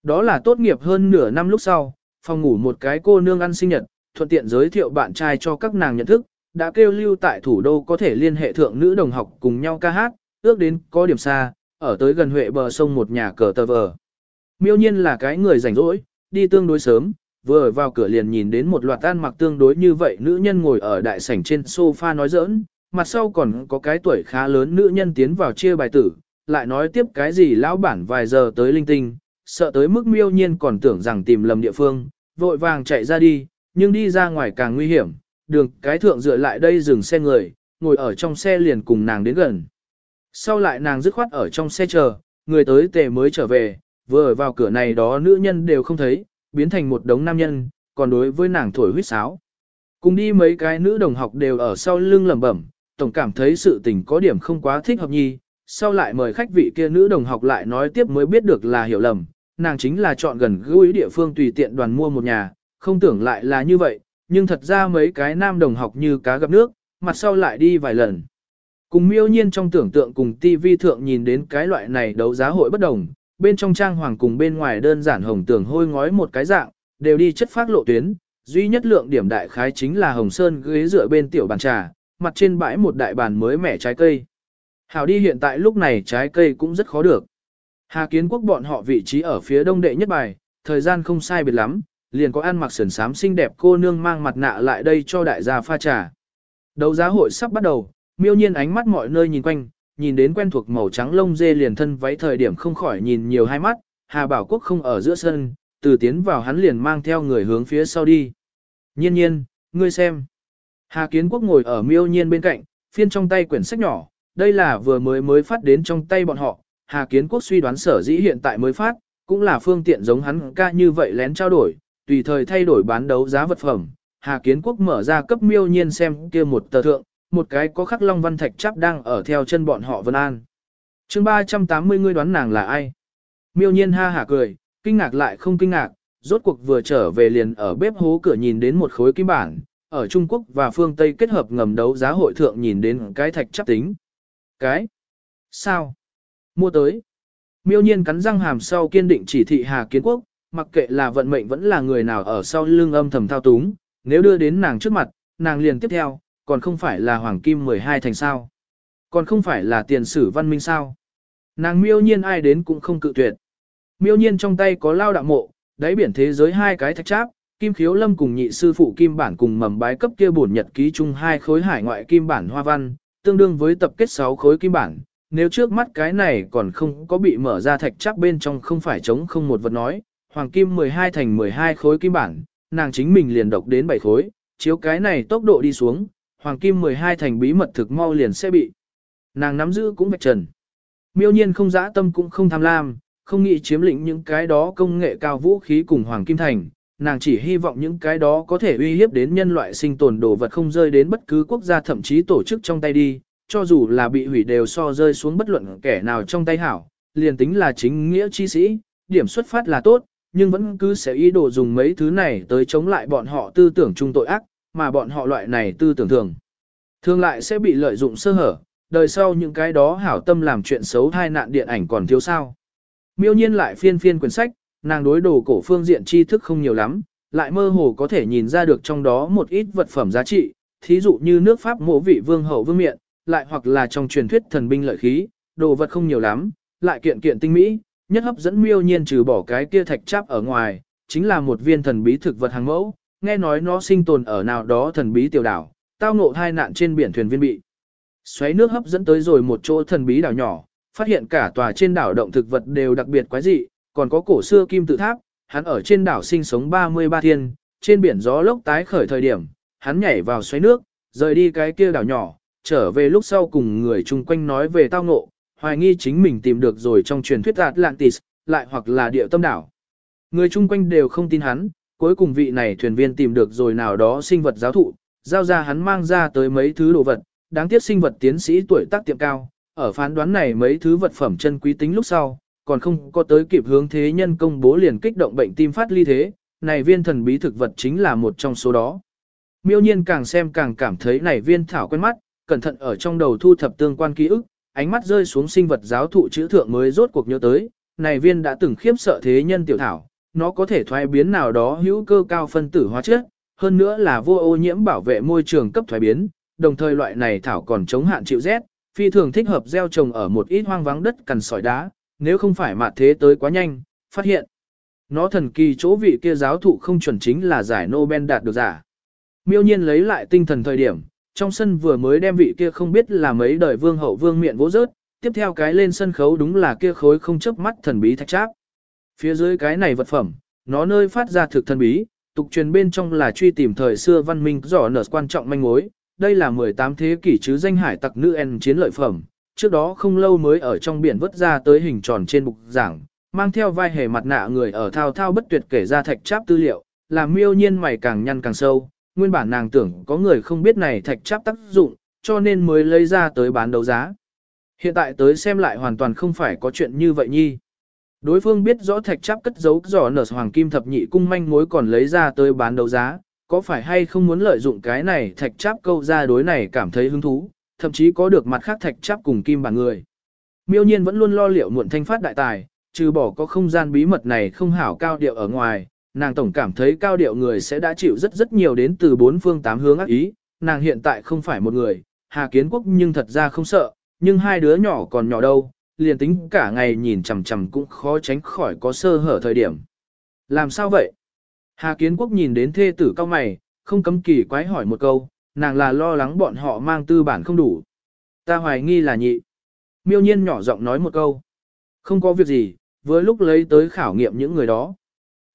Đó là tốt nghiệp hơn nửa năm lúc sau, phòng ngủ một cái cô nương ăn sinh nhật, thuận tiện giới thiệu bạn trai cho các nàng nhận thức, đã kêu lưu tại thủ đô có thể liên hệ thượng nữ đồng học cùng nhau ca hát, ước đến có điểm xa, ở tới gần Huệ bờ sông một nhà cờ tờ vờ. Miêu nhiên là cái người rảnh rỗi, đi tương đối sớm, vừa vào cửa liền nhìn đến một loạt ăn mặc tương đối như vậy nữ nhân ngồi ở đại sảnh trên sofa nói giỡn, mặt sau còn có cái tuổi khá lớn nữ nhân tiến vào chia bài tử, lại nói tiếp cái gì lão bản vài giờ tới linh tinh, sợ tới mức miêu nhiên còn tưởng rằng tìm lầm địa phương, vội vàng chạy ra đi, nhưng đi ra ngoài càng nguy hiểm, đường cái thượng dựa lại đây dừng xe người, ngồi ở trong xe liền cùng nàng đến gần. Sau lại nàng dứt khoát ở trong xe chờ, người tới tề mới trở về, vừa ở vào cửa này đó nữ nhân đều không thấy, biến thành một đống nam nhân, còn đối với nàng thổi huyết sáo. Cùng đi mấy cái nữ đồng học đều ở sau lưng lẩm bẩm, tổng cảm thấy sự tình có điểm không quá thích hợp nhi, sau lại mời khách vị kia nữ đồng học lại nói tiếp mới biết được là hiểu lầm, nàng chính là chọn gần gũi địa phương tùy tiện đoàn mua một nhà, không tưởng lại là như vậy, nhưng thật ra mấy cái nam đồng học như cá gặp nước, mặt sau lại đi vài lần. Cùng miêu nhiên trong tưởng tượng cùng TV thượng nhìn đến cái loại này đấu giá hội bất đồng, bên trong trang hoàng cùng bên ngoài đơn giản hồng tưởng hôi ngói một cái dạng, đều đi chất phát lộ tuyến, duy nhất lượng điểm đại khái chính là hồng sơn ghế dựa bên tiểu bàn trà, mặt trên bãi một đại bàn mới mẻ trái cây. Hảo đi hiện tại lúc này trái cây cũng rất khó được. Hà kiến quốc bọn họ vị trí ở phía đông đệ nhất bài, thời gian không sai biệt lắm, liền có ăn mặc sườn sám xinh đẹp cô nương mang mặt nạ lại đây cho đại gia pha trà. Đấu giá hội sắp bắt đầu, miêu nhiên ánh mắt mọi nơi nhìn quanh, nhìn đến quen thuộc màu trắng lông dê liền thân váy thời điểm không khỏi nhìn nhiều hai mắt, Hà Bảo Quốc không ở giữa sân, từ tiến vào hắn liền mang theo người hướng phía sau đi. Nhiên nhiên, ngươi xem. Hà Kiến Quốc ngồi ở miêu nhiên bên cạnh, phiên trong tay quyển sách nhỏ, đây là vừa mới mới phát đến trong tay bọn họ. Hà Kiến Quốc suy đoán sở dĩ hiện tại mới phát, cũng là phương tiện giống hắn ca như vậy lén trao đổi, tùy thời thay đổi bán đấu giá vật phẩm. Hà Kiến Quốc mở ra cấp miêu nhiên xem kia một tờ thượng, một cái có khắc long văn thạch chắp đang ở theo chân bọn họ Vân An. chương 380 ngươi đoán nàng là ai? Miêu nhiên ha hả cười, kinh ngạc lại không kinh ngạc, rốt cuộc vừa trở về liền ở bếp hố cửa nhìn đến một khối kim bản, ở Trung Quốc và phương Tây kết hợp ngầm đấu giá hội thượng nhìn đến cái thạch chắp tính. Cái? Sao? Mua tới. Miêu nhiên cắn răng hàm sau kiên định chỉ thị Hà Kiến Quốc, mặc kệ là vận mệnh vẫn là người nào ở sau lưng âm thầm thao túng, nếu đưa đến nàng trước mặt, nàng liền tiếp theo, còn không phải là hoàng kim 12 thành sao. Còn không phải là tiền sử văn minh sao. Nàng miêu nhiên ai đến cũng không cự tuyệt. Miêu nhiên trong tay có lao đạo mộ, đáy biển thế giới hai cái thạch cháp, kim khiếu lâm cùng nhị sư phụ kim bản cùng mầm bái cấp kia bổn nhật ký chung hai khối hải ngoại kim bản hoa văn, tương đương với tập kết 6 khối kim bản. Nếu trước mắt cái này còn không có bị mở ra thạch chắc bên trong không phải chống không một vật nói, hoàng kim 12 thành 12 khối kim bản, nàng chính mình liền độc đến 7 khối, chiếu cái này tốc độ đi xuống, hoàng kim 12 thành bí mật thực mau liền sẽ bị. Nàng nắm giữ cũng vạch trần. Miêu nhiên không dã tâm cũng không tham lam, không nghĩ chiếm lĩnh những cái đó công nghệ cao vũ khí cùng hoàng kim thành. Nàng chỉ hy vọng những cái đó có thể uy hiếp đến nhân loại sinh tồn đồ vật không rơi đến bất cứ quốc gia thậm chí tổ chức trong tay đi, cho dù là bị hủy đều so rơi xuống bất luận kẻ nào trong tay hảo, liền tính là chính nghĩa chi sĩ, điểm xuất phát là tốt, nhưng vẫn cứ sẽ ý đồ dùng mấy thứ này tới chống lại bọn họ tư tưởng chung tội ác, mà bọn họ loại này tư tưởng thường. Thường lại sẽ bị lợi dụng sơ hở, đời sau những cái đó hảo tâm làm chuyện xấu thai nạn điện ảnh còn thiếu sao. Miêu nhiên lại phiên phiên quyển sách, nàng đối đồ cổ phương diện tri thức không nhiều lắm, lại mơ hồ có thể nhìn ra được trong đó một ít vật phẩm giá trị, thí dụ như nước Pháp mộ vị vương hậu vương miện, lại hoặc là trong truyền thuyết thần binh lợi khí, đồ vật không nhiều lắm, lại kiện kiện tinh mỹ, nhất hấp dẫn miêu nhiên trừ bỏ cái kia thạch cháp ở ngoài, chính là một viên thần bí thực vật hàng mẫu, nghe nói nó sinh tồn ở nào đó thần bí tiểu đảo, tao ngộ hai nạn trên biển thuyền viên bị. Xoáy nước hấp dẫn tới rồi một chỗ thần bí đảo nhỏ, phát hiện cả tòa trên đảo động thực vật đều đặc biệt quái dị, còn có cổ xưa kim tự tháp, hắn ở trên đảo sinh sống 33 thiên, trên biển gió lốc tái khởi thời điểm, hắn nhảy vào xoáy nước, rời đi cái kia đảo nhỏ, trở về lúc sau cùng người chung quanh nói về tao ngộ, hoài nghi chính mình tìm được rồi trong truyền thuyết Atlantis, lại hoặc là địa tâm đảo. Người chung quanh đều không tin hắn, cuối cùng vị này thuyền viên tìm được rồi nào đó sinh vật giáo thụ, giao ra hắn mang ra tới mấy thứ đồ vật, đáng tiếc sinh vật tiến sĩ tuổi tác tiệm cao, ở phán đoán này mấy thứ vật phẩm chân quý tính lúc sau, còn không có tới kịp hướng thế nhân công bố liền kích động bệnh tim phát ly thế, này viên thần bí thực vật chính là một trong số đó. Miêu nhiên càng xem càng cảm thấy này viên thảo quen mắt, cẩn thận ở trong đầu thu thập tương quan ký ức, ánh mắt rơi xuống sinh vật giáo thụ chữ thượng mới rốt cuộc nhớ tới, này viên đã từng khiếp sợ thế nhân tiểu thảo, nó có thể thoái biến nào đó hữu cơ cao phân tử hóa chất, hơn nữa là vô ô nhiễm bảo vệ môi trường cấp thoái biến, đồng thời loại này thảo còn chống hạn chịu rét, phi thường thích hợp gieo trồng ở một ít hoang vắng đất cằn sỏi đá, nếu không phải mạt thế tới quá nhanh, phát hiện. Nó thần kỳ chỗ vị kia giáo thụ không chuẩn chính là giải Nobel đạt được giả. Miêu nhiên lấy lại tinh thần thời điểm, trong sân vừa mới đem vị kia không biết là mấy đời vương hậu vương miệng vỗ rớt, tiếp theo cái lên sân khấu đúng là kia khối không chớp mắt thần bí thạch tráp. Phía dưới cái này vật phẩm, nó nơi phát ra thực thần bí, tục truyền bên trong là truy tìm thời xưa văn minh rõ nở quan trọng manh mối, đây là 18 thế kỷ chứ danh hải tặc nữ en chiến lợi phẩm, trước đó không lâu mới ở trong biển vớt ra tới hình tròn trên bục giảng, mang theo vai hề mặt nạ người ở thao thao bất tuyệt kể ra thạch cháp tư liệu, làm miêu nhiên mày càng nhăn càng sâu, nguyên bản nàng tưởng có người không biết này thạch cháp tác dụng, cho nên mới lấy ra tới bán đấu giá. Hiện tại tới xem lại hoàn toàn không phải có chuyện như vậy nhi. Đối phương biết rõ thạch cháp cất giấu giỏ nở hoàng kim thập nhị cung manh mối còn lấy ra tới bán đấu giá, có phải hay không muốn lợi dụng cái này thạch cháp câu ra đối này cảm thấy hứng thú, thậm chí có được mặt khác thạch chắp cùng kim bản người. Miêu nhiên vẫn luôn lo liệu muộn thanh phát đại tài, trừ bỏ có không gian bí mật này không hảo cao điệu ở ngoài, nàng tổng cảm thấy cao điệu người sẽ đã chịu rất rất nhiều đến từ bốn phương tám hướng ác ý, nàng hiện tại không phải một người, Hà Kiến Quốc nhưng thật ra không sợ, nhưng hai đứa nhỏ còn nhỏ đâu, liền tính cả ngày nhìn chằm chằm cũng khó tránh khỏi có sơ hở thời điểm. Làm sao vậy? Hà Kiến Quốc nhìn đến thê tử cao mày, không cấm kỳ quái hỏi một câu, nàng là lo lắng bọn họ mang tư bản không đủ. Ta hoài nghi là nhị. Miêu nhiên nhỏ giọng nói một câu. Không có việc gì, với lúc lấy tới khảo nghiệm những người đó.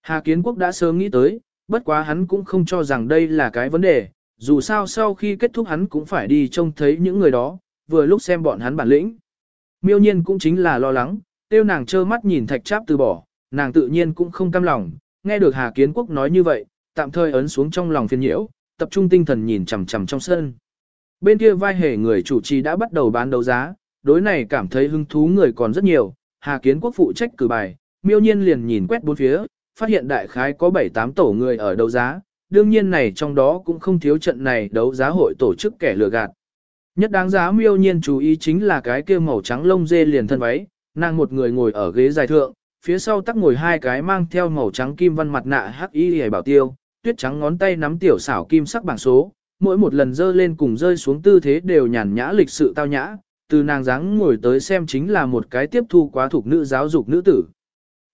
Hà Kiến Quốc đã sớm nghĩ tới, bất quá hắn cũng không cho rằng đây là cái vấn đề, dù sao sau khi kết thúc hắn cũng phải đi trông thấy những người đó, vừa lúc xem bọn hắn bản lĩnh. Miêu nhiên cũng chính là lo lắng, tiêu nàng trơ mắt nhìn thạch cháp từ bỏ, nàng tự nhiên cũng không cam lòng, nghe được Hà Kiến Quốc nói như vậy, tạm thời ấn xuống trong lòng phiền nhiễu, tập trung tinh thần nhìn chằm chằm trong sân. Bên kia vai hề người chủ trì đã bắt đầu bán đấu giá, đối này cảm thấy hứng thú người còn rất nhiều, Hà Kiến Quốc phụ trách cử bài, miêu nhiên liền nhìn quét bốn phía, phát hiện đại khái có 7-8 tổ người ở đấu giá, đương nhiên này trong đó cũng không thiếu trận này đấu giá hội tổ chức kẻ lừa gạt. Nhất đáng giá miêu nhiên chú ý chính là cái kia màu trắng lông dê liền thân váy, nàng một người ngồi ở ghế dài thượng, phía sau tắc ngồi hai cái mang theo màu trắng kim văn mặt nạ hắc y hề bảo tiêu, tuyết trắng ngón tay nắm tiểu xảo kim sắc bảng số, mỗi một lần dơ lên cùng rơi xuống tư thế đều nhàn nhã lịch sự tao nhã, từ nàng dáng ngồi tới xem chính là một cái tiếp thu quá thuộc nữ giáo dục nữ tử.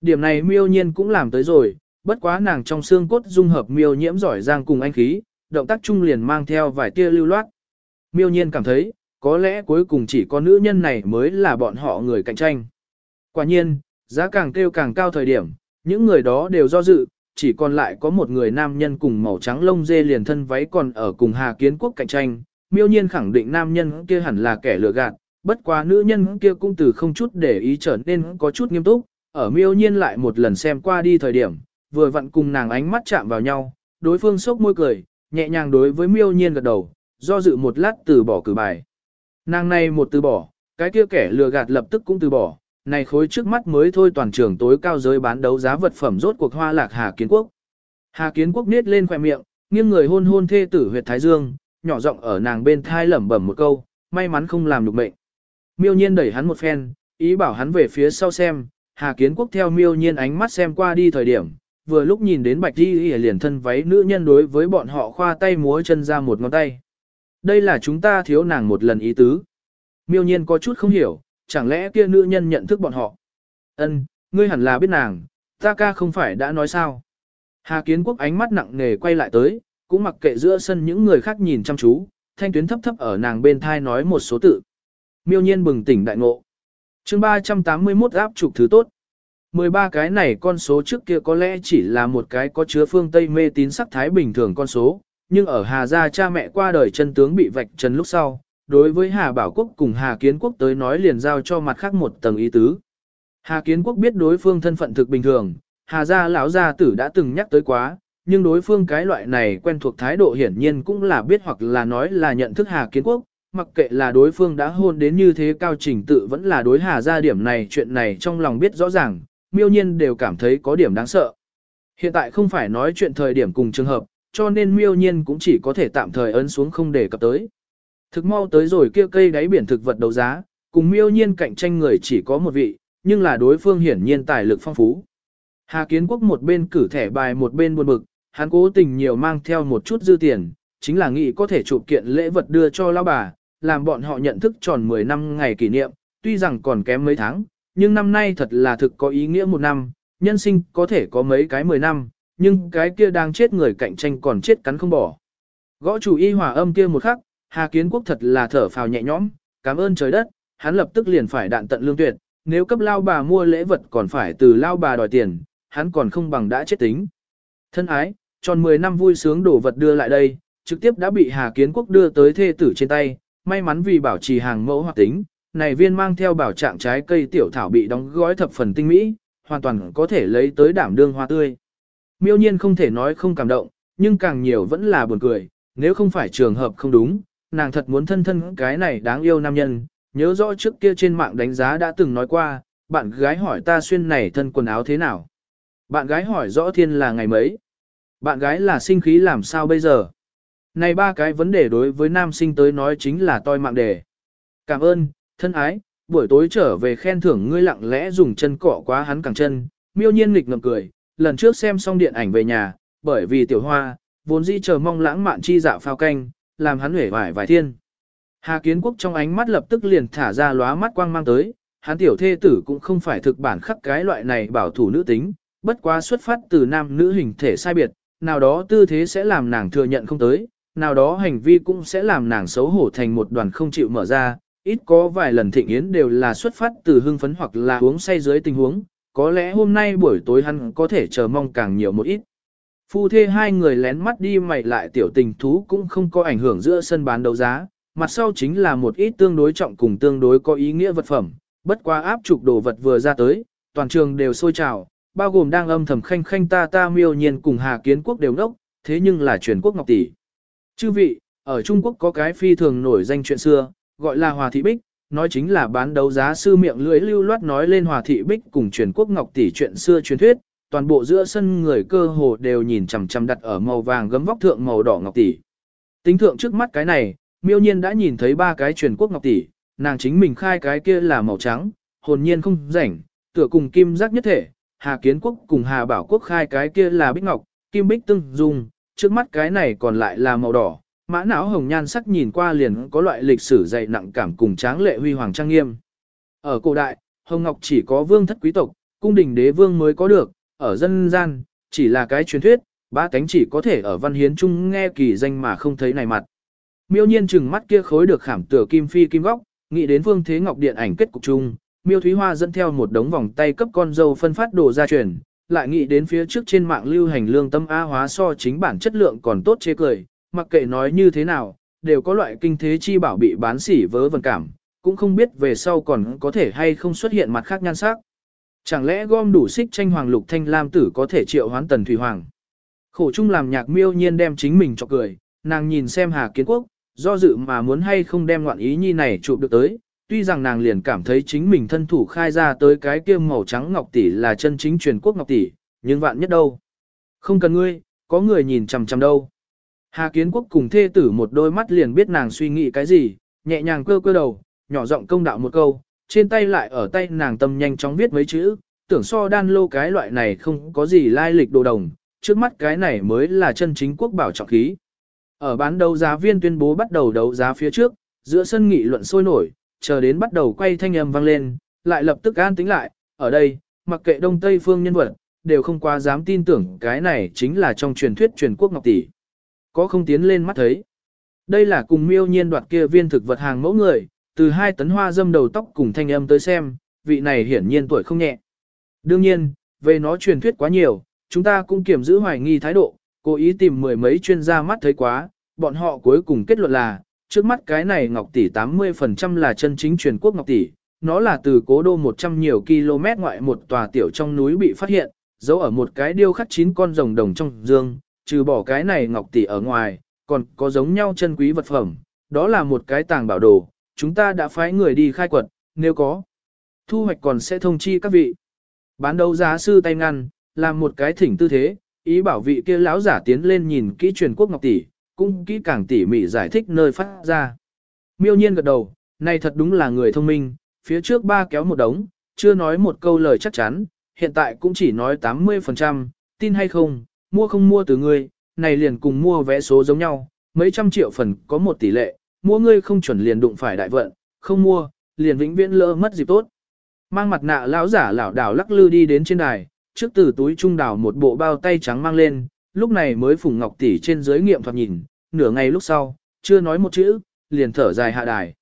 Điểm này miêu nhiên cũng làm tới rồi, bất quá nàng trong xương cốt dung hợp miêu nhiễm giỏi giang cùng anh khí, động tác chung liền mang theo vài tia lưu loát. Miêu nhiên cảm thấy, có lẽ cuối cùng chỉ có nữ nhân này mới là bọn họ người cạnh tranh. Quả nhiên, giá càng kêu càng cao thời điểm, những người đó đều do dự, chỉ còn lại có một người nam nhân cùng màu trắng lông dê liền thân váy còn ở cùng Hà Kiến Quốc cạnh tranh. Miêu nhiên khẳng định nam nhân kia hẳn là kẻ lừa gạt, bất quá nữ nhân kia cũng từ không chút để ý trở nên có chút nghiêm túc, ở miêu nhiên lại một lần xem qua đi thời điểm, vừa vặn cùng nàng ánh mắt chạm vào nhau, đối phương sốc môi cười, nhẹ nhàng đối với miêu nhiên gật đầu, do dự một lát từ bỏ cử bài. Nàng này một từ bỏ, cái kia kẻ lừa gạt lập tức cũng từ bỏ, này khối trước mắt mới thôi toàn trường tối cao giới bán đấu giá vật phẩm rốt cuộc hoa lạc Hà Kiến Quốc. Hà Kiến Quốc niết lên khỏe miệng, nghiêng người hôn hôn thê tử huyệt thái dương, nhỏ giọng ở nàng bên thai lẩm bẩm một câu, may mắn không làm được mệnh. Miêu nhiên đẩy hắn một phen, ý bảo hắn về phía sau xem, Hà Kiến Quốc theo miêu nhiên ánh mắt xem qua đi thời điểm, vừa lúc nhìn đến bạch đi liền thân váy nữ nhân đối với bọn họ khoa tay múa chân ra một ngón tay. Đây là chúng ta thiếu nàng một lần ý tứ. Miêu nhiên có chút không hiểu, chẳng lẽ kia nữ nhân nhận thức bọn họ. Ân, ngươi hẳn là biết nàng, ta ca không phải đã nói sao. Hà Kiến Quốc ánh mắt nặng nề quay lại tới, cũng mặc kệ giữa sân những người khác nhìn chăm chú, thanh tuyến thấp thấp ở nàng bên thai nói một số tự. Miêu nhiên bừng tỉnh đại ngộ. chương 381 áp trục thứ tốt. 13 cái này con số trước kia có lẽ chỉ là một cái có chứa phương Tây mê tín sắc thái bình thường con số, nhưng ở Hà Gia cha mẹ qua đời chân tướng bị vạch trần lúc sau, đối với Hà Bảo Quốc cùng Hà Kiến Quốc tới nói liền giao cho mặt khác một tầng ý tứ. Hà Kiến Quốc biết đối phương thân phận thực bình thường, Hà Gia lão gia tử đã từng nhắc tới quá, nhưng đối phương cái loại này quen thuộc thái độ hiển nhiên cũng là biết hoặc là nói là nhận thức Hà Kiến Quốc, mặc kệ là đối phương đã hôn đến như thế cao trình tự vẫn là đối Hà Gia điểm này chuyện này trong lòng biết rõ ràng, miêu nhiên đều cảm thấy có điểm đáng sợ. Hiện tại không phải nói chuyện thời điểm cùng trường hợp, cho nên miêu nhiên cũng chỉ có thể tạm thời ấn xuống không để cập tới. Thực mau tới rồi kia cây đáy biển thực vật đấu giá, cùng miêu nhiên cạnh tranh người chỉ có một vị, nhưng là đối phương hiển nhiên tài lực phong phú. Hà Kiến Quốc một bên cử thẻ bài một bên buồn bực, hắn cố tình nhiều mang theo một chút dư tiền, chính là nghĩ có thể chụp kiện lễ vật đưa cho lão bà, làm bọn họ nhận thức tròn 10 năm ngày kỷ niệm, tuy rằng còn kém mấy tháng, nhưng năm nay thật là thực có ý nghĩa một năm, nhân sinh có thể có mấy cái 10 năm, nhưng cái kia đang chết người cạnh tranh còn chết cắn không bỏ. Gõ chủ y hòa âm kia một khắc, Hà Kiến Quốc thật là thở phào nhẹ nhõm, cảm ơn trời đất, hắn lập tức liền phải đạn tận lương tuyệt, nếu cấp lao bà mua lễ vật còn phải từ lao bà đòi tiền, hắn còn không bằng đã chết tính. Thân ái, tròn 10 năm vui sướng đổ vật đưa lại đây, trực tiếp đã bị Hà Kiến Quốc đưa tới thê tử trên tay, may mắn vì bảo trì hàng mẫu hoạt tính, này viên mang theo bảo trạng trái cây tiểu thảo bị đóng gói thập phần tinh mỹ, hoàn toàn có thể lấy tới đảm đương hoa tươi. Miêu nhiên không thể nói không cảm động, nhưng càng nhiều vẫn là buồn cười, nếu không phải trường hợp không đúng, nàng thật muốn thân thân cái này đáng yêu nam nhân, nhớ rõ trước kia trên mạng đánh giá đã từng nói qua, bạn gái hỏi ta xuyên này thân quần áo thế nào. Bạn gái hỏi rõ thiên là ngày mấy. Bạn gái là sinh khí làm sao bây giờ. Này ba cái vấn đề đối với nam sinh tới nói chính là toi mạng đề. Cảm ơn, thân ái, buổi tối trở về khen thưởng ngươi lặng lẽ dùng chân cọ quá hắn cẳng chân, miêu nhiên nghịch ngậm cười, lần trước xem xong điện ảnh về nhà, bởi vì tiểu hoa, vốn dĩ chờ mong lãng mạn chi dạo phao canh, làm hắn hể vải vài thiên. Hà Kiến Quốc trong ánh mắt lập tức liền thả ra lóa mắt quang mang tới, hắn tiểu thê tử cũng không phải thực bản khắc cái loại này bảo thủ nữ tính, bất quá xuất phát từ nam nữ hình thể sai biệt, nào đó tư thế sẽ làm nàng thừa nhận không tới, nào đó hành vi cũng sẽ làm nàng xấu hổ thành một đoàn không chịu mở ra, ít có vài lần thịnh yến đều là xuất phát từ hưng phấn hoặc là uống say dưới tình huống, có lẽ hôm nay buổi tối hắn có thể chờ mong càng nhiều một ít. Phu thê hai người lén mắt đi mày lại tiểu tình thú cũng không có ảnh hưởng giữa sân bán đấu giá, mặt sau chính là một ít tương đối trọng cùng tương đối có ý nghĩa vật phẩm, bất quá áp trục đồ vật vừa ra tới, toàn trường đều sôi trào, bao gồm đang âm thầm khanh khanh ta ta miêu nhiên cùng Hà Kiến Quốc đều đốc, thế nhưng là truyền quốc ngọc tỷ. Chư vị, ở Trung Quốc có cái phi thường nổi danh chuyện xưa, gọi là Hòa Thị Bích, nói chính là bán đấu giá sư miệng lưỡi lưu loát nói lên Hòa Thị Bích cùng truyền quốc ngọc tỷ chuyện xưa truyền thuyết, toàn bộ giữa sân người cơ hồ đều nhìn chằm chằm đặt ở màu vàng gấm vóc thượng màu đỏ ngọc tỷ. Tính thượng trước mắt cái này, miêu nhiên đã nhìn thấy ba cái truyền quốc ngọc tỷ, nàng chính mình khai cái kia là màu trắng, hồn nhiên không rảnh, tựa cùng kim giác nhất thể, Hà Kiến Quốc cùng Hà Bảo Quốc khai cái kia là bích ngọc, kim bích tương dung, trước mắt cái này còn lại là màu đỏ, mã não hồng nhan sắc nhìn qua liền có loại lịch sử dày nặng cảm cùng tráng lệ huy hoàng trang nghiêm. Ở cổ đại, hồng ngọc chỉ có vương thất quý tộc, cung đình đế vương mới có được, ở dân gian, chỉ là cái truyền thuyết, ba cánh chỉ có thể ở văn hiến chung nghe kỳ danh mà không thấy này mặt. Miêu nhiên chừng mắt kia khối được khảm tựa kim phi kim góc, nghĩ đến vương thế ngọc điện ảnh kết cục chung, miêu thúy hoa dẫn theo một đống vòng tay cấp con dâu phân phát đồ gia truyền, lại nghĩ đến phía trước trên mạng lưu hành lương tâm A hóa so chính bản chất lượng còn tốt chê cười, mặc kệ nói như thế nào, đều có loại kinh thế chi bảo bị bán sỉ vớ vần cảm, cũng không biết về sau còn có thể hay không xuất hiện mặt khác nhan sắc. Chẳng lẽ gom đủ xích tranh hoàng lục thanh lam tử có thể triệu hoán tần thủy hoàng. Khổ chung làm nhạc miêu nhiên đem chính mình cho cười, nàng nhìn xem Hà Kiến Quốc, do dự mà muốn hay không đem ngoạn ý nhi này chụp được tới, tuy rằng nàng liền cảm thấy chính mình thân thủ khai ra tới cái kia màu trắng ngọc tỷ là chân chính truyền quốc ngọc tỷ, nhưng vạn nhất đâu. Không cần ngươi, có người nhìn chằm chằm đâu. Hà Kiến Quốc cùng thê tử một đôi mắt liền biết nàng suy nghĩ cái gì, nhẹ nhàng cơ cơ đầu, nhỏ giọng công đạo một câu, trên tay lại ở tay nàng tâm nhanh chóng viết mấy chữ, tưởng so đan lô cái loại này không có gì lai lịch đồ đồng, trước mắt cái này mới là chân chính quốc bảo trọng khí. Ở bán đấu giá viên tuyên bố bắt đầu đấu giá phía trước, giữa sân nghị luận sôi nổi, chờ đến bắt đầu quay thanh âm vang lên, lại lập tức an tính lại, ở đây, mặc kệ đông tây phương nhân vật, đều không quá dám tin tưởng cái này chính là trong truyền thuyết truyền quốc ngọc tỷ. Có không tiến lên mắt thấy. Đây là cùng miêu nhiên đoạt kia viên thực vật hàng mẫu người, từ hai tấn hoa dâm đầu tóc cùng thanh âm tới xem, vị này hiển nhiên tuổi không nhẹ. Đương nhiên, về nó truyền thuyết quá nhiều, chúng ta cũng kiểm giữ hoài nghi thái độ, cố ý tìm mười mấy chuyên gia mắt thấy quá, bọn họ cuối cùng kết luận là, trước mắt cái này ngọc tỷ 80% là chân chính truyền quốc ngọc tỷ, nó là từ cố đô 100 nhiều km ngoại một tòa tiểu trong núi bị phát hiện, giấu ở một cái điêu khắc chín con rồng đồng trong dương, trừ bỏ cái này ngọc tỷ ở ngoài, còn có giống nhau chân quý vật phẩm, đó là một cái tàng bảo đồ, chúng ta đã phái người đi khai quật, nếu có thu hoạch còn sẽ thông chi các vị. Bán đấu giá sư tay ngăn, làm một cái thỉnh tư thế, ý bảo vị kia lão giả tiến lên nhìn kỹ truyền quốc ngọc tỷ, cũng kỹ càng tỉ mỉ giải thích nơi phát ra. Miêu nhiên gật đầu, này thật đúng là người thông minh, phía trước ba kéo một đống, chưa nói một câu lời chắc chắn, hiện tại cũng chỉ nói 80%, tin hay không, mua không mua từ ngươi, này liền cùng mua vé số giống nhau, mấy trăm triệu phần có một tỷ lệ, mua ngươi không chuẩn liền đụng phải đại vận, không mua, liền vĩnh viễn lỡ mất dịp tốt. Mang mặt nạ lão giả lão đảo lắc lư đi đến trên đài, trước từ túi trung đảo một bộ bao tay trắng mang lên, lúc này mới phùng ngọc tỷ trên dưới nghiệm thoạt nhìn, nửa ngày lúc sau, chưa nói một chữ, liền thở dài hạ đài.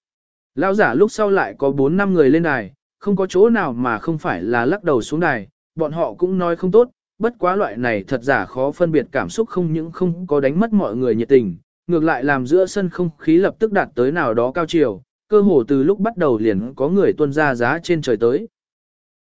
Lão giả lúc sau lại có 4 năm người lên đài, không có chỗ nào mà không phải là lắc đầu xuống đài, bọn họ cũng nói không tốt, bất quá loại này thật giả khó phân biệt cảm xúc không những không có đánh mất mọi người nhiệt tình, ngược lại làm giữa sân không khí lập tức đạt tới nào đó cao chiều, cơ hồ từ lúc bắt đầu liền có người tuân ra giá trên trời tới.